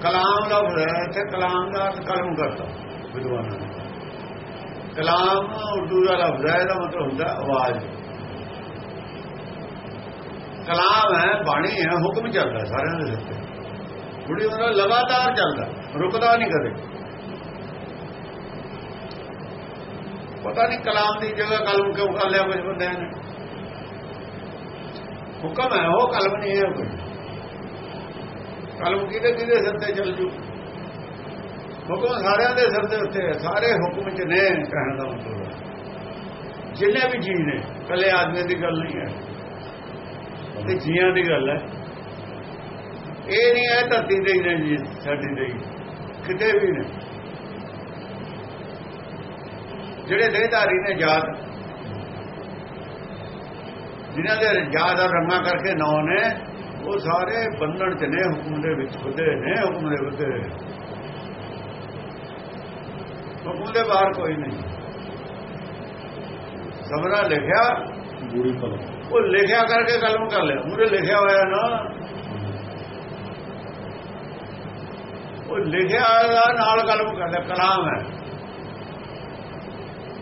ਕਲਾਮ ਲਫ਼ਜ਼ ਹੈ ਤੇ ਕਲਾਮ ਦਾ ਅਰਥ ਕਲਮ ਕਰਤਾ, ਵਿਦਵਾਨਾਂ ਨੇ। ਕਲਾਮ ਉਰਦੂ ਦਾ ਲਫ਼ਜ਼ ਹੈ, ਇਹਦਾ ਮਤਲਬ ਹੁੰਦਾ ਆਵਾਜ਼। ਕਲਾਮ ਹੈ ਬਾਣੀ ਹੈ, ਹੁਕਮ ਚੱਲਦਾ ਸਾਰਿਆਂ ਦੇ ਸਿਰ ਤੇ ਬੁੜੀ ਉਹਨਾਂ ਲਗਾਤਾਰ ਚੱਲਦਾ, ਰੁਕਦਾ ਨਹੀਂ ਕਦੇ। ਪਤਾ ਨਹੀਂ ਕਲਾਮ ਦੀ ਜਗ੍ਹਾ ਕਲਮ ਕਿਉਂ ਕਰ ਲਿਆ ਕੁਝ ਬੰਦਿਆਂ ਨੇ। ਹੁਕਮ ਹੈ, ਉਹ ਕਲਮ ਨਹੀਂ ਹੈ ਕੋਈ। ਕਲਮ ਕਿਹਦੇ ਕਿਹਦੇ ਸਿਰ ਤੇ ਚੱਲ ਜੂ? ਹੁਕਮ ਸਾਰਿਆਂ ਦੇ ਸਿਰ ਦੇ ਉੱਤੇ ਹੈ, ਸਾਰੇ ਹੁਕਮ ਚ ਨੇ ਕਹਿਣ ਦਾ ਮਤਲਬ ਹੈ। ਜਿੰਨੇ ਵੀ ਜੀ ਨੇ ਕੱਲੇ ਆਦਮੀ ਦੀ ਗੱਲ ਨਹੀਂ ਹੈ। ਤੇ ਜੀਆਂ ਦੀ ਗੱਲ ਹੈ। ਇਹ ਨਹੀਂ ਹੈ ਧਰਤੀ ਦੇ ਹੀ ਨੇ ਜੀ ਸਾਡੀ ਦੇ ਹੀ। ਕਿਤੇ ਵੀ ਨੇ ਜਿਹੜੇ ਦੇਹਧਾਰੀ ਨੇ ਜਾਤ ਜਿਨ੍ਹਾਂ ਦੇ ਜਾਤ ਔਰ ਰੰਗਾਂ ਕਰਕੇ ਨੌ ਨੇ ਉਹ ਸਾਰੇ ਬੰਧਨ ਚ ਨੇ ਹੁਕਮ ਦੇ ਵਿੱਚ ਖੁਦੇ ਨੇ ਹੁਕਮ ਦੇ ਵਿੱਚ ਹੁਕਮ ਦੇ ਬਾਹਰ ਕੋਈ ਨਹੀਂ। ਸਬਰਾ ਲਿਖਿਆ ਬੂੜੀ ਪਲ ਉਹ ਲਿਖਿਆ ਕਰਕੇ ਕਲਮ ਕਰ ਲਿਆ। ਮੂਰੇ ਲਿਖਿਆ ਹੋਇਆ ਨਾ ਉਹ ਲਿਖਿਆ ਨਾਲ ਗੱਲ ਕਰਦਾ ਕਲਾਮ ਹੈ।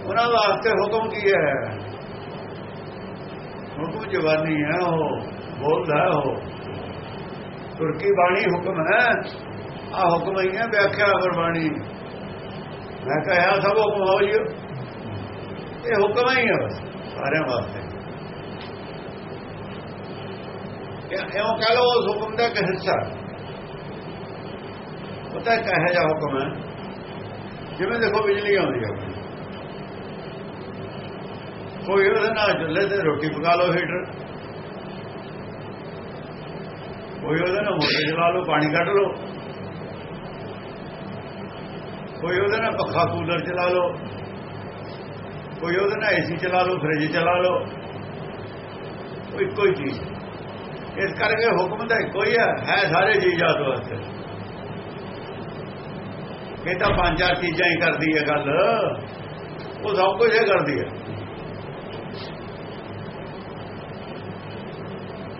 ਉਹਨਾਂ ਵਾਸਤੇ ਹੁਕਮ ਕੀ ਹੈ? ਹੁਕਮ ਜਵਾਨੀ ਹੈ ਉਹ ਬੋਲਦਾ ਹੈ ਉਹ। ਤੁਰਕੀ ਬਾਣੀ ਹੁਕਮ ਹੈ। ਆ ਹੁਕਮ ਹੀ ਹੈ, ਵਿਆਖਿਆ ਅਗਰ ਬਾਣੀ। ਮੈਂ ਕਹਿਆ ਸਭ ਹੁਕਮ ਹੋ ਜਿਓ। ਇਹ ਹੁਕਮ ਹੀ ਹੈ ਬਸ, ਸਾਰਿਆਂ ਵਾਸਤੇ। ਇਹ ਇਉਂ ਕਹ ਲੋ ਉਸ ਹੁਕਮ ਦਾ ਇੱਕ ਹਿੱਸਾ ਪਤਾ ਕਹੇ ਜਾ ਹੁਕਮ ਹੈ, ਜਿਵੇਂ ਦੇਖੋ ਬਿਜਲੀ ਆਉਂਦੀ ਹੈ ਕੋਈ ਉਹਦੇ ਨਾਲ ਚੁੱਲ੍ਹੇ ਤੇ ਰੋਟੀ ਪਕਾ ਲਓ ਹੀਟਰ। ਕੋਈ ਉਹਦੇ ਨਾਲ ਮੋਟਰ ਚਲਾ ਲਓ, ਪਾਣੀ ਕੱਢ ਲਓ। ਕੋਈ ਉਹਦੇ ਨਾਲ ਪੱਖਾ ਕੂਲਰ ਚਲਾ ਲਓ। ਕੋਈ ਉਹਦੇ ਨਾਲ ਏਸੀ ਚਲਾ ਲਓ, ਫ੍ਰਿਜ ਚਲਾ ਲਓ। ਕੋਈ ਕੋਈ ਚੀਜ਼। ਇਸ ਕਰਕੇ ਹੁਕਮ ਤਾਂ ਇੱਕੋ ਹੀ ਹੈ ਸਾਰੇ ਸਾਰੇ ਜੀਵਾਤ ਵਾਸਤੇ। ਇਹ ਤਾਂ ਪੰਜ ਚਾਰ ਚੀਜ਼ਾਂ ਹੀ ਕਰਦੀ ਹੈ ਗੱਲ। ਉਹ ਸਭ ਕੁਝ ਇਹ ਕਰਦੀ ਹੈ।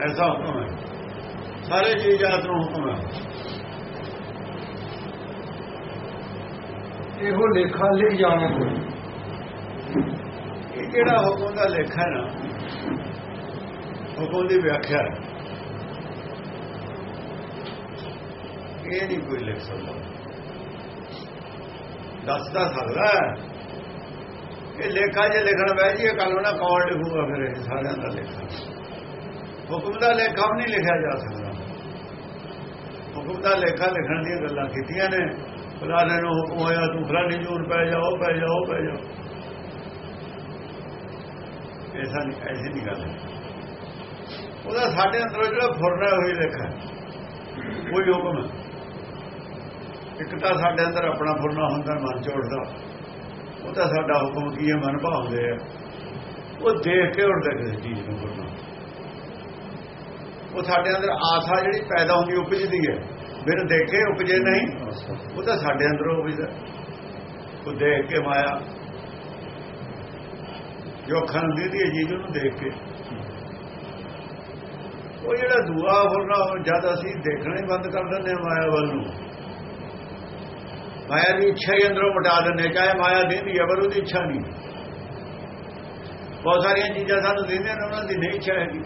ਐਸਾ ਹੁਕਮ ਹੈ। ਸਾਰੇ ਜੀਵਾਤ ਨੂੰ ਹੁਕਮ ਹੈ। ਇਹੋ ਲੇਖਾ ਲਿਖ ਜਾਣਾ ਕੋਈ। ਇਹ ਜਿਹੜਾ ਹੁਕਮ ਦਾ ਲੇਖਾ ਹੈ ਨਾ? ਹੁਕਮ ਦੀ ਵਿਆਖਿਆ। ਇਹ ਨਹੀਂ ਕੋਈ ਲਿਖ ਸਕਦਾ। ਦੱਸ ਤਾਂ ਸਕਦਾ ਹੈ। ਇਹ ਲੇਖਾ ਜੇ ਲਿਖਣ ਬਹਿ ਜੀ ਇਹ ਕਲਮਨਾ ਕੌਣ ਲਿਖੂਗਾ ਫਿਰ ਇਹ ਸਾਰਿਆਂ ਦਾ ਲੇਖਾ। ਹੁਕਮ ਦਾ ਲੇਖਾ ਵੀ ਨਹੀਂ ਲਿਖਿਆ ਜਾ ਸਕਦਾ। ਹੁਕਮ ਦਾ ਲੇਖਾ ਲਿਖਣ ਦੀਆਂ ਗੱਲਾਂ ਕੀਤੀਆਂ ਨੇ। ਫਲਾਣੇ ਨੂੰ ਹੁਕਮ ਹੋਇਆ, ਤੂੰ ਫਲਾਣੀ ਜੂਨ ਪੈ ਜਾਓ ਪੈ ਜਾਓ ਪੈ ਜਾਓ ਐਸਾ ਨਹੀਂ ਐਸੀ ਨਹੀਂ ਗੱਲ ਹੈ। ਉਹਦਾ ਸਾਡੇ ਅੰਦਰੋਂ ਜਿਹੜਾ ਫੁਰਨਾ ਹੋਈ ਲੇਖਾ ਕੋਈ ਹੁਕਮ ਹੈ। ਇੱਕ ਤਾਂ ਸਾਡੇ ਅੰਦਰ ਆਪਣਾ ਫੁਰਨਾ ਹੁੰਦਾ ਮਨ ਚੋੜਦਾ। ਉਹ ਤਾਂ ਸਾਡਾ ਹੁਕਮ ਕੀ ਹੈ? ਮਨ ਭਾਉਂਦੇ ਆ। ਉਹ ਦੇਖ ਕੇ ਉੱਠਦਾ ਕਿਸੇ ਚੀਜ਼ ਨੂੰ ਫੁਰਨਾ। ਉਹ ਸਾਡੇ ਅੰਦਰ ਆਸਾ ਜਿਹੜੀ ਪੈਦਾ ਹੁੰਦੀ, ਉਪਜਦੀ ਹੈ। ਬਿਨ ਦੇਖੇ ਉਪਜੇ ਨਹੀਂ। ਉਹ ਤਾਂ ਸਾਡੇ ਅੰਦਰੋਂ ਉਪਜਦਾ। ਉਹ ਦੇਖ ਕੇ ਮਾਇਆ। ਜੋ ਅੱਖਾਂ ਨੂੰ ਹੈ ਚੀਜ਼ ਨੂੰ ਦੇਖ ਕੇ। ਉਹ ਜਿਹੜਾ ਦੂਆ ਫੁਰਨਾ ਜਦ ਅਸੀਂ ਦੇਖਣਾ ਹੀ ਬੰਦ ਕਰ ਦਿੰਦੇ ਹਾਂ ਮਾਇਆ ਵੱਲ ਨੂੰ ਮਾਇਆ ਦੀ ਇੱਛਾ ਹੀ ਅੰਦਰੋਂ ਮਿਟਾ ਦਿੰਦੇ, ਚਾਹੇ ਮਾਇਆ ਦੇਂਦੀ ਹੈ ਪਰ ਉਹਦੀ ਇੱਛਾ ਨਹੀਂ। ਬਹੁਤ ਸਾਰੀਆਂ ਚੀਜ਼ਾਂ ਸਾਨੂੰ ਦਿੰਦੇ ਨੇ, ਉਹਨਾਂ ਦੀ ਨਹੀਂ ਇੱਛਾ ਹੈਗੀ।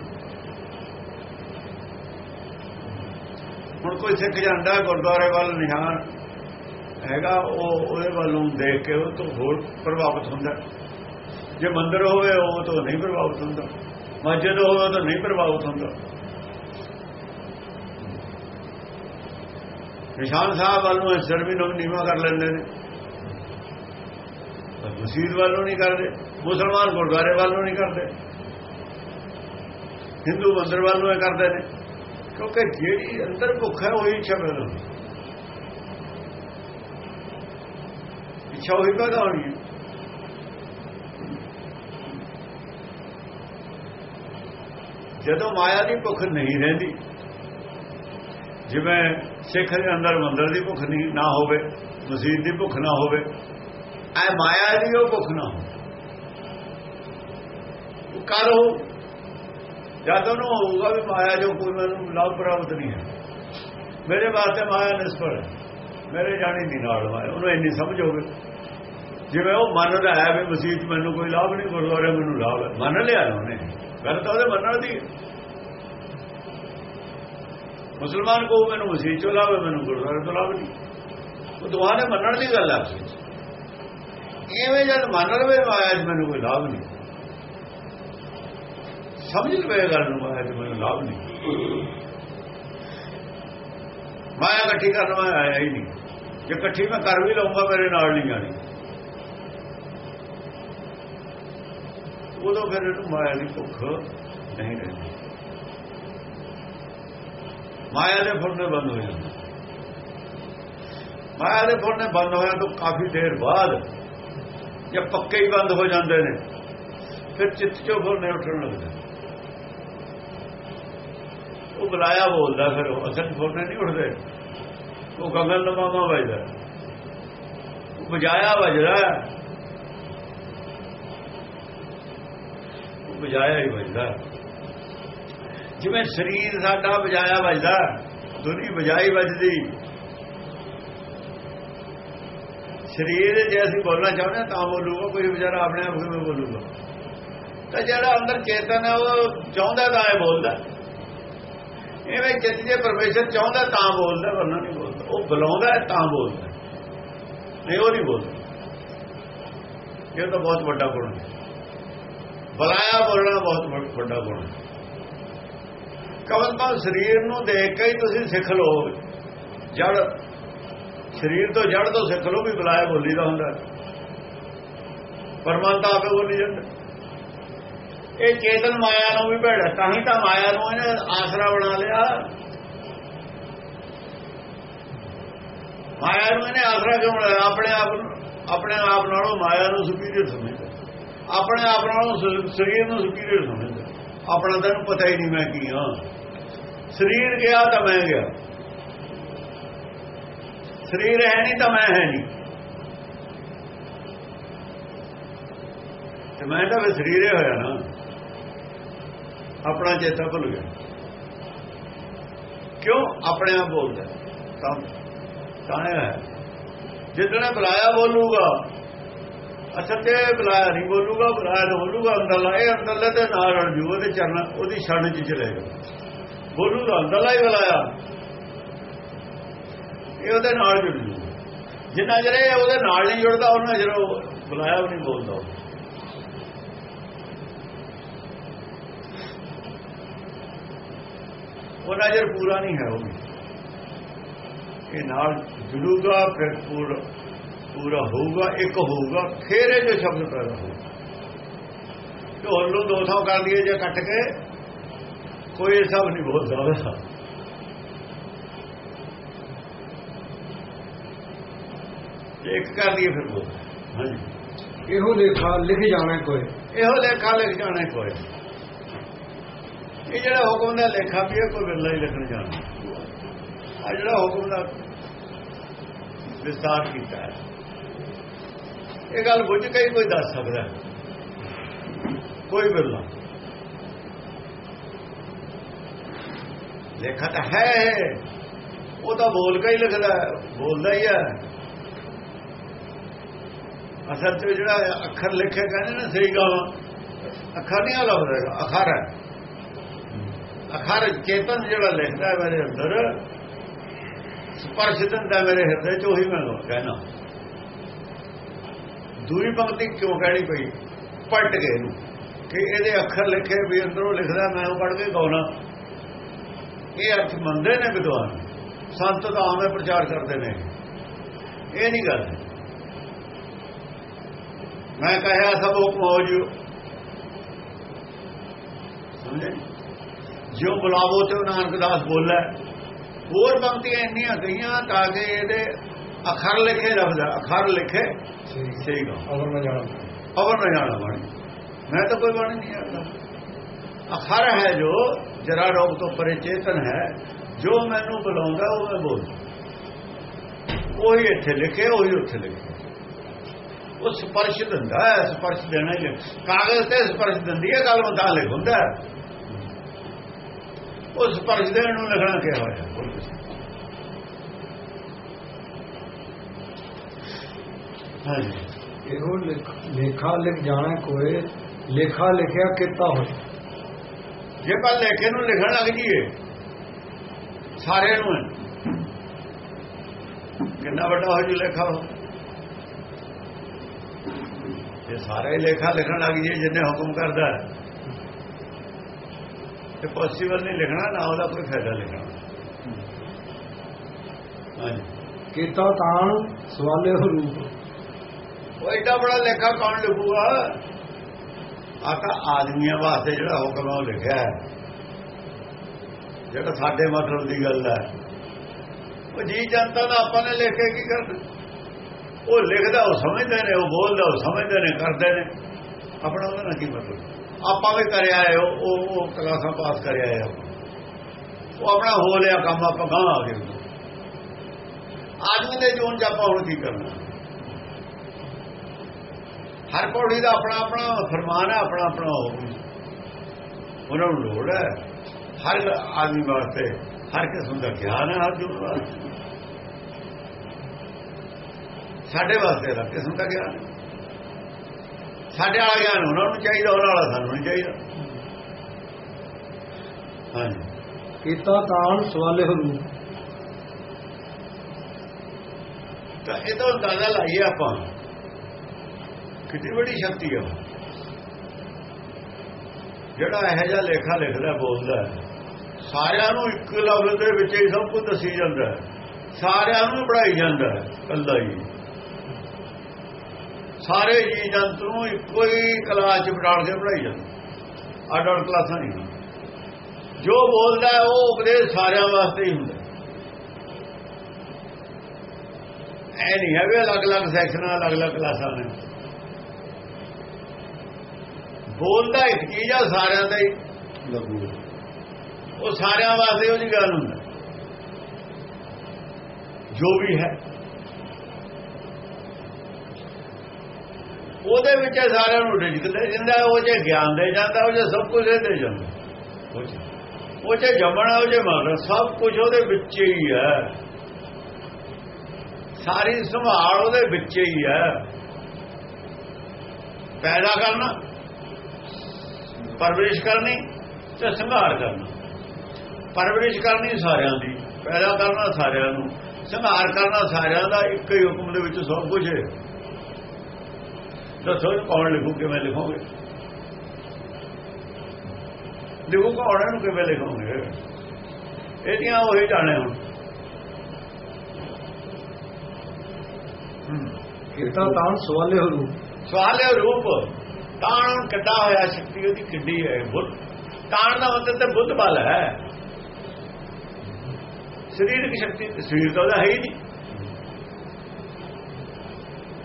ਹੁਣ ਕੋਈ ਸਿੱਖ ਜਾਂਦਾ, ਗੁਰਦੁਆਰੇ ਵੱਲ ਨਿਹਾਨ ਹੈਗਾ, ਉਹ ਉਹਦੇ ਵੱਲੋਂ ਦੇਖ ਕੇ ਉਹ ਤੋਂ ਹੋਰ ਪ੍ਰਭਾਵਿਤ ਹੁੰਦਾ। ਜੇ ਮੰਦਰ ਹੋਵੇ, ਉਹ ਤੋਂ ਨਹੀਂ ਪ੍ਰਭਾਵਿਤ ਹੁੰਦਾ। ਮਸਜਿਦ ਹੋਵੇ ਤਾਂ ਨਹੀਂ ਪ੍ਰਭਾਵਿਤ ਹੁੰਦਾ। ਨਿਸ਼ਾਨ ਸਾਹਿਬ ਵੱਲ ਵੱਲੋਂ ਸਿਰ ਵੀ ਲੋਕ ਨੀਵਾ ਕਰ ਲੈਂਦੇ ਨੇ। ਪਰ ਮਸਜਿਦ ਵੱਲੋਂ ਨਹੀਂ ਕਰਦੇ, ਮੁਸਲਮਾਨ ਗੁਰਦੁਆਰੇ ਵੱਲੋਂ ਨਹੀਂ ਕਰਦੇ। ਹਿੰਦੂ ਮੰਦਰ ਵੱਲੋਂ ਇਹ ਕਰਦੇ ਨੇ, ਕਿਉਂਕਿ ਜਿਹੜੀ ਅੰਦਰ ਭੁੱਖ ਹੈ ਉਹੀ ਇੱਛਾ ਪੈਦਾ ਹੁੰਦੀ ਇੱਛਾ ਉਹੀ ਪੈਦਾ ਹੋਣੀ ਹੈ। ਜਦੋਂ ਮਾਇਆ ਦੀ ਭੁੱਖ ਨਹੀਂ ਰਹਿੰਦੀ ਜਿਵੇਂ ਸਿੱਖ ਦੇ ਅੰਦਰ ਮੰਦਰ ਦੀ ਭੁੱਖ ਨਹੀਂ, ਨਾ ਹੋਵੇ, ਮਸਜਿਦ ਦੀ ਭੁੱਖ ਨਾ ਹੋਵੇ, ਐ ਮਾਇਆ ਦੀ ਉਹ ਭੁੱਖ ਨਾ ਹੋਵੇ। ਕਰੋ ਜਦ ਉਹਨੂੰ ਹੋਊਗਾ ਵੀ ਮਾਇਆ ਜੋ ਕੋਈ ਮੈਨੂੰ ਲਾਭ ਪ੍ਰਾਪਤ ਨਹੀਂ ਹੈ। ਮੇਰੇ ਵਾਸਤੇ ਮਾਇਆ ਨਿਸਫਲ ਹੈ। ਮੇਰੇ ਜਾਣੀ ਦੀ ਨਾਲ ਮਾਇਆ, ਉਹਨੂੰ ਇੰਨੀ ਸਮਝ ਹੋਵੇ। ਜਿਵੇਂ ਉਹ ਮੰਨਦਾ ਹੈ ਵੀ ਮਸੀਹ ਮੈਨੂੰ ਕੋਈ ਲਾਭ ਨਹੀਂ, ਗੁਰਦੁਆਰੇ ਮੈਨੂੰ ਲਾਭ ਹੈ। ਮੰਨ ਲਿਆ ਉਹਨੇ। ਗੱਲ ਤਾਂ ਉਹਦੇ ਮੰਨਣ ਦੀ ਮੁਸਲਮਾਨ ਕੋ ਮੈਨੂੰ ਮਸੀਹ 'ਚੋਂ ਲਾਵੇ ਮੈਨੂੰ ਗੁਰਦੁਆਰੇ ਤੋਂ ਲਾਭ ਨਹੀਂ ਉਹ ਦੋਹਾਂ ਮੰਨਣ ਦੀ ਗੱਲ ਹੈ ਆਪਸ ਐਵੇਂ ਜਦ ਮੰਨ ਲਵੇ ਮਾਇਆ ਮੈਨੂੰ ਕੋਈ ਲਾਭ ਨਹੀਂ। ਸਮਝ ਲਵੇ ਗੱਲ ਨੂੰ ਮਾਇਆ ਮੈਨੂੰ ਲਾਭ ਨਹੀਂ। ਮਾਇਆ ਇਕੱਠੀ ਕਰਨ ਮੈਂ ਆਇਆ ਹੀ ਨਹੀਂ। ਜੇ ਇਕੱਠੀ ਮੈਂ ਕਰ ਵੀ ਲਊਂਗਾ, ਮੇਰੇ ਨਾਲ ਨਹੀਂ ਜਾਣੀ। ਉਦੋਂ ਫਿਰ ਇਹਨੂੰ ਮਾਇਆ ਦੀ ਭੁੱਖ ਨਹੀਂ ਰਹਿੰਦੀ। ਮਾਇਆ ਦੇ ਫੁਰਨੇ ਬੰਦ ਹੋ ਜਾਂਦੇ ਮਾਇਆ ਦੇ ਫੁਰਨੇ ਬੰਦ ਹੋਇਆ ਤਾਂ ਕਾਫੀ ਦੇਰ ਬਾਅਦ ਜੇ ਪੱਕੇ ਹੀ ਬੰਦ ਹੋ ਜਾਂਦੇ ਨੇ, ਫਿਰ ਚਿੱਤ ਚੋਂ ਫੁਰਨੇ ਉੱਠਣ ਲੱਗਦੇ ਉਹ ਬੁਲਾਇਆ ਬੋਲਦਾ ਫਿਰ, ਉਹ ਅਸਲ ਫੁਰਨੇ ਨਹੀਂ ਉੱਠਦੇ। ਉਹ ਗਗਨ ਲਮਾਮਾ ਵੱਜਦਾ। ਉਹ ਬਜਾਇਆ ਵੱਜਦਾ। ਉਹ ਬਜਾਇਆ ਹੀ ਵੱਜਦਾ। ਜਿਵੇਂ ਸਰੀਰ ਸਾਡਾ ਬਜਾਇਆ ਵੱਜਦਾ ਦੁਨੀ ਬਜਾਈ ਵੱਜਦੀ। ਸਰੀਰ ਜੇ ਅਸੀਂ ਬੋਲਣਾ ਚਾਹੁੰਦੇ ਹਾਂ, ਤਾਂ ਬੋਲੂਗਾ, ਕੋਈ ਵਿਚਾਰਾ ਆਪਣੇ ਆਪ ਨੂੰ ਬੋਲੂਗਾ। ਤਾਂ ਜਿਹੜਾ ਅੰਦਰ ਚੇਤਨ ਹੈ, ਉਹ ਚਾਹੁੰਦਾ ਤਾਂ ਇਹ ਬੋਲਦਾ। ਐਵੇਂ ਜਿੱਤ ਜੇ ਪਰਮੇਸ਼ਰ ਚਾਹੁੰਦਾ ਤਾਂ ਬੋਲਦਾ, ਵਰਨਾ ਨਹੀਂ ਬੋਲਦਾ। ਉਹ ਬੁਲਾਉਂਦਾ ਤਾਂ ਬੋਲਦਾ ਨਹੀਂ, ਉਹ ਨਹੀਂ ਬੋਲਦਾ। ਇਹ ਤਾਂ ਬਹੁਤ ਵੱਡਾ ਗੁਣ ਹੈ। ਬੁਲਾਇਆ, ਬੋਲਣਾ ਬਹੁਤ ਵੱਡਾ ਗੁਣ ਹੈ। ਕਵਲ ਸਰੀਰ ਨੂੰ ਦੇਖ ਕੇ ਹੀ ਤੁਸੀਂ ਸਿੱਖ ਲਓ। ਜੜ, ਸਰੀਰ ਤੋਂ ਜੜ ਤੋਂ ਸਿੱਖ ਲਓ ਵੀ ਬੁਲਾਇਆ ਬੋਲੀ ਦਾ ਹੁੰਦਾ। ਪਰਮਾਨ ਤਾਂ ਆਪੇ ਬੋਲੀ ਜਾਂਦਾ। ਇਹ ਚੇਤਨ ਮਾਇਆ ਨੂੰ ਵੀ ਭੇੜਾ ਤਾਂ ਹੀ ਤਾਂ ਮਾਇਆ ਨੂੰ ਇਹਨੇ ਆਸਰਾ ਬਣਾ ਲਿਆ। ਮਾਇਆ ਨੂੰ ਇਹਨੇ ਆਸਰਾ ਕਿਉਂ ਬਣਾਇਆ? ਆਪਣੇ ਆਪ ਨੂੰ, ਆਪਣੇ ਆਪ ਨਾਲੋਂ ਮਾਇਆ ਨੂੰ ਸੁਪੀਰੀਅਰ ਸਮਝਦਾ। ਆਪਣੇ ਆਪ ਨਾਲੋਂ ਸਰੀਰ ਨੂੰ ਸੁਪੀਰੀਅਰ ਸਮਝਦਾ। ਆਪਣਾ ਤਾਂ ਪਤਾ ਹੀ ਨਹੀਂ ਮੈਂ ਕੀ ਹਾਂ। ਸਰੀਰ ਗਿਆ ਤਾਂ ਮੈਂ ਗਿਆ। ਸਰੀਰ ਹੈ ਨਹੀਂ ਤਾਂ ਮੈਂ ਹੈ ਨਹੀਂ। ਤੇ ਮੈਂ ਤਾਂ ਫਿਰ ਸਰੀਰ ਹੀ ਹੋਇਆ ਨਾ। ਆਪਣਾ ਚੇਤਾ ਭੁੱਲ ਗਿਆ। ਕਿਉਂ? ਆਪਣੇ ਆਪ ਬੋਲਦਾ ਤਾਂ ਤਾਂ ਇਹ ਹੈ। ਜਿੱਦਣੇ ਬੁਲਾਇਆ ਬੋਲੂਗਾ। ਅਸਲ ਤੇ ਬੁਲਾਇਆ ਨਹੀਂ ਬੋਲੂਗਾ, ਬੁਲਾਇਆ ਤਾਂ ਬੋਲੂਗਾ ਅੰਦਰਲਾ। ਇਹ ਅੰਦਰਲਾ ਤੇ ਨਾਲ ਰਣ ਜੂ, ਉਹਦੇ ਚਰਨ ਉਹਦੀ ਛਣ ਚ ਚਲੇਗਾ ਬੋਲੂਗਾ ਅੰਦਰਲਾ ਹੀ ਬੁਲਾਇਆ ਇਹ ਉਹਦੇ ਨਾਲ ਜੁੜ ਜੂ ਜਿੰਨਾ ਚਿਰ ਇਹ ਉਹਦੇ ਨਾਲ ਨਹੀਂ ਜੁੜਦਾ, ਉਹਨਾਂ ਚਿਰ ਉਹ ਬੁਲਾਇਆ ਵੀ ਨਹੀਂ ਬੋਲਦਾ ਉਹ। ਉਹ ਨਜ਼ਰ ਪੂਰਾ ਨਹੀਂ ਹੈ ਉਹ ਵੀ। ਇਹ ਨਾਲ ਜੁੜੂਗਾ, ਫਿਰ ਪੂਰਾ ਪੂਰਾ ਹੋਊਗਾ, ਇੱਕ ਹੋਊਗਾ, ਫਿਰ ਇਹ ਜੋ ਸ਼ਬਦ ਪੈਦਾ ਹੋਊਗਾ ਢੋਲ ਨੂੰ ਦੋ ਥਾਂ ਕਰ ਦਈਏ ਜੇ ਕੱਟ ਕੇ ਕੋਈ ਸਭ ਨਹੀਂ ਉਹਦਾ ਜੇ ਇੱਕ ਕਰ ਦਈਏ ਫਿਰ ਬੋਲ ਹਾਂਜੀ। ਇਹੋ ਲੇਖਾ ਲਿਖ ਜਾਣਾ ਕੋਈ। ਇਹੋ ਲੇਖਾ ਲਿਖ ਜਾਣਾ ਕੋਈ। ਇਹ ਜਿਹੜਾ ਹੁਕਮ ਦਾ ਲੇਖਾ ਵੀ ਇਹ ਕੋਈ ਬਿਰਲਾ ਹੀ ਲਿਖਣ ਜਾਣਾ। ਆ ਜਿਹੜਾ ਹੁਕਮ ਦਾ ਵਿਸਤਾਰ ਕੀਤਾ ਹੈ। ਇਹ ਗੱਲ ਬੁੱਝ ਕੇ ਕੋਈ ਦੱਸ ਸਕਦਾ। ਕੋਈ ਬਿਰਲਾ ਲਿਖਤ ਤਾਂ ਹੈ ਉਹ ਤਾਂ ਬੋਲ ਕੇ ਹੀ ਲਿਖਦਾ ਬੋਲਦਾ ਹੀ ਹੈ। ਅਸਲ ਤੇ ਜਿਹੜਾ ਅੱਖਰ ਲਿਖੇ ਕਹਿੰਦੇ ਨੇ ਸਹੀ ਗੱਲ ਅੱਖਰ ਨਹੀਂ ਲੱਭ ਰਿਹਾ ਅੱਖਰ ਹੈ। ਅਖਰ ਚੇਤਨ ਜਿਹੜਾ ਲਿਖਦਾ ਹੈ ਮੇਰੇ ਅੰਦਰ, ਸਪਰਸ਼ ਦਿੰਦਾ ਮੇਰੇ ਹਿਰਦੇ ਚ, ਉਹੀ ਮੈਂ ਕਹਿਣਾ। ਦੂਰੀ ਪੰਕਤੀ ਕਿਉਂ ਕਹਿਣੀ ਪਈ? ਪਲਟ ਗਏ ਨੂੰ ਕਿ ਇਹਦੇ ਅੱਖਰ ਲਿਖੇ ਵੀ ਅੰਦਰੋਂ ਲਿਖਦਾ, ਮੈਂ ਉਹ ਪੜ੍ਹ ਕੇ ਗਾਉਣਾ। ਇਹ ਅਰਥ ਮੰਨਦੇ ਨੇ ਵਿਦਵਾਨ। ਸੰਤ ਤਾਂ ਆਵੇਂ ਪ੍ਰਚਾਰ ਕਰਦੇ ਨੇ। ਇਹ ਨਹੀਂ ਗੱਲ। ਮੈਂ ਕਹਿਆ ਸਭ ਹੁਕਮ ਹੋ ਜਿਓ ਸਮਝੇ? ਜਿਉ ਬੁਲਾਵੋ ਤੇ ਨਾਨਕ ਦਾਸ ਬੋਲੇ। ਹੋਰ ਪੰਕਤੀਆਂ ਇੰਨੀਆਂ ਕਹੀਆਂ ਤਾਂ ਕਿ ਇਹਦੇ ਅੱਖਰ ਲਿਖੇ ਲਫ਼ਜ਼ ਅੱਖਰ ਲਿਖੇ। ਸਹੀ। ਸਹੀ ਗਾ ਅਗਰ ਮੈਂ ਜਾਣਾ ਅਵਰ ਨਾ ਜਾਣਾ ਬਾਣੀ। ਮੈਂ ਤਾਂ ਕੋਈ ਬਾਣੀ ਨਹੀਂ ਆਉਂਦਾ ਅੱਖਰ ਹੈ ਜੋ, ਜਰਾ ਰੋਗ ਤੋਂ ਪਰੇ ਚੇਤਨ ਹੈ, ਜੋ ਮੈਨੂੰ ਬੁਲਾਉਂਦਾ, ਉਹ ਮੈਂ ਬੋਲ ਉਹੀ ਇੱਥੇ ਲਿਖੇ, ਉਹੀ ਉੱਥੇ ਲਿਖੇ। ਉਹ ਸਪਰਸ਼ ਦਿੰਦਾ ਹੈ, ਸਪਰਸ਼ ਦੇਣਾ ਹੀ ਕਾਗਜ਼ ਤੇ ਸਪਰਸ਼ ਦਿੰਦੀ ਹੈ, ਗੱਲ ਮੁਤਾਲਿਕ ਹੁੰਦਾ ਉਹ ਸਪਰਸ਼ ਦੇਣ ਨੂੰ ਲਿਖਣਾ ਕਿਹਾ ਹੋਇਆ ਹਾਂਜੀ। ਇਹੋ ਲੇਖਾ ਲਿਖ ਜਾਣਾ ਕੋਏ ਲੇਖਾ ਲਿਖਿਆ ਕੀਤਾ ਹੋਇਆ? ਜੇ ਪਰ ਲੇਖੇ ਨੂੰ ਲਿਖਣ ਲੱਗ ਜੀਏ ਸਾਰੇ ਨੂੰ। ਕਿੰਨਾ ਵੱਡਾ ਹੋ ਜੂ ਲੇਖਾ ਇਹ ਸਾਰੇ ਲੇਖਾ ਲਿਖਣ ਲੱਗ ਜੀਏ ਜਿੰਨੇ ਹੁਕਮ ਕਰਦਾ ਤੇ ਪੋਸੀਬਲ ਨਹੀਂ ਲਿਖਣਾ ਨਾ ਉਹਦਾ ਕੋਈ ਫਾਇਦਾ ਲਿਖਣਾ। ਕੀਤਾ ਤਾਣ ਸਵਾਲੇ ਹੋ ਰੂਪ। ਉਹ ਐਡਾ ਬੜਾ ਲੇਖਾ ਕੌਣ ਲਿਖੂਗਾ? ਆ ਤਾਂ ਆਦਮੀਆਂ ਵਾਸਤੇ ਜਿਹੜਾ ਹੁਕਮ ਹੈ ਉਹ ਲਿਖਿਆ ਹੈ। ਜਿਹੜਾ ਸਾਡੇ ਮਤਲਬ ਦੀ ਗੱਲ ਹੈ। ਉਹ ਜੀ ਜਨਤਾ ਦਾ ਆਪਾਂ ਨੇ ਲਿਖ ਕੇ ਕੀ ਕਰਨਾ? ਉਹ ਲਿਖਦਾ, ਉਹ ਸਮਝਦੇ ਨੇ, ਉਹ ਬੋਲਦਾ, ਉਹ ਸਮਝਦੇ ਨੇ, ਕਰਦੇ ਨੇ। ਆਪਣਾ ਉਹਨਾਂ ਨਾਲ ਕੀ ਮਤਲਬ? ਆਪਾਂ ਵੀ ਕਰਿਆ ਹੈ, ਉਹ ਉਹ- ਕਲਾਸਾਂ ਪਾਸ ਕਰਿਆ ਹੈ। ਉਹ ਆਪਣਾ ਹੋ ਲਿਆ ਕੰਮ, ਆਪਾਂ ਗਾਂ ਆ ਗਏ। ਆਦਮੀ ਦੇ ਜੂਨ ਚ ਆਪਾਂ ਹੁਣ ਕੀ ਕਰਨਾ? ਹਰ ਪੌੜੀ ਦਾ ਆਪਣਾ ਆਪਣਾ ਫਰਮਾਨ ਹੈ ਆਪਣਾ ਆਪਣਾ ਉਹ। ਉਹਨਾਂ ਨੂੰ ਲੋੜ ਹੈ। ਹਰ ਆਦਮੀ ਵਾਸਤੇ ਹਰ ਕਿਸਮ ਦਾ ਗਿਆਨ ਹੈ ਹਰ ਜੁੜ ਵਾਸਤੇ। ਸਾਡੇ ਵਾਸਤੇ ਹਰ ਕਿਸਮ ਦਾ ਗਿਆਨ ਸਾਡੇ ਵਾਲਾ ਗਿਆਨ ਉਹਨਾਂ ਨੂੰ ਚਾਹੀਦਾ ਉਹਨਾਂ ਵਾਲਾ ਸਾਨੂੰ ਨਹੀਂ ਚਾਹੀਦਾ। ਹਾਂਜੀ। ਕੀਤਾ ਤਾਣ ਸਵਾਲੇ ਹੋ ਤਾਂ ਇਹ ਤੋਂ ਅੰਦਾਜ਼ਾ ਲਾਈਏ ਆਪਾਂ। ਕਿੰਨੀ ਵੱਡੀ ਸ਼ਕਤੀ ਹੈ ਜਿਹੜਾ ਇਹੋ ਜਿਹਾ ਲੇਖਾ ਲਿਖਦਾ, ਬੋਲਦਾ ਸਾਰਿਆਂ ਨੂੰ ਇੱਕ ਲਫ਼ਜ਼ ਦੇ ਵਿੱਚ ਹੀ ਸਭ ਕੁਝ ਦੱਸੀ ਜਾਂਦਾ ਸਾਰਿਆਂ ਨੂੰ ਪੜਾਈ ਜਾਂਦਾ ਹੈ ਕੱਲਾ ਹੀ। ਸਾਰੇ ਜੀ ਜੰਤੂ ਨੂੰ ਇੱਕੋ ਹੀ ਕਲਾਸ ਚ ਬਿਠਾਲ ਕੇ ਪੜਾਈ ਜਾਂਦਾ। ਅੱਡ ਅੱਡ ਕਲਾਸਾਂ ਨਹੀਂ ਜੋ ਬੋਲਦਾ ਉਹ ਉਪਦੇਸ਼ ਸਾਰਿਆਂ ਵਾਸਤੇ ਹੀ ਹੁੰਦਾ ਹੈ। ਐ ਨਹੀਂ ਹੈ ਵੀ ਅਲੱਗ-ਅਲੱਗ ਸੈਕਸ਼ਨਾਂ, ਅਲੱਗ-ਅਲੱਗ ਕਲਾਸਾਂ ਨੇ। ਬੋਲਦਾ ਇੱਕ ਚੀਜ਼ ਆ ਸਾਰਿਆਂ ਦਾ ਹੀ। ਲੱਗੂ। ਉਹ ਸਾਰਿਆਂ ਵਾਸਤੇ ਉਹਦੀ ਗੱਲ ਹੁੰਦਾ। ਜੋ ਵੀ ਹੈ। ਉਹਦੇ ਵਿੱਚ ਸਾਰਿਆਂ ਨੂੰ ਰਿਜਕਦੇ ਜਿੰਦਾ ਉਹ ਜੇ ਗਿਆਨ ਦੇ ਜਾਂਦਾ ਉਹ ਜੇ ਸਭ ਕੁਝ ਦੇ ਜਾਂਦਾ। ਉਹ ਉਹ ਜੇ ਜੰਮਣਾ ਉਹ ਜੇ ਮਰਨਾ ਸਭ ਕੁਝ ਉਹਦੇ ਵਿੱਚ ਹੀ ਹੈ। ਸਾਰੀ ਸੰਭਾਲ ਉਹਦੇ ਵਿੱਚ ਹੀ ਹੈ। ਪੈਦਾ ਕਰਨਾ। ਪਰਵਰਿਸ਼ ਕਰਨੀ ਤੇ ਸੰਘਾਰ ਕਰਨਾ। ਪਰਵਰਿਸ਼ ਕਰਨੀ ਸਾਰਿਆਂ ਦੀ ਪੈਦਾ ਕਰਨਾ ਸਾਰਿਆਂ ਨੂੰ। ਸੰਘਾਰ ਕਰਨਾ ਸਾਰਿਆਂ ਦਾ ਇੱਕ ਹੀ ਹੁਕਮ ਦੇ ਵਿੱਚ ਸਭ ਕੁਝ ਹੈ। ਦੱਸੋ ਕੌਣ ਲਿਖੂ ਕਿਵੇਂ ਲਿਖੋਗੇ? ਲਿਖੂ ਕੌਣ ਇਹਨੂੰ ਕਿਵੇਂ ਲਿਖੋਗੇ? ਇਹਦੀਆਂ ਉਹੀ ਜਾਣੇ ਹੁਣ। ਹੂੰ ਕੀਤਾ ਤਾਣ ਸਵਾਲੇ ਹੋ ਰੂਪ। ਸਵਾਲ ਹੈ ਰੂਪ। ਤਾਣ ਕਿੱਡਾ ਹੋਇਆ, ਸ਼ਕਤੀ ਉਹਦੀ ਕਿੱਡੀ ਹੈ, ਬੁੱਧ। ਤਾਣ ਦਾ ਮਤਲਬ ਤੇ ਬੁੱਧ ਬਲ ਹੈ। ਸਰੀਰਕ ਸ਼ਕਤੀ, ਸਰੀਰ ਤਾਂ ਉਹਦਾ ਹੈ ਹੀ ਨਹੀਂ।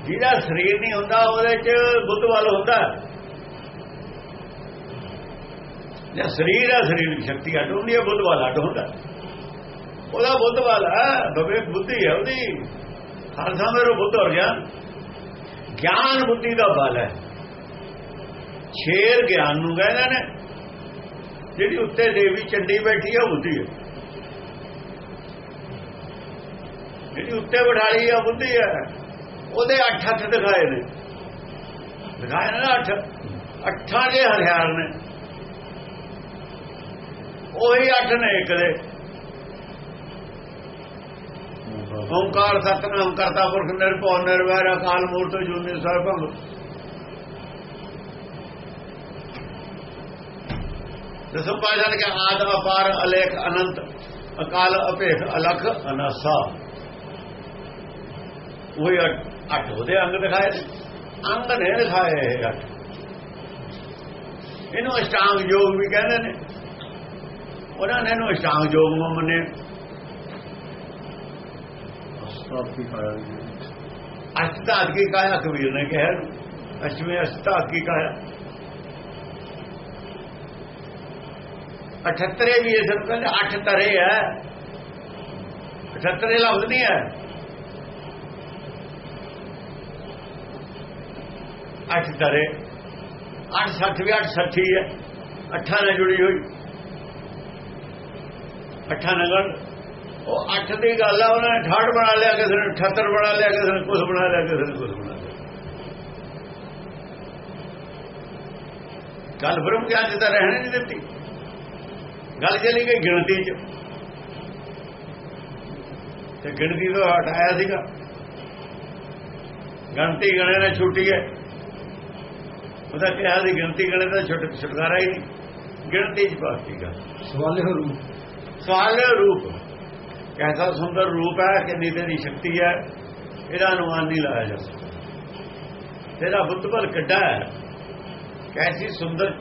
ਜਿਹੜਾ ਸਰੀਰ ਨਹੀਂ ਹੁੰਦਾ, ਉਹਦੇ ਚ ਬੁੱਧ ਬਲ ਹੁੰਦਾ। ਜੇ ਸਰੀਰ ਹੈ ਸਰੀਰਕ ਸ਼ਕਤੀ ਅੱਡ ਹੁੰਦੀ ਹੈ, ਬੁੱਧ ਬਲ ਅੱਡ ਹੁੰਦਾ। ਉਹਦਾ ਬੁੱਧ ਬਲ ਹੈ, ਬਵੇ ਬੁੱਧੀ ਹੈ ਉਹਦੀ। ਹਰ ਸਮੇਂ ਉਹ ਬੁੱਧ ਹੋ ਗਿਆ ਗਿਆਨ ਬੁੱਧੀ ਦਾ ਬਲ ਹੈ। ਛੇਰ ਗਿਆਨ ਨੂੰ ਕਹਿੰਦੇ ਨੇ। ਜਿਹੜੀ ਉੱਤੇ ਦੇਵੀ ਚੰਡੀ ਬੈਠੀ ਹੈ ਉਹ ਬੁੱਧੀ ਹੈ ਜਿਹੜੀ ਉੱਤੇ ਬਿਠਾਈ ਆ ਬੁੱਧੀ ਹੈ ਉਹਦੇ ਅੱਠ ਹੱਥ ਦਿਖਾਏ ਨੇ। ਦਿਖਾਏ ਨੇ ਨਾ ਅੱਠ? ਅੱਠਾਂ ਦੇ ਹਥਿਆਰ ਨੇ। ਉਹੀ ਅੱਠ ਨੇ ਇੱਕ ਦੇ। ਓੰਕਾਰ ਸਤਨਾਮ ਕਰਤਾ ਪੁਰਖ ਨਿਰਭਉ, ਨਿਰਵੈਰ ਅਕਾਲ ਮੂਰਤ ਜੁਨੀ ਸਰਬੰਗ ਦਸਮ ਪਾਸ਼ਾ ਨੇ ਕਿਹਾ ਆਦ ਅਪਾਰ ਅਲੇਖ ਅਨੰਤ ਅਕਾਲ ਅਭੇਦ ਅਲਖ ਅਨਾਸਾ। ਉਹ ਅੱਠ ਉਹਦੇ ਅੰਗ ਦਿਖਾਏ। ਅੰਗ ਨੇ ਦਿਖਾਏ ਅੱਠ। ਇਹਨੂੰ ਅਸ਼ਟਾਂਗ ਯੋਗ ਵੀ ਕਹਿੰਦੇ ਨੇ। ਉਹਨਾਂ ਨੇ ਇਹਨੂੰ ਅਸ਼ਟਾਂਗ ਯੋਗ ਮੰਨੇ ਸਭ ਕੀ ਖਾਇਆ ਜੀ ਅਸ਼ਟਾਤ ਕੀ ਕਾਇਆ? ਕਬੀਰ ਨੇ ਕਿਹਾ। ਅਸ਼ਟਵੇਂ ਅਸ਼ਟਾਤ ਕੀ ਕਾਇਆ 78 ਵੀ ਇਸ ਨੂੰ ਕਹਿੰਦੇ ਅੱਠ ਤਰੇ ਹੈ 78 ਲਫ਼ਜ਼ ਨਹੀਂ ਹੈ ਅੱਠ ਤਰੇ 860 ਵੀ 860 ਹੈ ਅੱਠਾਂ ਨਾਲ ਜੁੜੀ ਹੋਈ ਅੱਠਾਂ ਨਗਰ ਉਹ ਅੱਠ ਦੀ ਗੱਲ ਆ ਉਹਨਾਂ ਨੇ ਠਾਠ ਬਣਾ ਲਿਆ ਕਿਸੇ ਨੇ 78 ਬਣਾ ਲਿਆ ਕਿਸੇ ਨੇ ਕੁਝ ਬਣਾ ਲਿਆ ਕਿਸੇ ਨੇ ਕੁਝ ਬਣਾ ਲਿਆ ਗੱਲ ਬ੍ਰਹਮ ਗਿਆਨ ਚ ਤਾਂ ਰਹਿਣ ਨਹੀਂ ਦਿੱਤੀ ਗੱਲ ਚਲੀ ਗਈ ਗਿਣਤੀ ਚ। ਤੇ ਗਿਣਤੀ ਤੋਂ ਹਟਾਇਆ ਸੀਗਾ। ਗਿਣਤੀ ਗਣੇ ਨੇ ਛੁੱਟੀ ਹੈ। ਉਹਦਾ ਕਿਹਾ ਸੀ ਗਿਣਤੀ ਗਣੇ ਦਾ ਛੁੱਟ ਛੁਟਕਾਰਾ ਹੀ ਨਹੀਂ। ਗਿਣਤੀ ਚ ਬਾਕੀ ਗੱਲ ਸਵਾਲੇ ਰੂਪ। ਸਵਾਲ ਰੂਪ। ਕੈਸਾ ਸੁੰਦਰ ਰੂਪ ਹੈ ਕਿੰਨੀ ਤੇਰੀ ਸ਼ਕਤੀ ਹੈ ਇਹਦਾ ਅਨੁਮਾਨ ਨਹੀਂ ਲਾਇਆ ਜਾ ਸਕਦਾ। ਤੇਰਾ ਬੁੱਧ ਬਲ ਕਿੱਡਾ ਹੈ? ਕੈਸੀ ਸੁੰਦਰ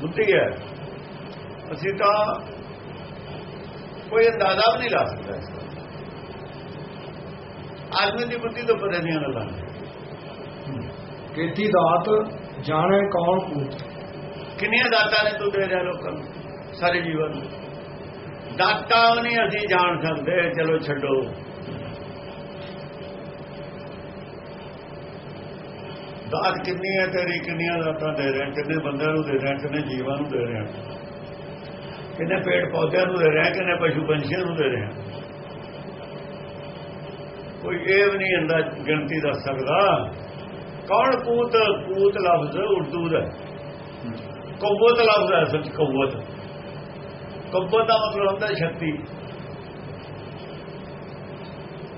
ਬੁੱਧੀ ਹੈ। ਅਸੀਂ ਤਾਂ ਕੋਈ ਅੰਦਾਜ਼ਾ ਵੀ ਨਹੀਂ ਲਾ ਸਕਦਾ। ਆਦਮੀ ਦੀ ਬੁੱਧੀ ਤੋਂ ਪਰੇ ਨਹੀਂ ਗੱਲਾਂ। ਕੀਤੀ ਦਾਤ ਜਾਣੇ ਕੌਣ ਪੂਤ ਕਿੰਨੀਆਂ ਦਾਤਾਂ ਨੇ ਤੂੰ ਦੇ ਰਿਹਾ ਲੋਕਾਂ ਨੂੰ ਸਾਰੇ ਜੀਵਨ ਨੂੰ? ਦਾਤਾ ਨਹੀਂ ਅਸੀਂ ਜਾਣ ਸਕਦੇ ਚਲੋ ਛੱਡੋ। ਦਾਤ ਕਿੰਨੀ ਹੈ ਤੇਰੀ ਕਿੰਨੀਆਂ ਦਾਤਾਂ ਦੇ ਰਹੇ ਕਿੰਨੇ ਬੰਦਿਆਂ ਨੂੰ ਦੇ ਰਹੇ ਕਿੰਨੇ ਜੀਵਾਂ ਨੂੰ ਦੇ ਰਹੇ? ਕਿੰਨੇ ਪੇੜ ਪੌਦਿਆਂ ਨੂੰ ਦੇ ਰਿਹਾ, ਕਿੰਨੇ ਪਸ਼ੂ ਪੰਛੀਆਂ ਨੂੰ ਦੇ ਰਿਹਾ। ਕੋਈ ਇਹ ਵੀ ਨਹੀਂ ਅੰਦਾ ਗਿਣਤੀ ਦੱਸ ਸਕਦਾ। ਕੌਣ ਕੂਤ ਕੂਤ ਲਫ਼ਜ਼ ਉਰਦੂ ਦਾ ਕੌਵਤ ਲਫ਼ਜ਼ ਹੈ ਸੱਚ ਕੌਵਤ ਕੌਬਤ ਦਾ ਮਤਲਬ ਹੁੰਦਾ ਸ਼ਕਤੀ।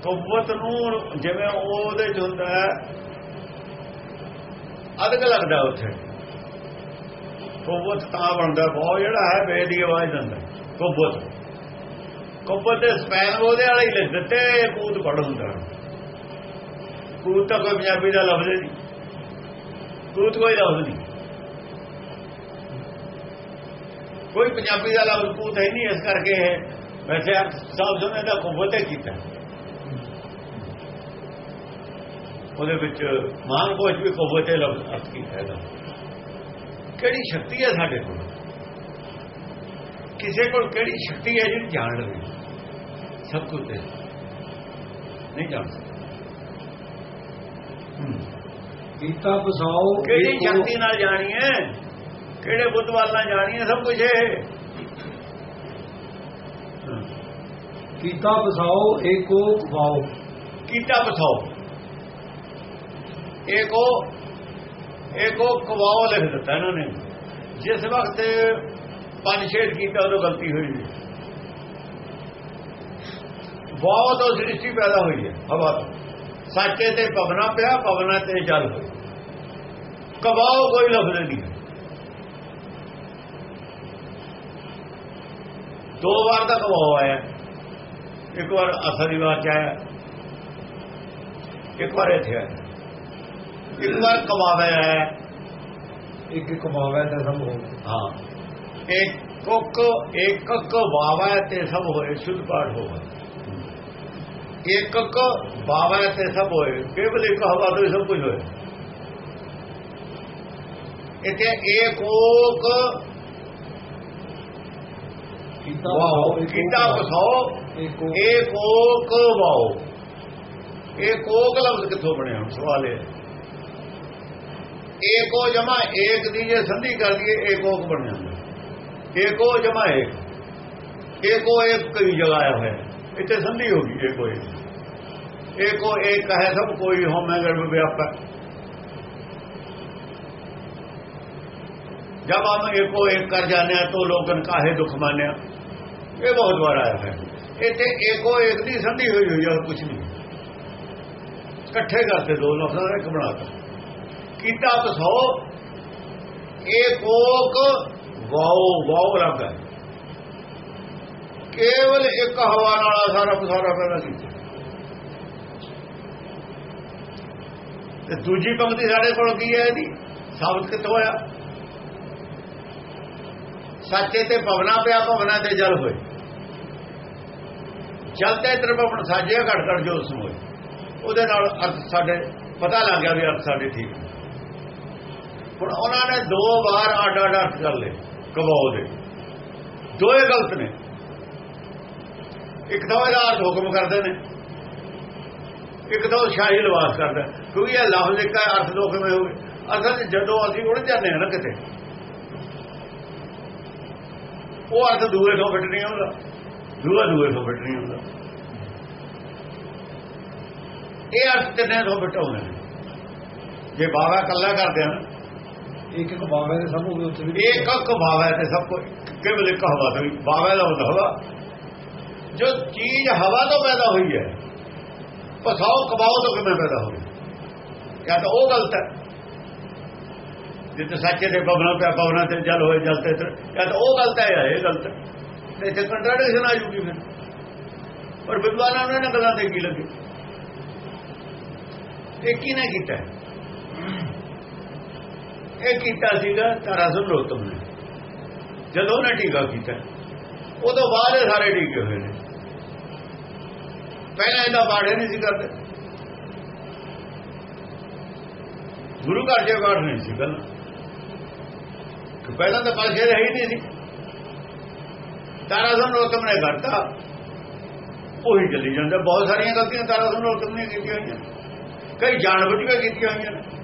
ਕੌਵਤ ਨੂੰ ਜਿਵੇਂ ਉਹਦੇ ਚ ਹੁੰਦਾ ਹੈ ਲੱਗਦਾ ਉੱਥੇ। ਕੌਵਤ ਤਾਂ ਬਣਦਾ, ਬਹੁਤ ਜਿਹੜਾ ਹੈ, ਬੇਦ ਦੀ ਆਵਾਜ਼ ਦਿੰਦਾ। ਕੌਵਤ। ਕੌਵਤ ਦੇ ਸਪੈਲ ਉਹਦੇ ਵਾਲੇ ਹੀ ਲਿਖ ਦਿੱਤੇ ਕੂਤ ਪੜ ਹੁੰਦਾ। ਕੂਤ ਤਾਂ ਕੋਈ ਪੰਜਾਬੀ ਦਾ ਲਫ਼ਜ਼ ਨਹੀਂ। ਕੂਤ ਕੋਈ ਲਫ਼ਜ਼ ਨਹੀਂ। ਕੋਈ ਪੰਜਾਬੀ ਦਾ ਲਫ਼ਜ਼ ਕੂਤ ਹੈ ਨਹੀਂ, ਇਸ ਕਰਕੇ ਵੈਸੇ ਸਭ ਸਮੇਂ ਦਾ ਕੌਵਤ ਕੀਤਾ। ਉਹਦੇ ਵਿੱਚ ਮਹਾਨ ਕੋਸ਼ ਵੀ ਕੌਵਤੇ ਲਫ਼ਜ਼ ਅਰਥ ਕੀਤਾ ਹੈ ਕਿਹੜੀ ਸ਼ਕਤੀ ਹੈ ਸਾਡੇ ਕੋਲ? ਕਿਸੇ ਕੋਲ ਕਿਹੜੀ ਸ਼ਕਤੀ ਹੈ ਜਿਹੜੀ ਜਾਣ ਲਵੇ ਸਭ ਕੁਝ ਤੇ ਨਹੀਂ ਜਾਣ ਸਕਦਾ। ਕੀਤਾ ਪਸਾਓ ਕਿਹੜੀ ਸ਼ਕਤੀ ਨਾਲ ਜਾਣੀ ਹੈ? ਕਿਹੜੇ ਬੁੱਧ ਵੱਲ ਨਾਲ ਜਾਣੀ ਹੈ ਸਭ ਕੁਝ ਇਹ? ਕੀਤਾ ਪਸਾਓ ਏਕੋ ਖਵਾਓ ਕੀਤਾ ਬਸਾਓ ਏਕੋ ਏਕੋ ਕਵਾਓ ਲਿਖ ਦਿੱਤਾ ਇਹਨਾਂ ਨੇ। ਜਿਸ ਵਕਤ ਪੰਜ ਛੇੜ ਕੀਤਾ, ਉਦੋਂ ਗਲਤੀ ਹੋਈ ਸੀ ਵਾਹ ਤੋਂ ਸ੍ਰਿਸ਼ਟੀ ਪੈਦਾ ਹੋਈ ਹੈ, ਹਵਾ ਤੋਂ। ਸੱਚੇ ਤੇ ਪਵਨਾ ਪਿਆ, ਪਵਨਾ ਤੇ ਜਲ ਹੋਈ ਕਵਾਓ ਕੋਈ ਲਫ਼ਜ਼ ਨਹੀਂ। ਦੋ ਵਾਰ ਦਾ ਕਵਾਓ ਆਇਆ। ਇੱਕ ਵਾਰ ਅਸਲੀ ਵਾਰ ਚ ਆਇਆ। ਇੱਕ ਵਾਰ ਇੱਥੇ ਆਇਆ। ਇੱਕ ਵਾਰ ਆਇਆ ਇੱਕ ਕਮਾਵੇ ਤਾਂ ਸਭ ਹੋ ਹਾਂ। ਇੱਕ ਕੁੱਕ ਇੱਕ ਕ ਵਾਵਾ ਤੇ ਸਭ ਹੋਏ ਸ਼ੁੱਧ ਪਾਠ ਹੋਵੇ। ਇੱਕ ਕ ਵਾਵਾ ਤੇ ਸਭ ਹੋਏ ਕੇਵਲ ਇੱਕ ਹਵਾ ਤੋਂ ਸਭ ਕੁਝ ਹੋਏ। ਇਥੇ ਏਕ ਓਕ ਕੀਤਾ ਵਾਓ ਕੀਤਾ ਖਵਾਓ। ਬਸਾਓ ਏਕੋ ਏਕ ਓਕ ਵਾਓ। ਏਕ ਓਕ ਲਫ਼ਜ਼ ਕਿੱਥੋਂ ਬਣਿਆ ਸਵਾਲ ਇਹ ਏਕੋ ਜਮਾ ਏਕ ਦੀ ਜੇ ਸੰਧੀ ਕਰ ਦਈਏ ਏਕੋਕ ਬਣ ਜਾਂਦਾ ਏਕੋ ਜਮਾ ਏਕ ਏਕੋ ਏਕ ਕਈ ਜਗ੍ਹਾ ਆਇਆ ਹੋਇਆ ਇੱਥੇ ਸੰਧੀ ਹੋ ਗਈ ਏਕੋ ਏਕ ਏਕੋ ਏਕ ਹੈ ਸਭ ਕੋਈ ਹੋਮੈ ਗਰਭ ਵਿਆਪਕ जब हम एको एक कर जाने तो लोगन काहे दुख मान्या ये बहुत बार आया है इतने एको एक ਦੀ ਸੰਧੀ ਹੋਈ ਹੋਈ ਹੈ ਕੁਝ ਨਹੀਂ ਇਕੱਠੇ ਕਰਤੇ ਦੋ ਲਫ਼ਜ਼ਾਂ ਦਾ ਇੱਕ ਬਣਾਤਾ ਕੀਤਾ ਪਸੋ ਏਕੋਕ ਵਾਓ ਵਾਓ ਲੱਗਾ ਕੇਵਲ ਇੱਕ ਹਵਾ ਨਾਲ ਸਾਰਾ ਪਸਾਰਾ ਪੈਦਾ ਕੀਤਾ। ਤੇ ਦੂਜੀ ਪੰਕਤੀ ਸਾਡੇ ਕੋਲ ਕੀ ਹੈ ਇਹਦੀ? ਸਾਬਤ ਕਿੱਥੋਂ ਹੋਇਆ? ਸੱਚੇ ਤੇ ਭਵਨਾ ਪਿਆ, ਭਵਨਾ ਤੇ ਜਲ ਹੋਏ। ਜਲ ਤੇ ਤ੍ਰਿਭਵਨ ਸਾਜਿਆ ਘਟ ਘਟ ਜੋ ਉਸ ਹੋਏ। ਉਹਦੇ ਨਾਲ ਅਰਥ ਸਾਡੇ ਪਤਾ ਲੱਗ ਗਿਆ ਵੀ ਅਰਥ ਸਾਡੇ ਠੀਕ ਹੁਣ ਉਹਨਾਂ ਨੇ ਦੋ ਵਾਰ ਅੱਡ ਅੱਡ ਅਰਥ ਕਰ ਲਏ ਕਬਾਉ ਦੇ। ਦੋਏ ਗਲਤ ਨੇ। ਇੱਕ ਤਾਂ ਇਹਦਾ ਅਰਥ ਹੁਕਮ ਕਰਦੇ ਨੇ। ਇੱਕ ਤਾਂ ਉਹ ਸ਼ਾਹੀ ਲਿਵਾਸ ਕਰਦਾ ਕਿਉਂਕਿ ਇਹ ਲਫ਼ਜ਼ ਇੱਕ ਹੈ, ਅਰਥ ਦੋ ਕਿਵੇਂ ਹੋਵੇ ਅਸਲ ਜਦੋਂ ਅਸੀਂ ਉੜ ਜਾਂਦੇ ਹਾਂ ਨਾ ਕਿਤੇ ਉਹ ਅਰਥ ਦੂਏ ਤੋਂ ਫਿੱਟ ਨਹੀਂ ਹੁੰਦਾ। ਦੂਆ ਦੂਏ ਤੋਂ ਫਿੱਟ ਨਹੀਂ ਹੁੰਦਾ। ਇਹ ਅਰਥ ਤਿੰਨੇ ਤੋਂ ਫਿੱਟ ਹੁੰਦੇ ਨੇ। ਜੇ ਬਾਵਾ ਕੱਲਾ ਕਰਦੇ ਆ ਨਾ ਇੱਕ ਇੱਕ ਬਾਵੇ ਦੇ ਸਭ ਹੋ ਉੱਥੇ ਵੀ ਇੱਕ ਇੱਕ ਬਾਵਾ ਤੇ ਸਭ ਕੁਝ ਕੇਵਲ ਇੱਕ ਹਵਾ ਤੋਂ ਹੀ। ਦਾ ਹੁੰਦਾ ਹਵਾ। ਜੋ ਚੀਜ਼ ਹਵਾ ਤੋਂ ਪੈਦਾ ਹੋਈ ਹੈ ਪਸਾਓ ਕਬਾਓ ਤੋਂ ਕਿਵੇਂ ਪੈਦਾ ਹੋਈ ਜਾਂ ਤਾਂ ਉਹ ਗਲਤ ਹੈ। ਜਿੱਤੇ ਸੱਚੇ ਦੇ ਪਵਨਾ ਪਿਆ ਪਵਨਾ ਤੇ ਜਲ ਹੋਏ ਜਲ ਤੇ ਇੱਧਰ, ਜਾਂ ਤਾਂ ਉਹ ਗਲਤ ਹੈ ਜਾਂ ਇਹ ਗਲਤ ਹੈ। ਤੇ ਇੱਥੇ ਕੰਟਰਡਿਕਸ਼ਨ ਆ ਜੂਗੀ ਫਿਰ। ਪਰ ਵਿਦਵਾਨਾਂ ਨੂੰ ਇਹਨਾਂ ਗੱਲਾਂ ਤੇ ਕੀ ਲੱਗੇ? ਇਹ ਕੀ ਨੇ ਕੀਤਾ। ਇਹ ਕੀਤਾ ਸੀਗਾ ਤਾਰਾ ਰੋਤਮ ਨੇ। ਜਦੋਂ ਉਹਨੇ ਟੀਕਾ ਕੀਤਾ, ਉਦੋਂ ਬਾਅਦ ਇਹ ਸਾਰੇ ਟੀਕੇ ਹੋਏ ਨੇ। ਪਹਿਲਾਂ ਇਹਦਾ ਬਾੜੇ ਨਹੀਂ ਸੀ ਕਰਦੇ। ਗੁਰੂ ਘਰ ਦੇ ਬਾੜ ਨਹੀਂ ਸੀ ਪਹਿਲਾਂ ਪਹਿਲਾਂ ਤਾਂ ਪਾਸੇ ਰਹੀ ਨਹੀਂ ਸੀ। ਤਾਰਾ ਰੋਤਮ ਨੇ ਕਰਤਾ। ਉਹੀ ਚੱਲੀ ਜਾਂਦਾ। ਬਹੁਤ ਸਾਰੀਆਂ ਗਲਤੀਆਂ ਤਾਰਾ ਰੋਤਮ ਨੇ ਕੀਤੀਆਂ ਹੋਈਆਂ। ਕਈ ਜਾਣਬੁੱਝ ਕੇ ਕੀਤੀਆਂ ਹੋਈਆਂ ਨੇ।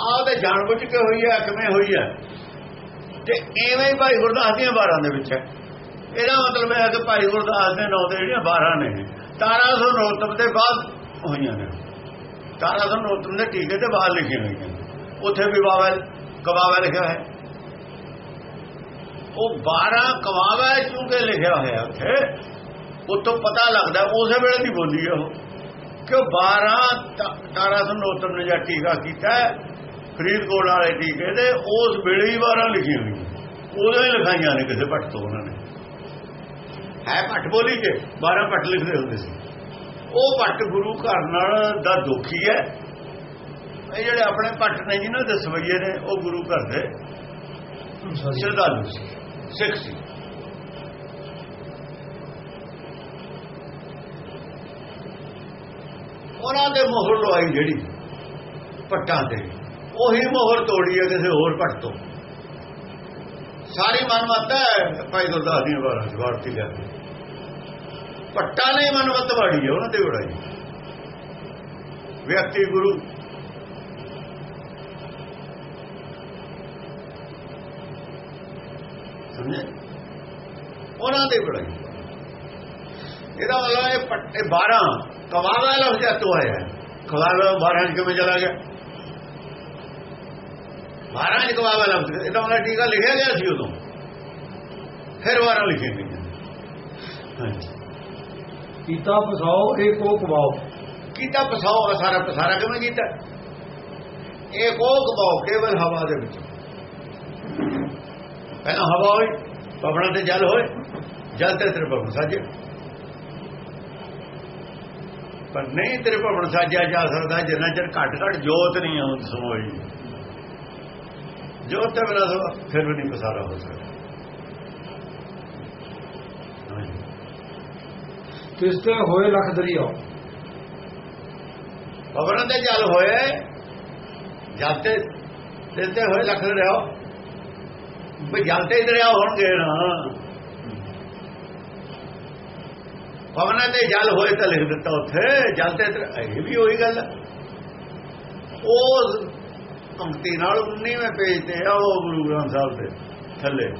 ਆਹ ਤੇ ਜਾਣਬੁੱਝ ਕੇ ਹੋਈ ਹੈ ਕਿਵੇਂ ਹੋਈ ਹੈ ਤੇ ਐਵੇਂ ਹੀ ਭਾਈ ਗੁਰਦਾਸ ਦੀਆਂ 12 ਦੇ ਵਿੱਚ ਹੈ। ਇਹਦਾ ਮਤਲਬ ਹੈ ਕਿ ਭਾਈ ਗੁਰਦਾਸ ਦੇ ਨੌ ਤੇ ਜਿਹੜੀਆਂ 12 ਨੇ, ਤਾਰਾ ਸੋ ਨੋਤਮ ਦੇ ਬਾਅਦ ਹੋਈਆਂ ਨੇ। ਤਾਰਾ ਸੋ ਨੋਤਮ ਦੇ ਟੀਕੇ ਤੇ ਬਾਅਦ ਲਿਖੀਆਂ ਹੋਈਆਂ ਨੇ। ਉੱਥੇ ਵੀ ਬਾਵਲ ਕਵਾਵਾ ਲਿਖਿਆ ਹੈ ਉਹ 12 ਕਵਾਵਾ ਚੂੰਕੇ ਲਿਖਿਆ ਹੋਇਆ ਉੱਥੇ। ਉਤੋਂ ਪਤਾ ਲੱਗਦਾ, ਉਸੇ ਵੇਲੇ ਦੀ ਬੋਲੀ ਹੈ ਉਹ, ਕਿ 12 ਤਾਰਾ ਸੋ ਨੋਤਮ ਨੇ ਜਾਂ ਟੀਕਾ ਕੀਤਾ ਫਰੀਦਕੋਟ ਵਾਲੇ ਟੀਕੇ ਦੇ ਉਸ ਵੇਲੇ ਹੀ ਵਾਰਾਂ ਲਿਖੀਆਂ ਹੋਈਆਂ ਉਦੋਂ ਹੀ ਲਿਖਾਈਆਂ ਨੇ ਕਿਸੇ ਭੱਟ ਤੋਂ ਉਹਨਾਂ ਨੇ। ਹੈ ਭੱਟ ਬੋਲੀ ਕੇ 12 ਭੱਟ ਲਿਖਦੇ ਹੁੰਦੇ ਸੀ। ਉਹ ਭੱਟ ਗੁਰੂ ਘਰ ਨਾਲ ਦਾ ਦੁਖੀ ਹੈ। ਇਹ ਜਿਹੜੇ ਆਪਣੇ ਭੱਟ ਨੇ ਜਿਹਨਾਂ ਦੇ ਸਵਈਏ ਨੇ ਉਹ ਗੁਰੂ ਘਰ ਦੇ ਸ਼ਰਧਾਲੂ ਸੀ ਸਿੱਖ ਸੀ। ਉਹਨਾਂ ਦੇ ਮੋਹਰ ਲਵਾਈ ਜਿਹੜੀ ਪੱਟਾਂ ਤੇ। ਉਹੀ ਮੋਹਰ ਤੋੜੀ ਹੈ ਕਿਸੇ ਹੋਰ ਪੱਟ ਤੋਂ। ਸਾਰੀ ਮਨਮਤ ਹੈ ਭਾਈ ਗੁਰਦਾਸ ਦੀਆਂ ਬਾਰਾਂ ਜਵਾਰਤੀ ਲਿਆ ਪੱਟਾਂ ਨੇ ਮਨਮਤ ਵਾੜੀ ਹੈ, ਉਹਨਾਂ ਤੇ ਵੜਾਈ। ਵਿਅਕਤੀ ਗੁਰੂ। ਸਮਝੇ? ਉਹਨਾਂ ਦੇ ਵੜਾਈ। ਇਹਦਾ ਮਤਲਬ ਇਹ ਪੱਟੇ 12 ਕਵਾਵਾ ਲਫ਼ਜ਼ ਤੋਂ ਆਇਆ। ਕਵਾਵਾ 12 ਕਿਵੇਂ ਚਲਾ ਗਿਆ? ਮਹਾਰਾਜ ਕਵਾਵਾ ਲਫ਼ਜ਼ ਇਹਦਾ ਮਤਲਬ ਟੀਕਾ ਲਿਖਿਆ ਗਿਆ ਸੀ ਉਦੋਂ। ਫਿਰ ਵਾਰਾਂ ਲਿਖੇ ਗਏ ਕੀਤਾ ਪਸਾਓ ਇਹ ਕੋ ਕਵਾਓ। ਕੀਤਾ ਪਸਾਓ ਸਾਰਾ ਪਸਾਰਾ ਕਿਵੇਂ ਕੀਤਾ? ਇਹ ਕੋ ਕਬਾਓ ਕੇਵਲ ਹਵਾ ਦੇ ਵਿੱਚ। ਪਹਿਲਾਂ ਹਵਾ ਹੋਈ ਪਵਨਾਂ ਤੇ ਜਲ ਹੋਏ ਜਲ ਤੇ ਤੇਰੇ ਪਵਨ ਸਾਜੇ। ਪਰ ਨਹੀਂ ਤੇਰੇ ਪਵਨ ਸਾਜਿਆ ਜਾ ਸਕਦਾ ਜਿੰਨਾ ਚਿਰ ਘੱਟ ਘੱਟ ਜੋਤ ਨਹੀਂ ਆਉਂਦ ਸਮੋਈ ਜੋਤ ਤੇ ਬਿਨਾਂ ਫਿਰ ਵੀ ਨਹੀਂ ਪਸਾਰਾ ਹੋ ਸਕਦਾ। ਤਿਸ ਤੇ ਹੋਏ ਲਖ ਦਰਿਆ ਪਵਨਾਂ ਤੇ ਜਲ ਹੋਏ ਜਲ ਤੇ ਦਿਲ ਤੇ ਹੋਏ ਲੱਖ ਰਿਆ ਵੀ ਤੇ ਦਰਿਆ ਹੋਣਗੇ ਨਾ। ਪਵਨਾਂ ਤੇ ਜਲ ਹੋਏ ਤਾਂ ਲਿਖ ਦਿੱਤਾ ਉੱਥੇ ਦਰ- ਇਹ ਵੀ ਉਹੀ ਗੱਲ ਉਹ ਪੰਕਤੀ ਨਾਲ 19ਵੇਂ ਪੇਜ ਤੇ ਆ, ਉਹ ਗੁਰੂ ਗ੍ਰੰਥ ਸਾਹਿਬ ਦੇ ਥੱਲੇ।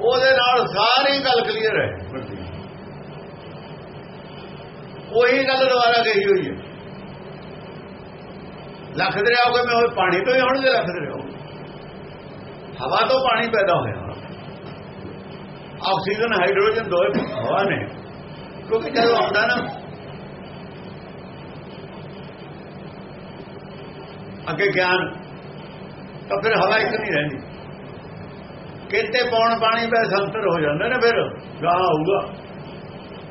ਉਹਦੇ ਨਾਲ ਸਾਰੀ ਗੱਲ ਕਲੀਅਰ ਹੈ। ਉਹੀ ਗੱਲ ਦੁਬਾਰਾ ਕਹੀ ਹੋਈ ਹੈ। ਲੱਖ ਦਰਿਆ ਹੋ ਮੈਂ ਹੋਏ ਪਾਣੀ ਤੋਂ ਹੀ ਹੋਣਗੇ ਲੱਖ ਦਰਿਆ ਹਵਾ ਤੋਂ ਪਾਣੀ ਪੈਦਾ ਹੋਇਆ। ਆਕਸੀਜਨ, ਹਾਈਡਰੋਜਨ ਦੋਏ ਹਵਾ ਨੇ। ਕਿਉਂਕਿ ਜਦੋਂ ਆਉਂਦਾ ਨਾ, ਅੱਗੇ ਗਿਆਨ ਤਾਂ ਫਿਰ ਹਵਾ ਇੱਕ ਨਹੀਂ ਰਹਿੰਦੀ। ਕਿਤੇ ਪੌਣ ਪਾਣੀ ਪੈ ਸੰਤਰ ਹੋ ਜਾਂਦਾ ਨਾ ਫਿਰ, ਗਾਹ ਹੋਊਗਾ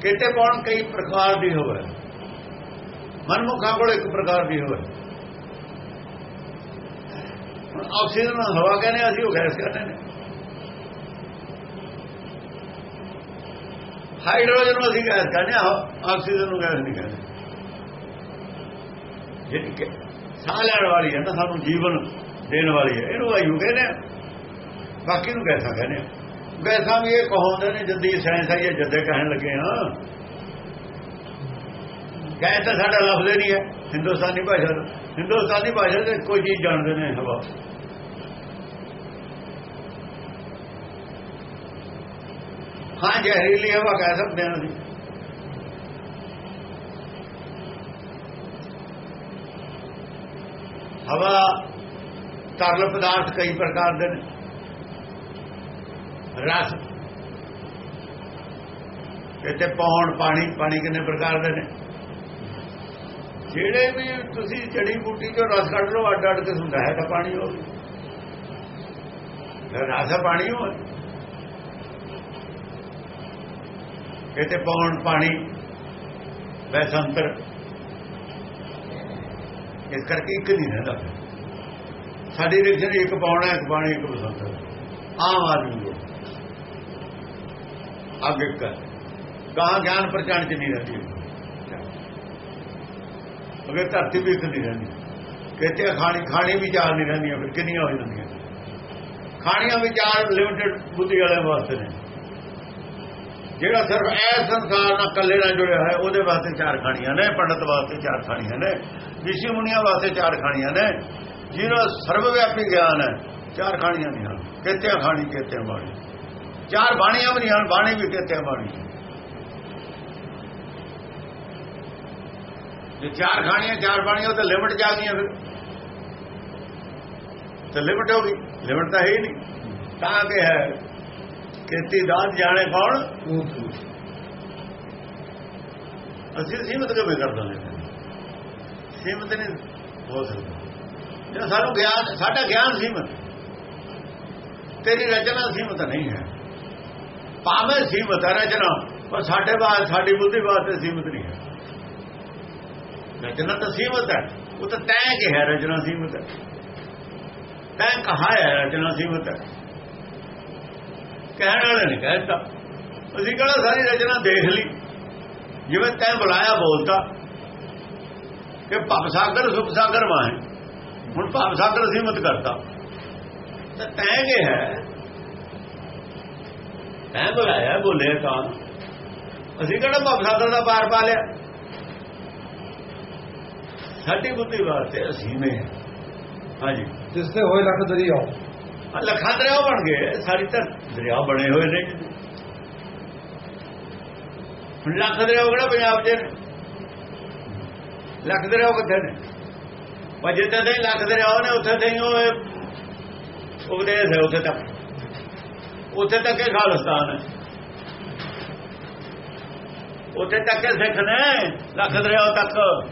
ਕਿਤੇ ਪੌਣ ਕਈ ਪ੍ਰਕਾਰ ਦੀ ਹੋਵੇ। ਮਨਮੁਖਾਂ ਕੋਲ ਇੱਕ ਪ੍ਰਕਾਰ ਦੀ ਹੋਵੇ। ਹੁਣ ਆਕਸੀਜਨ ਨੂੰ ਹਵਾ ਕਹਿੰਦੇ ਅਸੀਂ ਉਹ ਗੈਸ ਕਹਿੰਦੇ ਨੇ। ਹਾਈਡਰੋਜਨ ਨੂੰ ਅਸੀਂ ਗੈਸ ਕਹਿੰਦੇ ਆ ਆਕਸੀਜਨ ਨੂੰ ਗੈਸ ਨਹੀਂ ਕਹਿੰਦੇ। ਜਿਹੜੀ ਸਾਹ ਲੈਣ ਵਾਲੀ ਹੈ ਨਾ, ਸਾਨੂੰ ਜੀਵਨ ਦੇਣ ਵਾਲੀ ਹੈ। ਇਹਨੂੰ ਆਯੂ ਕਹਿੰਦੇ ਆ। ਬਾਕੀ ਨੂੰ ਗੈਸਾਂ ਕਹਿੰਦੇ ਆ। ਗੈਸਾਂ ਵੀ ਇਹ ਕਹਾਉਂਦੇ ਨੇ, ਜੱਦੀ ਸਾਇੰਸ ਆਈ ਹੈ, ਜੱਦੇ ਕਹਿਣ ਲੱਗੇ ਆ। ਕਹਿ ਤਾਂ ਸਾਡਾ ਲਫ਼ਜ਼ ਨਹੀਂ ਹੈ। ਹਿੰਦੁਸਤਾਨੀ ਭਾਸ਼ਾ ਦਾ ਹਿੰਦੁਸਤਾਨੀ ਭਾਸ਼ਾ ਦੇ ਕੋਈ ਚੀਜ਼ ਜਾਣਦੇ ਨੇ ਹਵਾ। ਹਾਂ, ਜ਼ਹਿਰੀਲੀ ਹਵਾ ਕਹਿ ਸਕਦੇ ਹਾਂ ਅਸੀਂ। ਹਵਾ ਤਰਲ ਪਦਾਰਥ ਕਈ ਪ੍ਰਕਾਰ ਦੇ ਨੇ। ਰਸ। ਇੱਥੇ ਪੌਣ, ਪਾਣੀ ਪਾਣੀ ਕਿੰਨੇ ਪ੍ਰਕਾਰ ਦੇ ਨੇ। ਜਿਹੜੇ ਵੀ ਤੁਸੀਂ ਜੜੀ ਬੂਟੀ ਚੋਂ ਰਸ ਕੱਢ ਲਓ ਅੱਡ ਅੱਡ ਕੇ ਦਾ ਹੈ ਤਾਂ ਪਾਣੀ ਹੋ ਰਸ ਹੈ ਪਾਣੀ ਹੋ ਇੱਥੇ ਪੌਣ, ਪਾਣੀ ਵੈਸੰਤਰ ਇਸ ਕਰਕੇ ਇੱਕ ਨਹੀਂ ਰਹਿੰਦਾ। ਸਾਡੀ ਰਿਕਸ਼ਨ ਇੱਕ ਪਾਉਣਾ, ਇੱਕ ਬਾਣੀ ਇੱਕ ਬਸੰਤਰ ਆਮ ਆਦਮੀ ਨੂੰ ਅੱਗੇ ਕਰ ਕਹਾਂ ਗਿਆਨ ਪ੍ਰਚਾਰ ਚ ਨਹੀਂ ਰਹਿੰਦੀ। ਅਗਰ ਧਰਤੀ ਵੀ ਇੱਕ ਨਹੀਂ ਰਹਿੰਦੀ। ਕਹਿੰਦੇ ਖਾਣੀ ਖਾਣੀ ਵੀ ਚਾਰ ਨਹੀਂ ਰਹਿੰਦੀਆਂ, ਫਿਰ ਕਿੰਨੀਆਂ ਹੋ ਜਾਂਦੀਆਂ? ਖਾਣੀਆਂ ਵੀ ਚਾਰ ਲਿਮਟਿਡ ਬੁੱਧੀ ਵਾਲਿਆਂ ਵਾਸਤੇ ਨੇ। ਜਿਹੜਾ ਸਿਰਫ ਇਹ ਸੰਸਾਰ ਨਾਲ ਇਕੱਲੇ ਨਾਲ ਜੁੜਿਆ ਹੋਇਆ, ਉਹਦੇ ਵਾਸਤੇ ਚਾਰ ਖਾਣੀਆਂ ਨੇ, ਪੰਡਤ ਵਾਸਤੇ ਚਾਰ ਖਾਣੀਆਂ ਨੇ, ਰਿਸ਼ੀ ਮੁਨੀਆਂ ਵਾਸਤੇ ਚਾਰ ਖਾਣੀਆਂ ਨੇ। ਜਿਹਨਾਂ ਸਰਵ ਵਿਆਪੀ ਗਿਆਨ ਹੈ, ਚਾਰ ਖਾਣੀਆਂ ਨਹੀਂ ਹਨ ਕਿਤੇ ਖਾਣੀ ਕਿਤੇ ਬਾਣੀ। ਚਾਰ ਬਾਣੀਆਂ ਵੀ ਨਹੀਂ ਹਨ, ਬਾਣੀ ਵੀ ਕਿਤੇ ਬਾਣੀ। ਜੇ ਚਾਰ ਖਾਣੀਆਂ, ਚਾਰ ਬਾਣੀਆਂ ਤਾਂ ਲਿਮਟ ਜਾ ਗਈਆਂ ਫਿਰ। ਤੇ ਲਿਮਟ ਹੋ ਗਈ, ਲਿਮਟ ਤਾਂ ਹੈ ਹੀ ਨਹੀਂ। ਤਾਂ ਕਿ ਹੈ ਖੇਤੀ ਦਾਤ ਜਾਣੇ ਕੌਣ? ਅਸੀਂ ਸੀਮਤ ਕਿਵੇਂ ਕਰ ਦਿੰਦੇ ਸੀਮਤ ਨਹੀਂ ਹੋ ਸਕਦਾ। ਜੇ ਸਾਨੂੰ ਗਿਆਨ, ਸਾਡਾ ਗਿਆਨ ਸੀਮਤ। ਤੇਰੀ ਰਚਨਾ ਸੀਮਤ ਨਹੀਂ ਹੈ। ਭਾਵੇਂ ਸੀਮਤ ਹੈ ਰਚਨਾ, ਪਰ ਸਾਡੇ ਬਾਅਦ, ਸਾਡੀ ਬੁੱਧੀ ਵਾਸਤੇ ਸੀਮਤ ਨਹੀਂ ਹੈ। ਰਚਨਾ ਤਾਂ ਸੀਮਤ ਹੈ। ਉਹ ਤਾਂ ਤੈਅ ਕਿ ਹੈ ਰਚਨਾ ਸੀਮਤ ਹੈ। ਤੈਂ ਕਹਾ ਹੈ ਰਚਨਾ ਸੀਮਤ ਹੈ। ਕਹਿਣ ਵਾਲੇ ਨੇ ਕਹਿਤਾ ਅਸੀਂ ਕਹਿੰਦਾ ਸਾਰੀ ਰਚਨਾ ਦੇਖ ਲਈ? ਜਿਵੇਂ ਤੈਂ ਬੁਲਾਇਆ ਬੋਲਤਾ ਕਿ ਭਵ ਸਾਗਰ, ਸੁਖ ਸਾਗਰ ਮਾਂ ਹੁਣ ਭਵ ਸਾਗਰ ਸੀਮਤ ਕਰਤਾ। ਤਾਂ ਤੈਂ ਕਿ ਹੈ? ਤੈਂ ਬੁਲਾਇਆ ਬੋਲੇ ਤਾਂ। ਅਸੀਂ ਕਹਿੰਦਾ ਭਵ ਸਾਗਰ ਦਾ ਪਾਰ ਪਾ ਲਿਆ? ਸਾਡੀ ਬੁੱਧੀ ਵਾਸਤੇ ਅਸੀਂ ਨੇ। ਹਾਂਜੀ। ਜਿਸ ਤੇ ਹੋਏ ਲੱਖ ਦਰਿਆਓ ਆ ਲੱਖਾਂ ਦਰਿਆ ਬਣ ਗਏ ਸਾਰੀ ਤਾਂ ਦਰਿਆ ਬਣੇ ਹੋਏ ਨੇ। ਹੁਣ ਲੱਖ ਦਰਿਆ ਕਿਹੜਾ ਪੰਜਾਬ ਦੇ ਨੇ? ਲੱਖ ਦਰਿਆ ਕਿੱਥੇ ਨੇ? ਵਜੇ ਤੇ ਨਹੀਂ ਲੱਖ ਦਰਿਆ ਨੇ, ਉੱਥੇ ਤੇ ਉਹ ਉਪਦੇਸ਼ ਹੈ ਉੱਥੇ ਤੱਕ। ਉੱਥੇ ਤੱਕ ਹੀ ਖਾਲਸਤਾਨ ਹੈ। ਉੱਥੇ ਤੱਕ ਸਿੱਖ ਨੇ ਲੱਖ ਦਰਿਆ ਤੱਕ।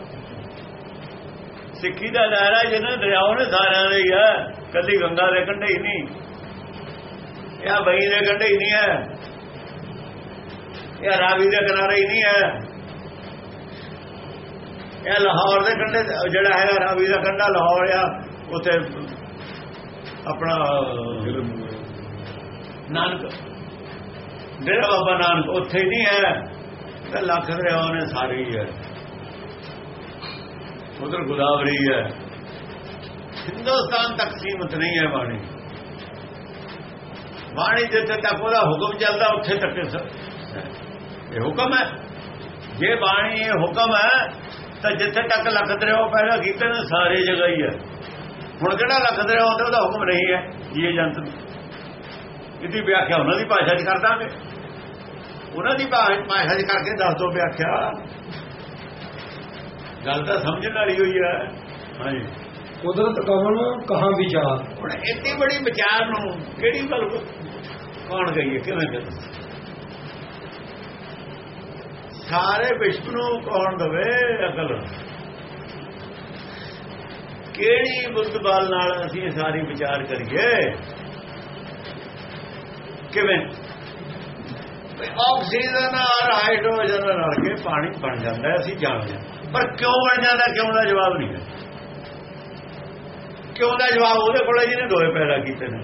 ਸਿੱਖੀ ਦਾ ਦਾਇਰਾ ਜਿਹਨਾਂ ਦਰਿਆਵਾਂ ਨੇ ਸਾਰਿਆਂ ਦੇ ਹੀ ਹੈ, ਕੱਲੀ ਗੰਗਾ ਦੇ ਕੰਢੇ ਹੀ ਨਹੀਂ। ਇਹ ਬਈ ਦੇ ਕੰਢੇ ਹੀ ਨਹੀਂ ਹੈ। ਇਹ ਰਾਵੀ ਦੇ ਕਿਨਾਰੇ ਹੀ ਨਹੀਂ ਹੈ। ਇਹ ਲਾਹੌਰ ਦੇ ਕੰਢੇ ਜਿਹੜਾ ਹੈਗਾ ਰਾਵੀ ਦਾ ਕੰਢਾ ਲਾਹੌਰ ਆ, ਉੱਥੇ ਆਪਣਾ, ਨਾਨਕ। ਡੇਰਾ ਬਾਬਾ ਨਾਨਕ, ਉੱਥੇ ਨਹੀਂ ਹੈ। ਤੇ ਲੱਖ ਦਰਿਆਵਾਂ ਨੇ ਸਾਰੇ ਹੈ। ਉਧਰ ਗੁਦਾਵਰੀ ਹੈ। ਹਿੰਦੁਸਤਾਨ ਤੱਕ ਸੀਮਤ ਨਹੀਂ ਹੈ ਬਾਣੀ। ਬਾਣੀ ਜਿੱਥੇ ਤੱਕ ਉਹਦਾ ਹੁਕਮ ਚੱਲਦਾ, ਉੱਥੇ ਤੱਕ ਇਹ ਹੁਕਮ ਹੈ। ਜੇ ਬਾਣੀ ਇਹ ਹੁਕਮ ਹੈ ਤਾਂ ਜਿੱਥੇ ਤੱਕ ਲੱਖ ਦਰਿਆਓ ਪੈਦਾ ਕੀਤੇ ਨੇ ਸਾਰੇ ਜਗ੍ਹਾ ਹੀ ਹੈ ਹੁਣ ਕਿਹੜਾ ਲੱਖ ਦਰਿਆਓ ਤੇ ਉਹਦਾ ਹੁਕਮ ਨਹੀਂ ਹੈ ਇਹ ਜੰਤ ਇਹਦੀ ਵਿਆਖਿਆ ਉਹਨਾਂ ਦੀ ਭਾਸ਼ਾ 'ਚ ਕਰ ਦਾਂਗੇ। ਉਹਨਾਂ ਦੀ ਭਾਸ਼ਾ 'ਚ ਕਰਕੇ ਦੱਸ ਦੋ ਵਿਆਖਿਆ। ਗੱਲ ਤਾਂ ਸਮਝਣ ਵਾਲੀ ਹੋਈ ਹੈ। ਹਾਂਜੀ। ਕੁਦਰਤ ਕਵਨ ਕਹਾਂ ਵਿਚਾਰ? ਹੁਣ ਇੰਨੀ ਬੜੀ ਵਿਚਾਰ ਨੂੰ ਕਿਹੜੀ ਗੱਲ ਕੌਣ ਗਈ ਹੈ ਕਿਵੇਂ ਕਰ ਸਾਰੇ ਵਿਸ਼ਵ ਨੂੰ ਕੌਣ ਦਵੇ ਅਕਲ? ਕਿਹੜੀ ਬੁੱਧ ਬਲ ਨਾਲ ਅਸੀਂ ਸਾਰੀ ਵਿਚਾਰ ਕਰੀਏ? ਕਿਵੇਂ? ਆਕਸੀਜਨ ਔਰ ਹਾਈਡਰੋਜਨ ਨਾਲ ਕੇ ਪਾਣੀ ਬਣ ਜਾਂਦਾ ਅਸੀਂ ਜਾਣਦੇ ਹਾਂ। ਪਰ ਕਿਉਂ ਬਣ ਜਾਂਦਾ, ਕਿਉਂ ਦਾ ਜਵਾਬ ਨਹੀਂ ਹੈ। ਕਿਉਂ ਦਾ ਜਵਾਬ? ਉਹਦੇ ਕੋਲ ਜਿਹਨੇ ਦੋਏ ਪੈਦਾ ਕੀਤੇ ਨੇ।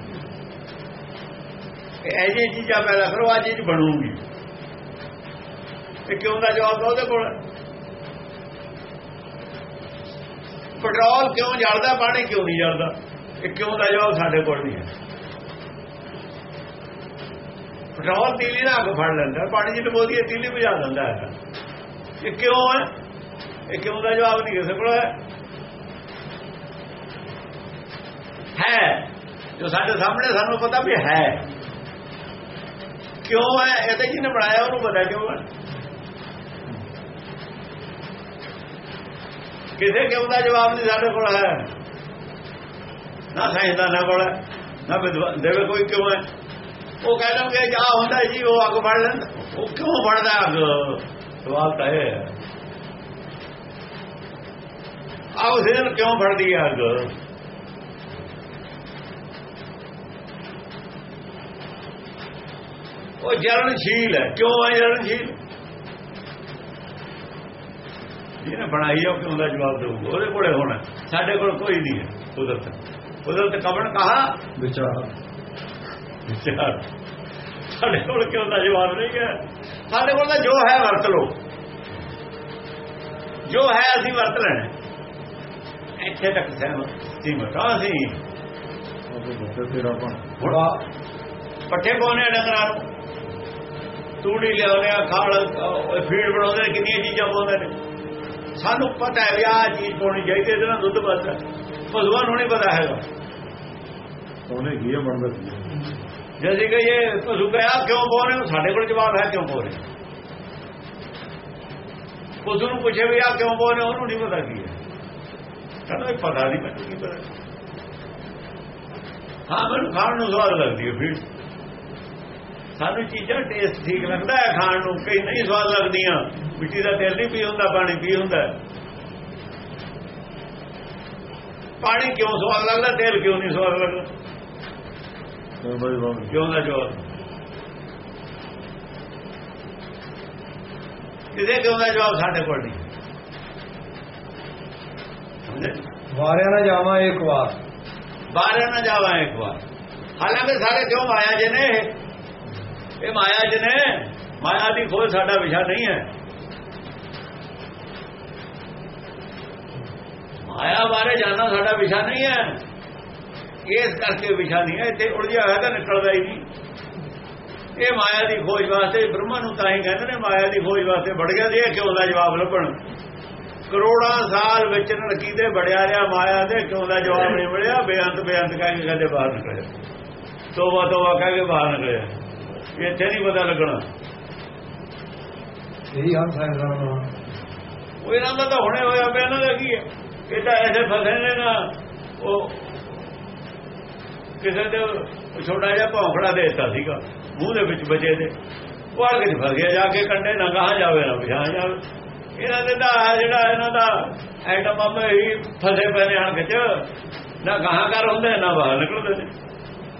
ਇਹ ਜਿਹੀ ਚੀਜ਼ਾਂ ਪੈਦਾ ਕਰੋ ਆ ਚੀਜ਼ ਬਣੂਗੀ। ਇਹ ਕਿਉਂ ਦਾ ਜਵਾਬ ਉਹਦੇ ਕੋਲ? ਪੈਟਰੋਲ ਕਿਉਂ ਜਲਦਾ, ਪਾਣੀ ਕਿਉਂ ਨਹੀਂ ਜਲਦਾ? ਇਹ ਕਿਉਂ ਦਾ ਜਵਾਬ ਸਾਡੇ ਕੋਲ ਨਹੀਂ ਹੈ। ਪੈਟਰੋਲ ਤੀਲੀ ਦਾ ਅੱਗ ਫੜ ਲੈਂਦਾ, ਪਾਣੀ ਜਿੱਟ ਬੋਲਦੀ ਤੀਲੀ ਬੁਝਾ ਦਿੰਦਾ ਹੈ। ਇਹ ਕਿਉਂ ਹੈ? ਇਹ ਕਿਉਂ ਦਾ ਜਵਾਬ ਨਹੀਂ ਕਿਸੇ ਕੋਲ ਹੈ? ਹੈ। ਜੋ ਸਾਡੇ ਸਾਹਮਣੇ ਸਾਨੂੰ ਪਤਾ ਵੀ ਹੈ। ਕਿਉਂ ਹੈ? ਇਹਦੇ ਤਾਂ ਜਿਹਨੇ ਬਣਾਇਆ, ਉਹਨੂੰ ਪਤਾ ਕਿਉਂ ਹੈ? ਕਿਸੇ ਕਿਉਂ ਦਾ ਜਵਾਬ ਨਹੀਂ ਸਾਡੇ ਕੋਲ ਹੈ? ਨਾ ਸਾਇੰਸਦਾਨਾਂ ਕੋਲ ਹੈ। ਨਾ ਵਿਦਵਾਨ ਦੇਵੇ ਕੋਈ ਕਿਉਂ ਹੈ? ਉਹ ਕਹਿੰਦੇ ਕਿ ਆ ਹੁੰਦਾ ਜੀ, ਉਹ ਅੱਗ ਫੜ ਲੈਂਦਾ। ਉਹ ਕਿਉਂ ਫੜਦਾ ਅੱਗ? ਸਵਾਲ ਤਾਂ ਇਹ ਹੈ। ਆਕਸੀਜਨ ਕਿਉਂ ਫੜਦੀ ਹੈ ਅੱਗ? ਉਹ ਜਲਨਸ਼ੀਲ ਹੈ। ਕਿਉਂ ਹੈ ਜਲਨਸ਼ੀਲ ਜਿਹਨੇ ਬਣਾਈ ਹੈ ਉਹ ਕਿਉਂ ਦਾ ਜਵਾਬ ਦੇਊਗਾ। ਉਹਦੇ ਕੋਲੇ ਹੋਣਾ ਸਾਡੇ ਕੋਲ ਕੋਈ ਨਹੀਂ ਹੈ ਕੁਦਰਤ। ਕੁਦਰਤ ਕਬਣ ਕਹਾ? ਵਿਚਾਰ। ਵਿਚਾਰ। ਸਾਡੇ ਕੋਲ ਕਿਉਂ ਦਾ ਜਵਾਬ ਨਹੀਂ ਹੈ? ਸਾਡੇ ਕੋਲ ਤਾਂ ਜੋ ਹੈ ਵਰਤ ਲਓ। ਜੋ ਹੈ ਅਸੀਂ ਵਰਤ ਲੈਣਾ ਇੱਥੇ ਤੱਕ ਸਹਿਮਤ ਸੀਮਤ ਤੇਰਾ ਪਾ ਬੜਾ ਪੱਠੇ ਪਾਉਣੇ ਆ ਡੰਗਰਾਂ ਨੂੰ। ਤੂੜੀ ਲਿਆਉਂਦੇ ਆ ਖਾਲ ਫੀਡ ਬਣਾਉਂਦੇ ਕਿੰਨੀਆਂ ਚੀਜ਼ਾਂ ਪਾਉਂਦੇ ਨੇ। ਸਾਨੂੰ ਪਤਾ ਹੈ ਵੀ ਆਹ ਚੀਜ਼ ਪਾਉਣੀ ਚਾਹੀਦੀ ਇਹਦੇ ਨਾਲ ਦੁੱਧ ਵੱਧਦਾ ਪਸ਼ੂਆਂ ਨੂੰ ਨਹੀਂ ਪਤਾ ਹੈਗਾ। ਉਹਨੇ ਕੀ ਬਣਦਾ ਜੇ ਅਸੀਂ ਕਹੀਏ ਪਸ਼ੂ ਕਹਿਆ ਕਿਉਂ ਪਾਉਣੇ ਹੋ? ਸਾਡੇ ਕੋਲ ਜਵਾਬ ਹੈ ਕਿਉਂ ਪਾਉਣੇ ਪਸ਼ੂ ਨੂੰ ਪੁੱਛੇ ਵੀ ਆ ਕਿਉਂ ਪਾਉਣੇ ਉਹਨੂੰ ਨਹੀਂ ਪਤਾ ਕੀ ਹੈ। ਕਹਿੰਦਾ ਪਤਾ ਨਹੀਂ ਮੈਨੂੰ ਕੀ ਪਤਾ? ਹਾਂ ਮੈਨੂੰ ਖਾਣ ਨੂੰ ਸਵਾਦ ਲੱਗਦੀ ਹੈ ਫੀਡ। ਸਾਨੂੰ ਚੀਜ਼ਾਂ ਟੇਸਟ ਠੀਕ ਲੱਗਦਾ ਹੈ ਖਾਣ ਨੂੰ ਕਈ ਨਹੀਂ ਸਵਾਦ ਲੱਗਦੀਆਂ। ਮਿੱਟੀ ਦਾ ਤੇਲ ਨਹੀਂ ਪੀ ਹੁੰਦਾ ਪਾਣੀ ਪੀ ਹੁੰਦਾ ਪਾਣੀ ਕਿਉਂ ਸਵਾਦ ਲੱਗਦਾ ਤੇਲ ਕਿਉਂ ਨਹੀਂ ਸਵਾਦ ਲੱਗਦਾ? ਕਿਉਂ ਦਾ ਜਵਾਬ ਇਹਦੇ ਕਿਉਂ ਦਾ ਜਵਾਬ ਸਾਡੇ ਕੋਲ ਨਹੀਂ? ਵਾਰਿਆ ਨਾ ਜਾਵਾਂ ਇੱਕ ਵਾਰ। ਬਾਹਰ ਨਾ ਜਾਵਾਂ ਇੱਕ ਵਾਰ। ਹਾਲਾਂਕਿ ਸਾਰੇ ਕਿਉਂ ਮਾਇਆ ਜੀ ਨੇ ਇਹ? ਮਾਇਆ ਜੀ ਨੇ ਮਾਇਆ ਦੀ ਖੋਜ ਸਾਡਾ ਵਿਸ਼ਾ ਨਹੀਂ ਹੈ। ਮਾਇਆ ਬਾਰੇ ਜਾਣਨਾ ਸਾਡਾ ਵਿਸ਼ਾ ਨਹੀਂ ਹੈ। ਇਸ ਕਰਕੇ ਵਿਸ਼ਾ ਨਹੀਂ ਹੈ, ਇੱਥੇ ਉਲਝਿਆ ਹੋਇਆ ਤਾਂ ਨਿਕਲਦਾ ਹੀ ਨਹੀਂ। ਇਹ ਮਾਇਆ ਦੀ ਖੋਜ ਵਾਸਤੇ, ਬ੍ਰਹਮਾ ਨੂੰ ਤਾਂ ਹੀ ਕਹਿੰਦੇ ਨੇ, ਮਾਇਆ ਦੀ ਖੋਜ ਵਾਸਤੇ ਵੜ ਗਿਆ ਸੀ ਇਹ ਕਿਉਂ ਦਾ ਜਵਾਬ ਲੱਭਣ। ਕਰੋੜਾਂ ਸਾਲ ਵਿੱਚ ਨਰਕੀ ਦੇ ਵੜਿਆ ਰਿਹਾ ਮਾਇਆ ਦੇ ਕਿਉਂ ਦਾ ਜਵਾਬ ਨਹੀਂ ਮਿਲਿਆ। ਬੇਅੰਤ ਬੇਅੰਤ ਕਹਿ ਕੇ ਕਦੇ ਬਾਹਰ ਨਿਕਲਿਆ ਤੋਬਾ ਤੋਬਾ ਕਹਿ ਕੇ ਬਾਹਰ ਨਿਕਲਿਆ ਇੱਥੇ ਨਹੀਂ ਪਤਾ ਲੱਗਣਾ। ਇਹੀ ਹਨ ਸਾਇੰਸਦਾਨਾਂ ਦਾ ਉਹ ਇਹਨਾਂ ਦਾ ਤਾਂ ਹੁਣੇ ਹੋਇਆ ਪਿਆ ਇਹਨਾਂ ਦਾ ਕੀ ਹੈ। ਇਹ ਤਾਂ ਐਸੇ ਫਸੇ ਨੇ ਨਾ ਉਹ ਕਿਸੇ ਦੇ ਛੋਟਾ ਜਿਹਾ ਭੌਂਕੜਾ ਦੇ ਦਿੱਤਾ ਸੀਗਾ। ਮੂੰਹ ਦੇ ਵਿੱਚ ਬਚੇ ਦੇ ਉਹ ਅੜ ਕੇ ਫਸ ਗਿਆ ਜਾ ਕੇ ਕੰਡੇ ਨਾ ਗਾਹਾਂ ਜਾਵੇ ਨਾ ਪਿਛਾਂ ਜਾਵੇ। ਇਹਨਾਂ ਦੇ ਤਾਂ ਆਹ ਜਿਹੜਾ ਇਹਨਾਂ ਦਾ ਐਟਮ ਬੰਬ ਹੀ ਫਸੇ ਪਏ ਨੇ ਹਣ ਚ। ਨਾ ਗਾਹਾਂ ਕਰ ਹੁੰਦੇ ਨਾ ਬਾਹਰ ਨਿਕਲਦੇ ਨੇ।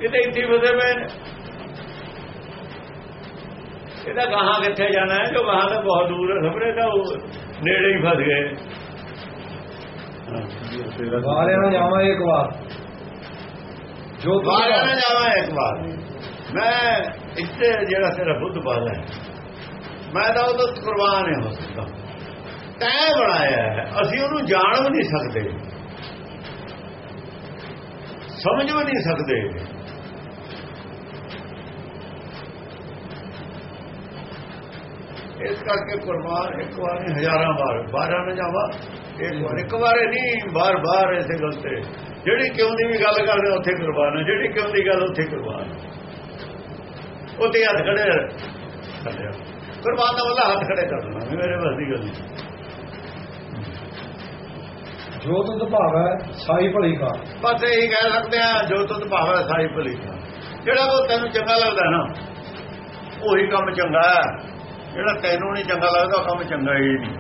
ਇਹ ਤਾਂ ਇੱਥੇ ਫਸੇ ਪਏ ਨੇ। ਇਹਦਾ ਗਾਹਾਂ ਕਿੱਥੇ ਜਾਣਾ ਹੈ? ਜੋ ਗਾਹਾਂ ਤਾਂ ਬਹੁਤ ਦੂਰ ਹੈ। ਸਭਰੇ ਤਾਂ ਉਹ ਨੇੜੇ ਹੀ ਫਸ ਗਏ। ਵਾਰਿਆ ਨਾ ਜਾਵਾਂ ਇੱਕ ਵਾਰ। ਜੋ ਤੂੰ ਬਾਹਰ ਨਾ ਜਾਵਾਂ ਇੱਕ ਵਾਰ। ਮੈਂ ਇੱਥੇ ਜਿਹੜਾ ਤੇਰਾ ਬੁੱਧ ਬਾਲ ਹੈ ਮੈਂ ਤਾਂ ਉਹਦਾ ਕੁਰਬਾਨ ਹੈ ਹੋ ਸਕਦਾ ਤੈਂ ਬਣਾਇਆ ਹੈ। ਅਸੀਂ ਉਹਨੂੰ ਜਾਣ ਵੀ ਨਹੀਂ ਸਕਦੇ। ਸਮਝ ਵੀ ਨਹੀਂ ਸਕਦੇ। ਇਸ ਕਰਕੇ ਕੁਰਬਾਨ ਇੱਕ ਵਾਰ ਨਹੀਂ ਹਜ਼ਾਰਾਂ ਵਾਰ ਬਾਰਾਂ ਨਾ ਜਾਵਾ ਇੱਕ ਵਾਰ ਇੱਕ ਵਾਰੇ ਨਹੀਂ ਬਾਰ ਬਾਰ ਐਸੇ ਗੱਲ ਤੇ। ਜਿਹੜੀ ਕਿਉਂ ਦੀ ਵੀ ਗੱਲ ਕਰਦੇ ਉੱਥੇ ਕੁਰਬਾਨ ਹੈ। ਜਿਹੜੀ ਕਿਉਂ ਦੀ ਗੱਲ ਉੱਥੇ ਕੁਰਬਾਨ। ਉੱਥੇ ਹੱਥ ਖੜੇ ਕੁਰਬਾਨ ਦਾ ਵਾਲਾ ਹੱਥ ਖੜੇ ਕਰ ਦੇਣਾ ਵੀ ਮੇਰੇ ਬਸ ਦੀ ਗੱਲ ਨਹੀਂ। ਜੋ ਤੁਧ ਭਾਵੈ ਸਾਈ ਭਲੀ ਕਾ। ਬਸ ਇਹੀ ਕਹਿ ਸਕਦੇ ਆ ਜੋ ਤੁਧ ਭਾਵੇਂ ਸਾਈ ਭਲੀ ਦਾ। ਜਿਹੜਾ ਕੋ ਤੈਨੂੰ ਚੰਗਾ ਲੱਗਦਾ ਨਾ ਉਹੀ ਕੰਮ ਚੰਗਾ ਹੈ। ਜਿਹੜਾ ਤੈਨੂੰ ਨਹੀਂ ਚੰਗਾ ਲੱਗਦਾ, ਉਹ ਕੰਮ ਚੰਗਾ ਹੀ ਨਹੀਂ।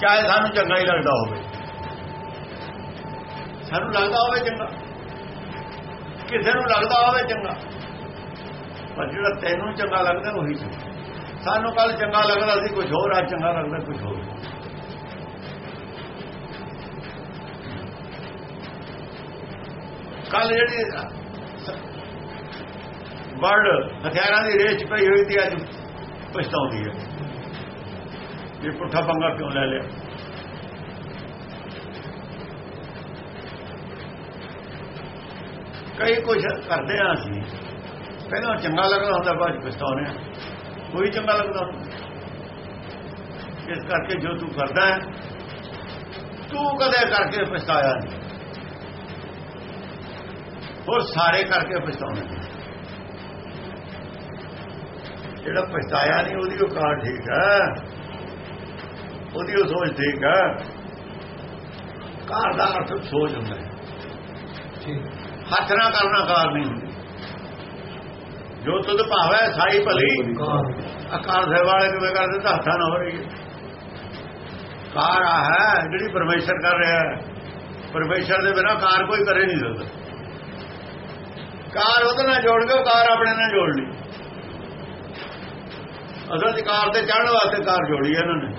ਚਾਹੇ ਸਾਨੂੰ ਚੰਗਾ ਹੀ ਲੱਗਦਾ ਹੋਵੇ। ਸਾਨੂੰ ਲੱਗਦਾ ਹੋਵੇ ਚੰਗਾ। ਕਿਸੇ ਨੂੰ ਲੱਗਦਾ ਹੋਵੇ ਚੰਗਾ। ਪਰ ਜਿਹੜਾ ਤੈਨੂੰ ਚੰਗਾ ਲੱਗਦਾ, ਉਹੀ ਚੰਗਾ। ਸਾਨੂੰ ਕੱਲ ਚੰਗਾ ਲੱਗਦਾ ਸੀ ਕੁਝ ਹੋਰ ਆ ਚੰਗਾ ਲੱਗਦਾ ਕੁਝ ਹੋਰ। ਕੱਲ ਜਿਹੜੀ ਵਰਡ ਹਥਿਆਰਾਂ ਦੀ ਰੇਚ ਪਈ ਹੋਈ ਸੀ ਅੱਜ। ਪਛਤਾਉਂਦੀ ਹੈ। ਇਹ ਪੁੱਠਾ ਪੰਗਾ ਕਿਉਂ ਲੈ ਲਿਆ? ਕਈ ਕੁਝ ਕਰਦੇ ਆ ਅਸੀਂ। ਪਹਿਲਾਂ ਚੰਗਾ ਲੱਗਦਾ ਹੁੰਦਾ, ਬਾਅਦ ਪਛਤਾਉਂਦੇ ਆ। ਕੋਈ ਚੰਗਾ ਲੱਗਦਾ ਹੁੰਦਾ। ਇਸ ਕਰਕੇ ਜੋ ਤੂੰ ਕਰਦਾ ਹੈ, ਤੂੰ ਕਦੇ ਕਰਕੇ ਪਛਤਾਇਆ ਨਹੀਂ। ਹੋਰ ਸਾਰੇ ਕਰਕੇ ਪਛਤਾਉਣੇ ਨੇ। ਜਿਹੜਾ ਪਛਤਾਇਆ ਨਹੀਂ ਉਹਦੀ ਉਹ ਕਾਰ ਠੀਕ ਹੈ। ਉਹਦੀ ਉਹ ਸੋਚ ਠੀਕ ਹੈ। ਕਾਰ ਦਾ ਅਰਥ ਸੋਚ ਹੁੰਦਾ ਹੈ। ਠੀਕ। ਹੱਥ ਨਾ ਕਰਨਾ ਕਾਰ ਨਹੀਂ ਹੁੰਦੀ। ਜੋ ਤੁਧ ਭਾਵੈ ਸਾਈ ਭਲੀ। ਕਾਰ ਅਕਾਲ ਸਾਹਿਬ ਵਾਲੇ ਕਿਵੇਂ ਕਰਦੇ ਤਾਂ ਹੱਥਾਂ ਨਾਲ ਹੋ ਰਹੀ ਕਾਰ ਆ ਹੈ ਜਿਹੜੀ ਪਰਮੇਸ਼ਰ ਕਰ ਰਿਹਾ ਹੈ। ਪਰਮੇਸ਼ਰ ਦੇ ਬਿਨਾ ਕਾਰ ਕੋਈ ਕਰੇ ਨਹੀਂ ਸਕਦਾ। ਕਾਰ ਉਹਦੇ ਨਾਲ ਜੋੜ ਕੇ ਕਾਰ ਆਪਣੇ ਨਾਲ ਜੋੜ ਲਈ। ਅਸਲ ਚ ਕਾਰ ਤੇ ਚੜ੍ਹਨ ਵਾਸਤੇ ਕਾਰ ਜੋੜੀ ਹੈ ਇਹਨਾਂ ਨੇ।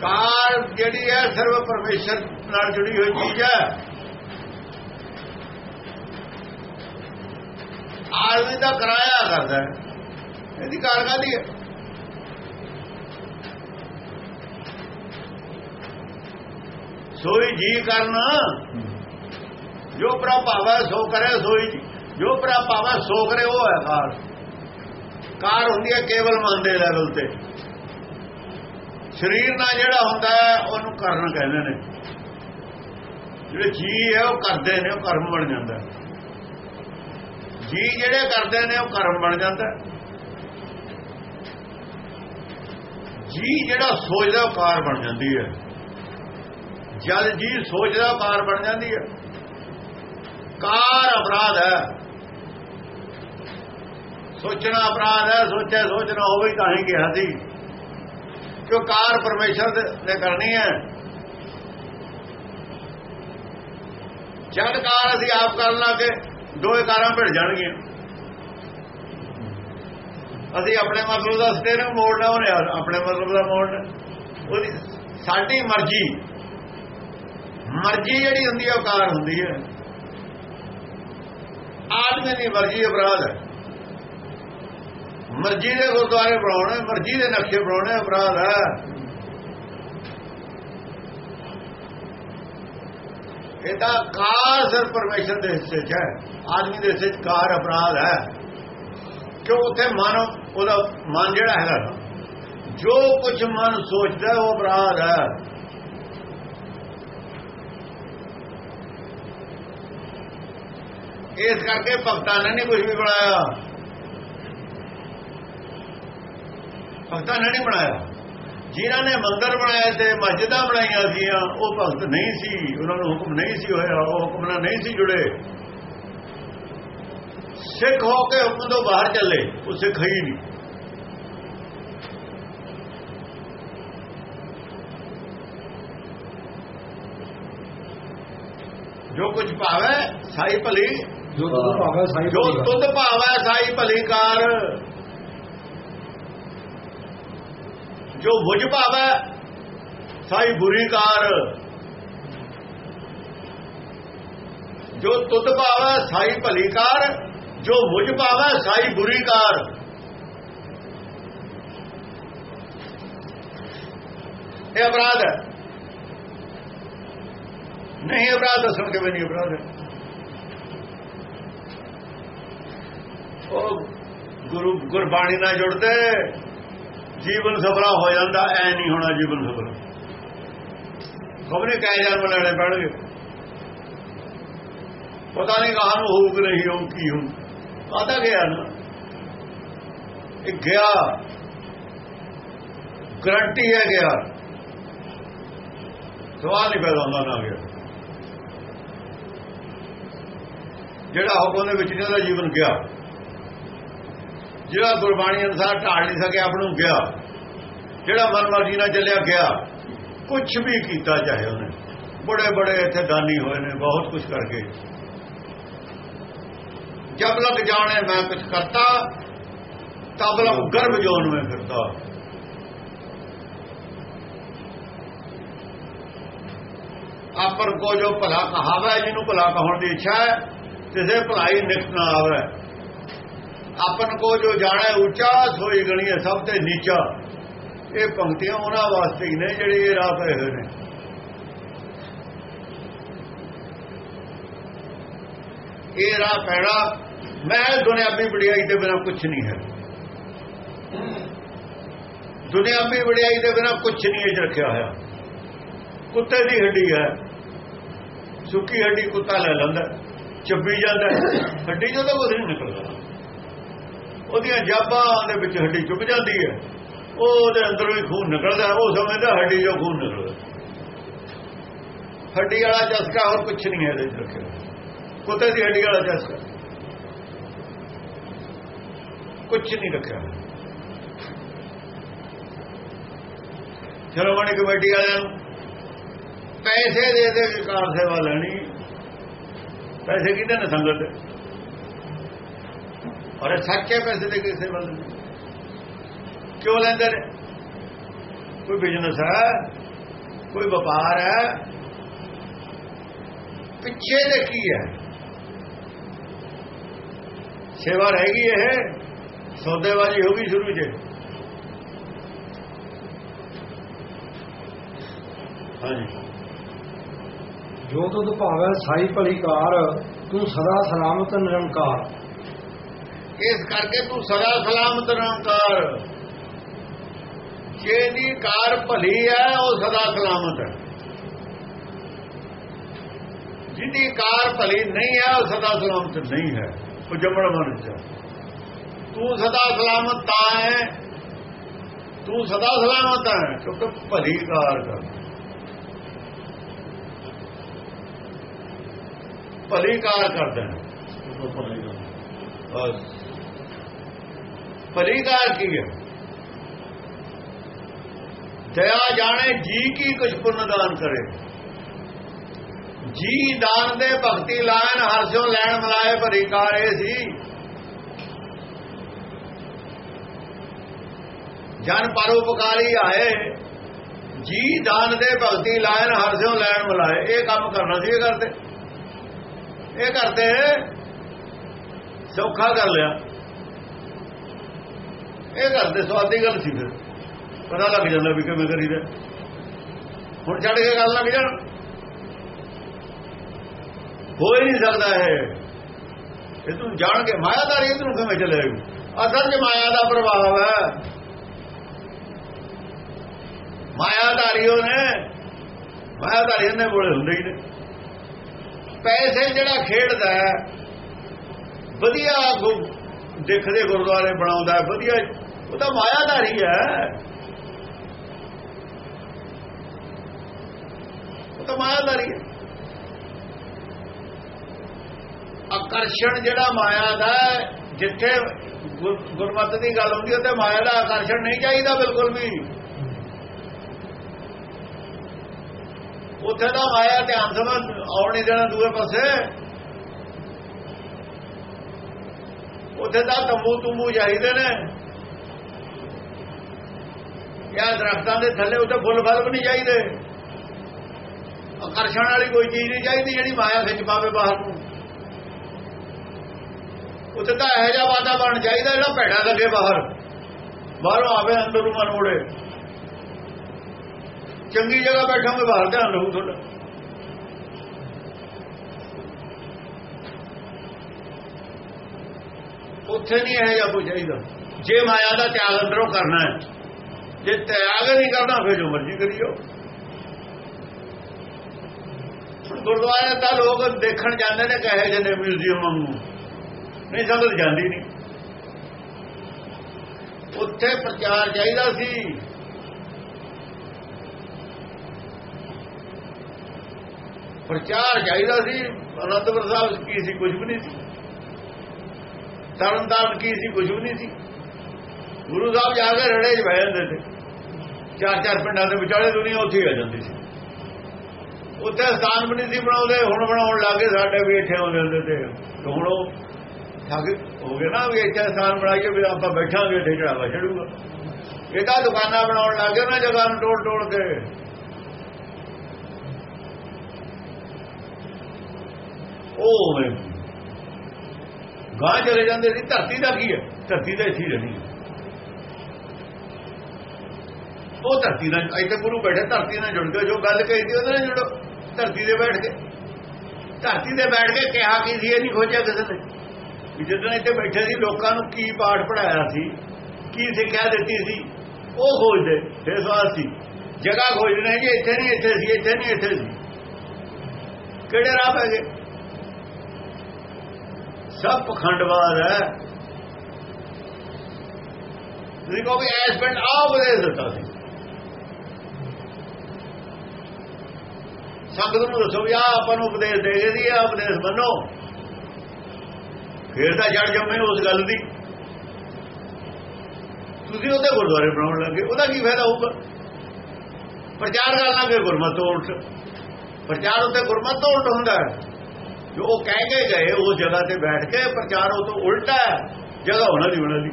ਕਾਰ ਜਿਹੜੀ ਹੈ ਸਰਵ ਪਰਮੇਸ਼ਰ ਨਾਲ ਜੁੜੀ ਹੋਈ ਚੀਜ਼ ਹੈ। ਆਦਮੀ ਦਾ ਕਿਰਾਇਆ ਕਰਦਾ ਹੈ। ਇਹਦੀ ਕਾਰ ਕਾਦੀ ਹੈ? ਸੋਈ ਜੀ ਕਰਨਾ। ਜੋ ਪ੍ਰਭਾਵੈ ਸੋ ਕਰੇ ਸੋਈ ਜੀ। ਜੋ ਪ੍ਰਭਾਵੈ ਸੋ ਕਰੇ ਉਹ ਹੈ ਕਾਰ ਕਾਰ ਹੁੰਦੀ ਹੈ ਕੇਵਲ ਮਨ ਦੇ ਲੈਵਲ ਤੇ। ਸਰੀਰ ਨਾਲ ਜਿਹੜਾ ਹੁੰਦਾ ਹੈ, ਉਹਨੂੰ ਕਰਨ ਕਹਿੰਦੇ ਨੇ। ਜਿਹੜੇ ਜੀ ਹੈ, ਉਹ ਕਰਦੇ ਨੇ, ਉਹ ਕਰਮ ਬਣ ਜਾਂਦਾ ਜੀ ਜਿਹੜੇ ਕਰਦੇ ਨੇ, ਉਹ ਕਰਮ ਬਣ ਜਾਂਦਾ ਜੀ ਜਿਹੜਾ ਸੋਚਦਾ, ਉਹ ਕਾਰ ਬਣ ਜਾਂਦੀ ਹੈ। ਜਦ ਜੀ ਸੋਚਦਾ, ਉਹ ਕਾਰ ਬਣ ਜਾਂਦੀ ਹੈ। ਕਾਰ ਅਪਰਾਧ ਹੈ। ਸੋਚਣਾ ਅਪਰਾਧ ਹੈ ਸੋਚੇ ਸੋਚਣਾ ਹੋਵੇ ਤਾਂ ਹੀ ਕਿਹਾ ਸੀ। ਕਿਉਂ ਕਾਰ ਪਰਮੇਸ਼ਰ ਨੇ ਕਰਨੀ ਹੈ? ਜਦ ਕਾਰ ਅਸੀਂ ਆਪ ਕਰਨ ਲੱਗੇ ਦੋਏ ਕਾਰਾਂ ਭਿੜ ਜਾਣਗੀਆਂ। ਅਸੀਂ ਆਪਣੇ ਮਤਲਬ ਦਾ ਸਟੇਰਿੰਗ ਮੋੜਨਾ ਉਹਨੇ, ਆਪਣੇ ਮਤਲਬ ਦਾ ਮੋੜਨਾ ਉਹਦੀ ਸਾਡੀ ਮਰਜ਼ੀ। ਮਰਜ਼ੀ ਜਿਹੜੀ ਹੁੰਦੀ ਹੈ ਉਹ ਕਾਰ ਹੁੰਦੀ ਹੈ। ਆਦਮੀ ਦੀ ਮਰਜ਼ੀ ਅਪਰਾਧ ਹੈ। ਮਰਜ਼ੀ ਦੇ ਗੁਰਦੁਆਰੇ ਬਣਾਉਣੇ ਮਰਜ਼ੀ ਦੇ ਨਕਸ਼ੇ ਬਣਾਉਣੇ ਅਪਰਾਧ ਹੈ। ਇਹਦਾ ਕਾਰ ਸਿਰ ਪਰਮੇਸ਼ਰ ਦੇ ਹਿੱਸੇ 'ਚ ਹੈ। ਆਦਮੀ ਦੇ ਹਿੱਸੇ 'ਚ ਕਾਰ ਅਪਰਾਧ ਹੈ। ਕਿਉਂ? ਉੱਥੇ ਮਨ ਉਹਦਾ ਮਨ ਜਿਹੜਾ ਹੈਗਾ ਨਾ, ਜੋ ਕੁਝ ਮਨ ਸੋਚਦਾ ਉਹ ਅਪਰਾਧ ਹੈ। ਇਸ ਕਰਕੇ ਭਗਤਾਂ ਨੇ ਨਹੀਂ ਕੁਝ ਵੀ ਬਣਾਇਆ। ਭਗਤਾਂ ਨੇ ਨਹੀਂ ਬਣਾਇਆ। ਜਿਨ੍ਹਾਂ ਨੇ ਮੰਦਰ ਬਣਾਏ ਤੇ ਮਸਜਿਦਾਂ ਬਣਾਈਆਂ ਸੀਆਂ ਉਹ ਭਗਤ ਨਹੀਂ ਸੀ ਉਹਨਾਂ ਨੂੰ ਹੁਕਮ ਨਹੀਂ ਸੀ ਹੋਇਆ ਉਹ ਹੁਕਮ ਨਾਲ ਨਹੀਂ ਸੀ ਜੁੜੇ। ਸਿੱਖ ਹੋ ਕੇ ਹੁਕਮ ਤੋਂ ਬਾਹਰ ਚੱਲੇ ਉਹ ਸਿੱਖ ਹੀ ਨਹੀਂ। ਜੋ ਕੁਝ ਭਾਵੇ ਸਾਈ ਭਲੀ। ਜੋ ਤੁਧ ਭਾਵੈ ਸਾਈ ਜੋ ਭਲੀ। ਕਾਰ। ਤੁਧ ਭਾਵੇ ਸਾਈ ਭਲੀ ਕਾਰ। ਜੋ ਬੁਝ ਭਾਵੇ, ਸਾਈ ਬੁਰੀ ਕਾਰ। ਜੋ ਤੁਧ ਭਾਵੇ, ਸਾਈ ਭਲੀ ਕਾਰ। ਜੋ ਬੁਝ ਭਾਵੇ, ਸਾਈ ਬੁਰੀ ਕਾਰ। ਇਹ ਅਪਰਾਧ ਹੈ। ਨਹੀਂ ਅਪਰਾਧ ਦੱਸਣ ਕੇ ਵੀ ਨਹੀਂ ਅਪਰਾਧ ਹੈ। ਉਹ ਗੁਰੂ ਗੁਰਬਾਣੀ ਨਾਲ ਜੁੜਦੇ। ਜੀਵਨ ਸਫਲਾ ਹੋ ਜਾਂਦਾ, ਐ ਨਹੀਂ ਹੋਣਾ ਜੀਵਨ ਸਫਲਾ। ਖਬਰੇ ਕਹਿ ਜਾਣ ਲੈਣੇ ਪੈਣਗੇ ਪਤਾ ਨਹੀਂ ਕਹਾਂ ਨੂੰ ਹੋਊ ਕਿ ਨਹੀਂ ਹੋਊ, ਕੀ ਹੋਊ। ਆਦਾ ਗਿਆ ਨਾ। ਇਹ ਗਿਆ। ਗਰੰਟੀ ਹੈ ਗਿਆ। ਸਵਾਲ ਨਹੀਂ ਪੈਦਾ ਹੁੰਦਾ ਨਾ ਗਿਆ। ਜਿਹੜਾ ਹੁਕਮ ਦੇ ਵਿੱਚ ਜਿਹਦਾ ਜੀਵਨ ਗਿਆ। ਜਿਹੜਾ ਗੁਰਬਾਣੀ ਅਨੁਸਾਰ ਢਾਲ ਨਹੀਂ ਸਕਿਆ, ਆਪ ਨੂੰ ਗਿਆ। ਜਿਹੜਾ ਮਨ ਮਰਜ਼ੀ ਨਾਲ ਚੱਲਿਆ, ਗਿਆ। ਕੁਝ ਵੀ ਕੀਤਾ ਚਾਹੇ ਉਹਨੇ। ਬੜੇ ਬੜੇ ਇੱਥੇ ਦਾਨੀ ਹੋਏ ਨੇ, ਬਹੁਤ ਕੁਝ ਕਰਕੇ। ਜਬ ਲਗ ਜਾਣੇ, ਮੈਂ ਕੁਝ ਕਰਤਾ, ਤਬ ਲਗ ਗਰਭ ਜੋਨ ਮੈਂ ਫਿਰਦਾ। ਆਪਰ ਕੋ ਜੋ ਭਲਾ ਕਹਾਵਾ, ਜਿਹਨੂੰ ਭਲਾ ਕਹਾਉਣ ਦੀ ਇੱਛਾ ਹੈ, ਕਿਸੇ ਭਲਾਈ ਨਿਕਟ ਨਾ ਆਵੇ। ਆਪਨ ਕੋ ਜੋ ਜਾਣੇ ਉੱਚਾ ਸੋਈ ਗਣੀ ਹੈ ਸਭ ਤੇ ਨੀਚਾ। ਇਹ ਪੰਕਤੀਆਂ ਉਹਨਾਂ ਵਾਸਤੇ ਹੀ ਨੇ, ਜਿਹੜੇ ਇਹ ਰਾਹ ਪਏ ਹੋਏ ਨੇ। ਇਹ ਰਾਹ ਪੈਣਾ, ਮੈਂ ਦੁਨਿਆਵੀ ਵਡਿਆਈ ਦੇ ਬਿਨਾ ਕੁਝ ਨਹੀਂ ਹੈ। ਦੁਨਿਆਵੀ ਵਡਿਆਈ ਦੇ ਬਿਨਾ ਕੁਝ ਨਹੀਂ ਇਹ 'ਚ ਰੱਖਿਆ ਹੋਇਆ। ਕੁੱਤੇ ਦੀ ਹੱਡੀ ਹੈ। ਸੁੱਕੀ ਹੱਡੀ ਕੁੱਤਾ ਲੈ ਲੈਂਦਾ, ਚੱਬੀ ਜਾਂਦਾ ਹੱਡੀ ਚੋਂ ਤਾਂ ਕੁਝ ਨਹੀਂ ਨਿਕਲਦਾ। ਉਹਦੀਆਂ ਜਾਬਾਂ ਦੇ ਵਿੱਚ ਹੱਡੀ ਚੁੱਕ ਜਾਂਦੀ ਹੈ। ਉਹ ਉਹਦੇ ਅੰਦਰੋਂ ਹੀ ਖੂਨ ਨਿਕਲਦਾ ਉਹ ਸਮਝਦਾ ਹੱਡੀ ਚੋਂ ਖੂਨ ਨਿਕਲਦਾ ਹੱਡੀ ਵਾਲਾ ਚਸਕਾ ਹੋਰ ਕੁਝ ਨਹੀਂ ਹੈ ਇਹਦੇ 'ਚ ਰੱਖਿਆ। ਕੁੱਤੇ ਦੀ ਹੱਡੀ ਵਾਲਾ ਚਸਕਾ। ਕੁਝ ਨਹੀਂ ਰੱਖਿਆ। ਸ਼੍ਰੋਮਣੀ ਕਮੇਟੀ ਵਾਲਿਆਂ ਨੂੰ ਪੈਸੇ ਦੇ ਦੇ ਕੇ ਸੇਵਾ ਲੈਣੀ। ਪੈਸੇ ਕਿਹਦੇ ਨੇ ਸੰਗਤ ਔਰ ਇਹ ਸੱਚੇ ਪੈਸੇ ਦੇ ਕਿਸੇ ਸੇਵਾ ਕਿਉਂ ਲੈਂਦੇ ਨੇ? ਕੋਈ ਬਿਜ਼ਨਸ ਹੈ? ਕੋਈ ਵਪਾਰ ਹੈ? ਪਿੱਛੇ ਦੇ ਕੀ ਹੈ? ਸੇਵਾ ਰਹਿ ਗਈ ਇਹ। ਸੌਦੇਬਾਜ਼ੀ ਹੋ ਗਈ ਸ਼ੁਰੂ ਜੇ ਹਾਂਜੀ। ਜੋ ਤੁਧ ਭਾਵੈ ਸਾਈ ਭਲੀ ਕਾਰ, ਤੂੰ ਸਦਾ ਸਲਾਮਤ ਨਿਰੰਕਾਰ। ਇਸ ਕਰਕੇ ਤੂੰ ਸਦਾ ਸਲਾਮਤ ਨਿਰੰਕਾਰ ਜਿਹਦੀ ਕਾਰ ਭਲੀ ਹੈ ਉਹ ਸਦਾ ਸਲਾਮਤ ਹੈ। ਜਿਹਦੀ ਕਾਰ ਭਲੀ ਨਹੀਂ ਹੈ ਉਹ ਸਦਾ ਸਲਾਮਤ ਨਹੀਂ ਹੈ। ਉਹ ਜੰਮਣ ਮਨ ਚ ਤੂੰ ਸਦਾ ਸਲਾਮਤ ਤਾਂ ਹੈ। ਤੂੰ ਸਦਾ ਸਲਾਮਤ ਹੈ ਕਿਉਂਕਿ ਭਲੀ ਕਾਰ ਕਰ ਭਲੀ ਕਾਰ ਕਰਦਾ ਹੈ ਬਸ ਭਲੀ ਕਾਰ। ਕੀ ਹੈ ਦਇਆ ਜਾਣੇ, ਜੀ ਕੀ ਕੁਛ ਪੁੰਨ ਦਾਨ ਕਰੇ? ਜੀ ਦਾਨ ਦੇ ਭਗਤੀ ਲਾਇਨ ਹਰਜੋਂ ਲੈਣ ਮਲਾਏ ਭਰੀ ਕਾਰ ਇਹ ਸੀ। ਜਨ ਪਰਉਪਕਾਰੀ ਆਏ, ਜੀ ਦਾਨ ਦੇ ਭਗਤੀ ਲਾਇਨ ਹਰਜੋਂ ਲੈਣ ਮਲਾਏ। ਇਹ ਕੰਮ ਕਰਨਾ ਸੀ, ਇਹ ਕਰਦੇ। ਇਹ ਕਰਦੇ, ਸੌਖਾ ਕਰ ਲਿਆ। ਇਹ ਕਰਦੇ ਸਵਾਦੀ ਗੱਲ ਸੀ ਫਿਰ। ਪਤਾ ਲੱਗ ਜਾਂਦਾ ਵੀ ਕਿਵੇਂ ਕਰੀਦਾ ਹੁਣ ਛੱਡ ਕੇ ਗੱਲ ਲੱਗ ਜਾਣ। ਹੋਈ ਨਹੀਂ ਸਕਦਾ ਇਹ। ਇਹ ਤੂੰ ਜਾਣ ਕੇ ਮਾਇਆਦਾਰੀ ਇਧਰੋਂ ਕਿਵੇਂ ਚਲੇ ਅਸਲ 'ਚ ਮਾਇਆ ਦਾ ਪ੍ਰਭਾਵ ਹੈ। ਮਾਇਆਦਾਰੀਓ ਨੇ ਮਾਇਆਦਾਰੀਆਂ ਨੇ ਬੋਲੇ ਹੁੰਦੇ ਹੀ ਨੇ। ਪੈਸੇ ਜਿਹੜਾ ਖੇਡਦਾ ਵਧੀਆ ਦੇਖਦੇ ਗੁਰਦੁਆਰੇ ਬਣਾਉਂਦਾ ਵਧੀਆ ਉਹ ਤਾਂ ਮਾਇਆਦਾਰੀ ਹੈ। ਉਹ ਤਾਂ ਮਾਇਆਧਾਰੀ ਹੈ। ਆਕਰਸ਼ਣ ਜਿਹੜਾ ਮਾਇਆ ਦਾ ਜਿੱਥੇ ਗੁਰਮਤ ਦੀ ਗੱਲ ਹੁੰਦੀ ਹੈ ਤੇ ਮਾਇਆ ਦਾ ਆਕਰਸ਼ਣ ਨਹੀਂ ਚਾਹੀਦਾ ਬਿਲਕੁਲ ਵੀ। ਉੱਥੇ ਤਾਂ ਮਾਇਆ ਧਿਆਨ ਸਮਝ ਆਉਣ ਦੇਣਾ ਦੂਏ ਪਾਸੇ। ਉੱਥੇ ਤਾਂ ਤੰਬੂ ਤੁੰਬੂ ਚਾਹੀਦੇ ਨੇ। ਜਾਂ ਦਰਖਤਾਂ ਦੇ ਥੱਲੇ ਉੱਤੇ ਫੁੱਲ ਫਲ ਵੀ ਨਹੀਂ ਚਾਹੀਦੇ। ਆਕਰਸ਼ਣ ਵਾਲੀ ਕੋਈ ਚੀਜ਼ ਨਹੀਂ ਚਾਹੀਦੀ ਜਿਹੜੀ ਮਾਇਆ ਖਿੱਚ ਪਾਵੇ ਬਾਹਰ ਨੂੰ। ਉੱਥੇ ਤਾਂ ਇਹੋ ਜਿਹਾ ਵਾਤਾਵਰਣ ਚਾਹੀਦਾ ਜਿਹੜਾ ਭੈੜਾ ਲੱਗੇ ਬਾਹਰ। ਬਾਹਰੋਂ ਆਵੇ ਅੰਦਰ ਨੂੰ ਮਨ ਮੋੜੇ। ਚੰਗੀ ਜਗ੍ਹਾ ਬੈਠੋਗੇ ਬਾਹਰ ਧਿਆਨ ਰਹੂ ਤੁਹਾਡਾ। ਉੱਥੇ ਨਹੀਂ ਇਹ ਜਿਹਾ ਕੋਈ ਚਾਹੀਦਾ। ਜੇ ਮਾਇਆ ਦਾ ਤਿਆਗ ਅੰਦਰੋਂ ਕਰਨਾ ਹੈ ਜੇ ਤਿਆਗ ਨਹੀਂ ਕਰਨਾ, ਫਿਰ ਜੋ ਮਰਜ਼ੀ ਕਰੀਓ। ਗੁਰਦੁਆਰੇ ਤਾਂ ਲੋਕ ਦੇਖਣ ਜਾਂਦੇ ਨੇ, ਕਹੇ ਜਾਂਦੇ ਮਿਊਜ਼ੀਅਮ ਵਾਂਗੂ। ਨਹੀਂ ਸੰਗਤ ਜਾਂਦੀ ਨਹੀਂ। ਉੱਥੇ ਪ੍ਰਚਾਰ ਚਾਹੀਦਾ ਸੀ। ਪ੍ਰਚਾਰ ਚਾਹੀਦਾ ਸੀ। ਅਨੰਦਪੁਰ ਸਾਹਿਬ ਕੀ ਸੀ? ਕੁਝ ਵੀ ਨਹੀਂ ਸੀ। ਤਰਨਤਾਰਨ ਕੀ ਸੀ? ਕੁਝ ਵੀ ਨਹੀਂ ਸੀ। ਗੁਰੂ ਸਾਹਿਬ ਜਾ ਕੇ ਰੜੇ 'ਚ ਬਹਿ ਜਾਂਦੇ ਸੀ। ਚਾਰ ਚਾਰ ਪਿੰਡਾਂ ਦੇ ਵਿਚਾਲੇ ਦੁਨੀਆ ਉੱਥੇ ਹੀ ਆ ਜਾਂਦੀ ਸੀ। ਉੱਥੇ ਸਥਾਨ ਵੀ ਨਹੀਂ ਸੀ ਬਣਾਉਂਦੇ, ਹੁਣ ਬਣਾਉਣ ਲੱਗੇ ਸਾਡੇ ਵੀ ਇੱਥੇ ਆਉਂਦੇ ਹੁੰਦੇ ਤੇ। ਹੁਣ ਉਹ ਠੱਗ ਹੋ ਗਏ ਨਾ ਵੀ ਇੱਥੇ ਸਥਾਨ ਬਣਾਈਏ, ਵੀ ਆਪਾਂ ਬੈਠਾਂਗੇ, ਇੱਥੇ ਚੜਾਵਾ ਚੜੂਗਾ ਇਹ ਤਾਂ ਦੁਕਾਨਾਂ ਬਣਾਉਣ ਲੱਗੇ ਉਹਨਾਂ ਜਗ੍ਹਾ ਨੂੰ ਟੋਲ ਟੋਲ ਕੇ। ਉਹ ਵੇ ਗਾਂ ਚਲੇ ਜਾਂਦੇ ਸੀ, ਧਰਤੀ ਦਾ ਕੀ ਹੈ? ਧਰਤੀ ਦਾ ਇੱਥੇ ਰਹਿਣੀ ਹੈ ਉਹ ਧਰਤੀ ਨਾਲ ਇੱਥੇ ਗੁਰੂ ਬੈਠੇ, ਧਰਤੀ ਨਾਲ ਜੁੜ ਕੇ ਜੋ ਗੱਲ ਕਹੀ ਸੀ ਉਹਦੇ ਨਾਲ ਜੁੜੋ, ਧਰਤੀ ਦੇ ਬੈਠ ਕੇ। ਧਰਤੀ ਤੇ ਬੈਠ ਕੇ ਕਿਹਾ ਕੀ ਸੀ, ਇਹ ਨਹੀਂ ਖੋਜਿਆ ਕਿਸੇ ਨੇ। ਵੀ ਜਦੋਂ ਇੱਥੇ ਬੈਠੇ ਸੀ, ਲੋਕਾਂ ਨੂੰ ਕੀ ਪਾਠ ਪੜਾਇਆ ਸੀ, ਕੀ ਸਿੱਖਿਆ ਦਿੱਤੀ ਸੀ, ਉਹ ਖੋਜਦੇ, ਫਿਰ ਸਵਾਲ ਸੀ, ਜਗ੍ਹਾ ਖੋਜਣਾ ਜੀ, ਇੱਥੇ ਨਹੀਂ ਇੱਥੇ ਸੀ, ਇੱਥੇ ਨਹੀਂ ਇੱਥੇ ਸੀ। ਕਿਹੜੇ ਰਾਹ ਪੈ ਗਏ? ਸਭ ਪਖੰਡਵਾਦ ਹੈ। ਤੁਸੀਂ ਕਹੋ ਵੀ ਐਸ ਪਿੰਡ ਆ ਉਪਦੇਸ਼ ਦਿੱਤਾ ਸੀ। ਸੰਗਤ ਨੂੰ ਦੱਸੋ ਵੀ ਆ ਆਪਾਂ ਨੂੰ ਉਪਦੇਸ਼ ਦੇ ਗਏ ਸੀ ਆ ਉਪਦੇਸ਼ ਮੰਨੋ। ਫੇਰ ਤਾਂ ਜੜ ਜੰਮੇ ਉਸ ਗੱਲ ਦੀ। ਤੁਸੀਂ ਉਹਦੇ ਗੁਰਦੁਆਰੇ ਬਣਾਉਣ ਲੱਗੇ, ਉਹਦਾ ਕੀ ਫਾਇਦਾ ਹੋਊਗਾ? ਪ੍ਰਚਾਰ ਕਰਨ ਲੱਗੇ ਗੁਰਮਤਿ ਉਲਟ ਪ੍ਰਚਾਰ ਉੱਤੇ ਗੁਰਮਤਿ ਤੋਂ ਉਲਟ ਹੁੰਦਾ ਜੋ ਉਹ ਕਹਿ ਕੇ ਗਏ, ਉਹ ਜਗ੍ਹਾ ਤੇ ਬੈਠ ਕੇ ਪ੍ਰਚਾਰ ਉਹ ਤੋਂ ਉਲਟਾ ਹੈ, ਜਗ੍ਹਾ ਉਹਨਾਂ ਦੀ ਉਹਨਾਂ ਦੀ।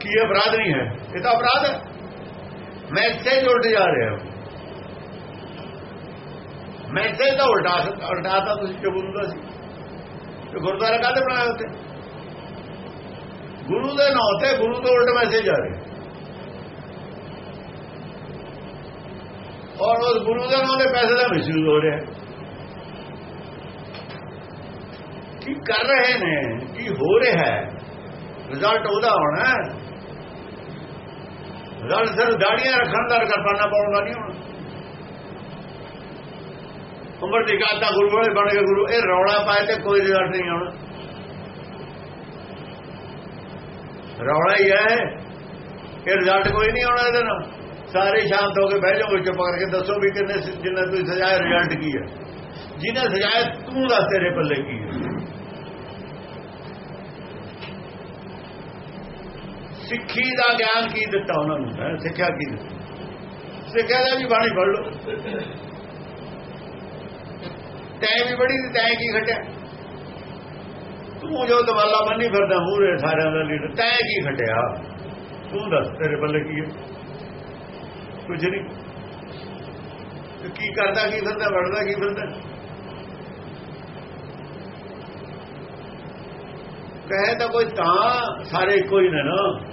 ਕੀ ਅਪਰਾਧ ਨਹੀਂ ਹੈ? ਇਹ ਤਾਂ ਅਪਰਾਧ ਹੈ। ਮੈਸੇਜ ਉਲਟ ਜਾ ਰਿਹਾ ਮੈਸੇਜ ਤਾਂ ਉਲਟਾ ਉਲਟਾ ਤਾਂ ਤੁਸੀਂ ਚਬੁੰਦਾ ਸੀ। ਤੇ ਗੁਰਦੁਆਰਾ ਕਾਹਦੇ ਬਣਾਇਆ ਉੱਤੇ ਗੁਰੂ ਦੇ ਨਾਂ ਤੇ ਗੁਰੂ ਤੋਂ ਉਲਟ ਮੈਸੇਜ ਆ ਰਿਹਾ। ਔਰ ਉਸ ਗੁਰੂ ਦੇ ਨਾਂ ਦੇ ਪੈਸੇ ਦਾ ਮਿਸਯੂਜ਼ ਹੋ ਰਿਹਾ। ਕੀ ਕਰ ਰਹੇ ਨੇ? ਕੀ ਹੋ ਰਿਹਾ ਹੈ? ਰਿਜ਼ਲਟ ਉਹਦਾ ਹੋਣਾ ਰਿਜ਼ਲਟ ਸਿਰ ਦਾੜੀਆਂ ਰੱਖਣ ਦਾ ਕਰਪਾਨਾ ਪਾਉਣ ਦਾ ਨਹੀਂ ਹੋਣਾ। ਉਮਰ ਦੀ ਗੱਲ ਤਾਂ ਗੁਰੂ ਵਾਲੇ ਬਣ ਗਏ ਗੁਰੂ। ਇਹ ਰੌਲਾ ਪਾਏ ਤੇ ਕੋਈ ਰਿਜ਼ਲਟ ਨਹੀਂ ਆਉਣਾ। ਰੌਲਾ ਹੀ ਹੈ। ਇਹ ਰਿਜ਼ਲਟ ਕੋਈ ਨਹੀਂ ਆਉਣਾ ਇਹਦੇ ਨਾਲ। ਸਾਰੇ ਸ਼ਾਂਤ ਹੋ ਕੇ ਬਹਿ ਜਾਓ ਚੁੱਪ ਕਰਕੇ ਦੱਸੋ ਵੀ ਕਿੰਨੇ ਜਿੰਨਾ ਤੁਸੀਂ ਸਜਾਇਆ ਰਿਜ਼ਲਟ ਕੀ ਹੈ। ਜਿਹਨੇ ਸਜਾਇਆ ਤੂੰ ਦੱਸ ਤੇਰੇ ਪੱਲੇ ਕੀ ਹੈ। ਸਿੱਖੀ ਦਾ ਗਿਆਨ ਕੀ ਦਿੱਤਾ ਉਹਨਾਂ ਨੂੰ? ਸਿੱਖਿਆ ਕੀ ਦਿੱਤੀ? ਸਿੱਖਿਆ ਦਾ ਵੀ ਬਾਣੀ ਪੜ ਲਓ। ਤੈਂ ਵੀ ਬੜੀ ਤੈਂ ਕੀ ਖਟਿਆ। ਤੂੰ ਜੋ ਦਵਾਲਾ ਬੰਨੀ ਫਿਰਦਾ ਮੂਰੇ ਸਾਰਿਆਂ ਦਾ ਲੀਡਰ ਤੈਂ ਕੀ ਖਟਿਆ। ਤੂੰ ਦੱਸ, ਤੇਰੇ ਬੱਲੇ ਕੀ ਹੈ? ਕੁਝ ਨਹੀਂ। ਕੀ ਕਰਦਾ, ਕੀ ਫਿਰਦਾ, ਵੜਦਾ, ਕੀ ਫਿਰਦਾ? ਕਹੇ ਤਾਂ ਕੋਈ ਤਾਂ, ਸਾਰੇ ਇੱਕੋ ਹੀ ਨੇ ਨਾ।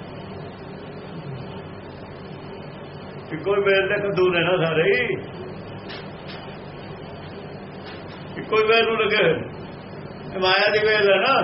ਇੱਕੋ ਹੀ ਵੇਲ ਦੇ ਕੱਦੂ ਨੇ ਨਾ ਸਾਰੇ ਹੀ ਇੱਕੋ ਹੀ ਵੇਲ ਨੂੰ ਲੱਗੇ ਇਹ ਮਾਇਆ ਦੀ ਵੇਲ ਹੈ ਨਾ।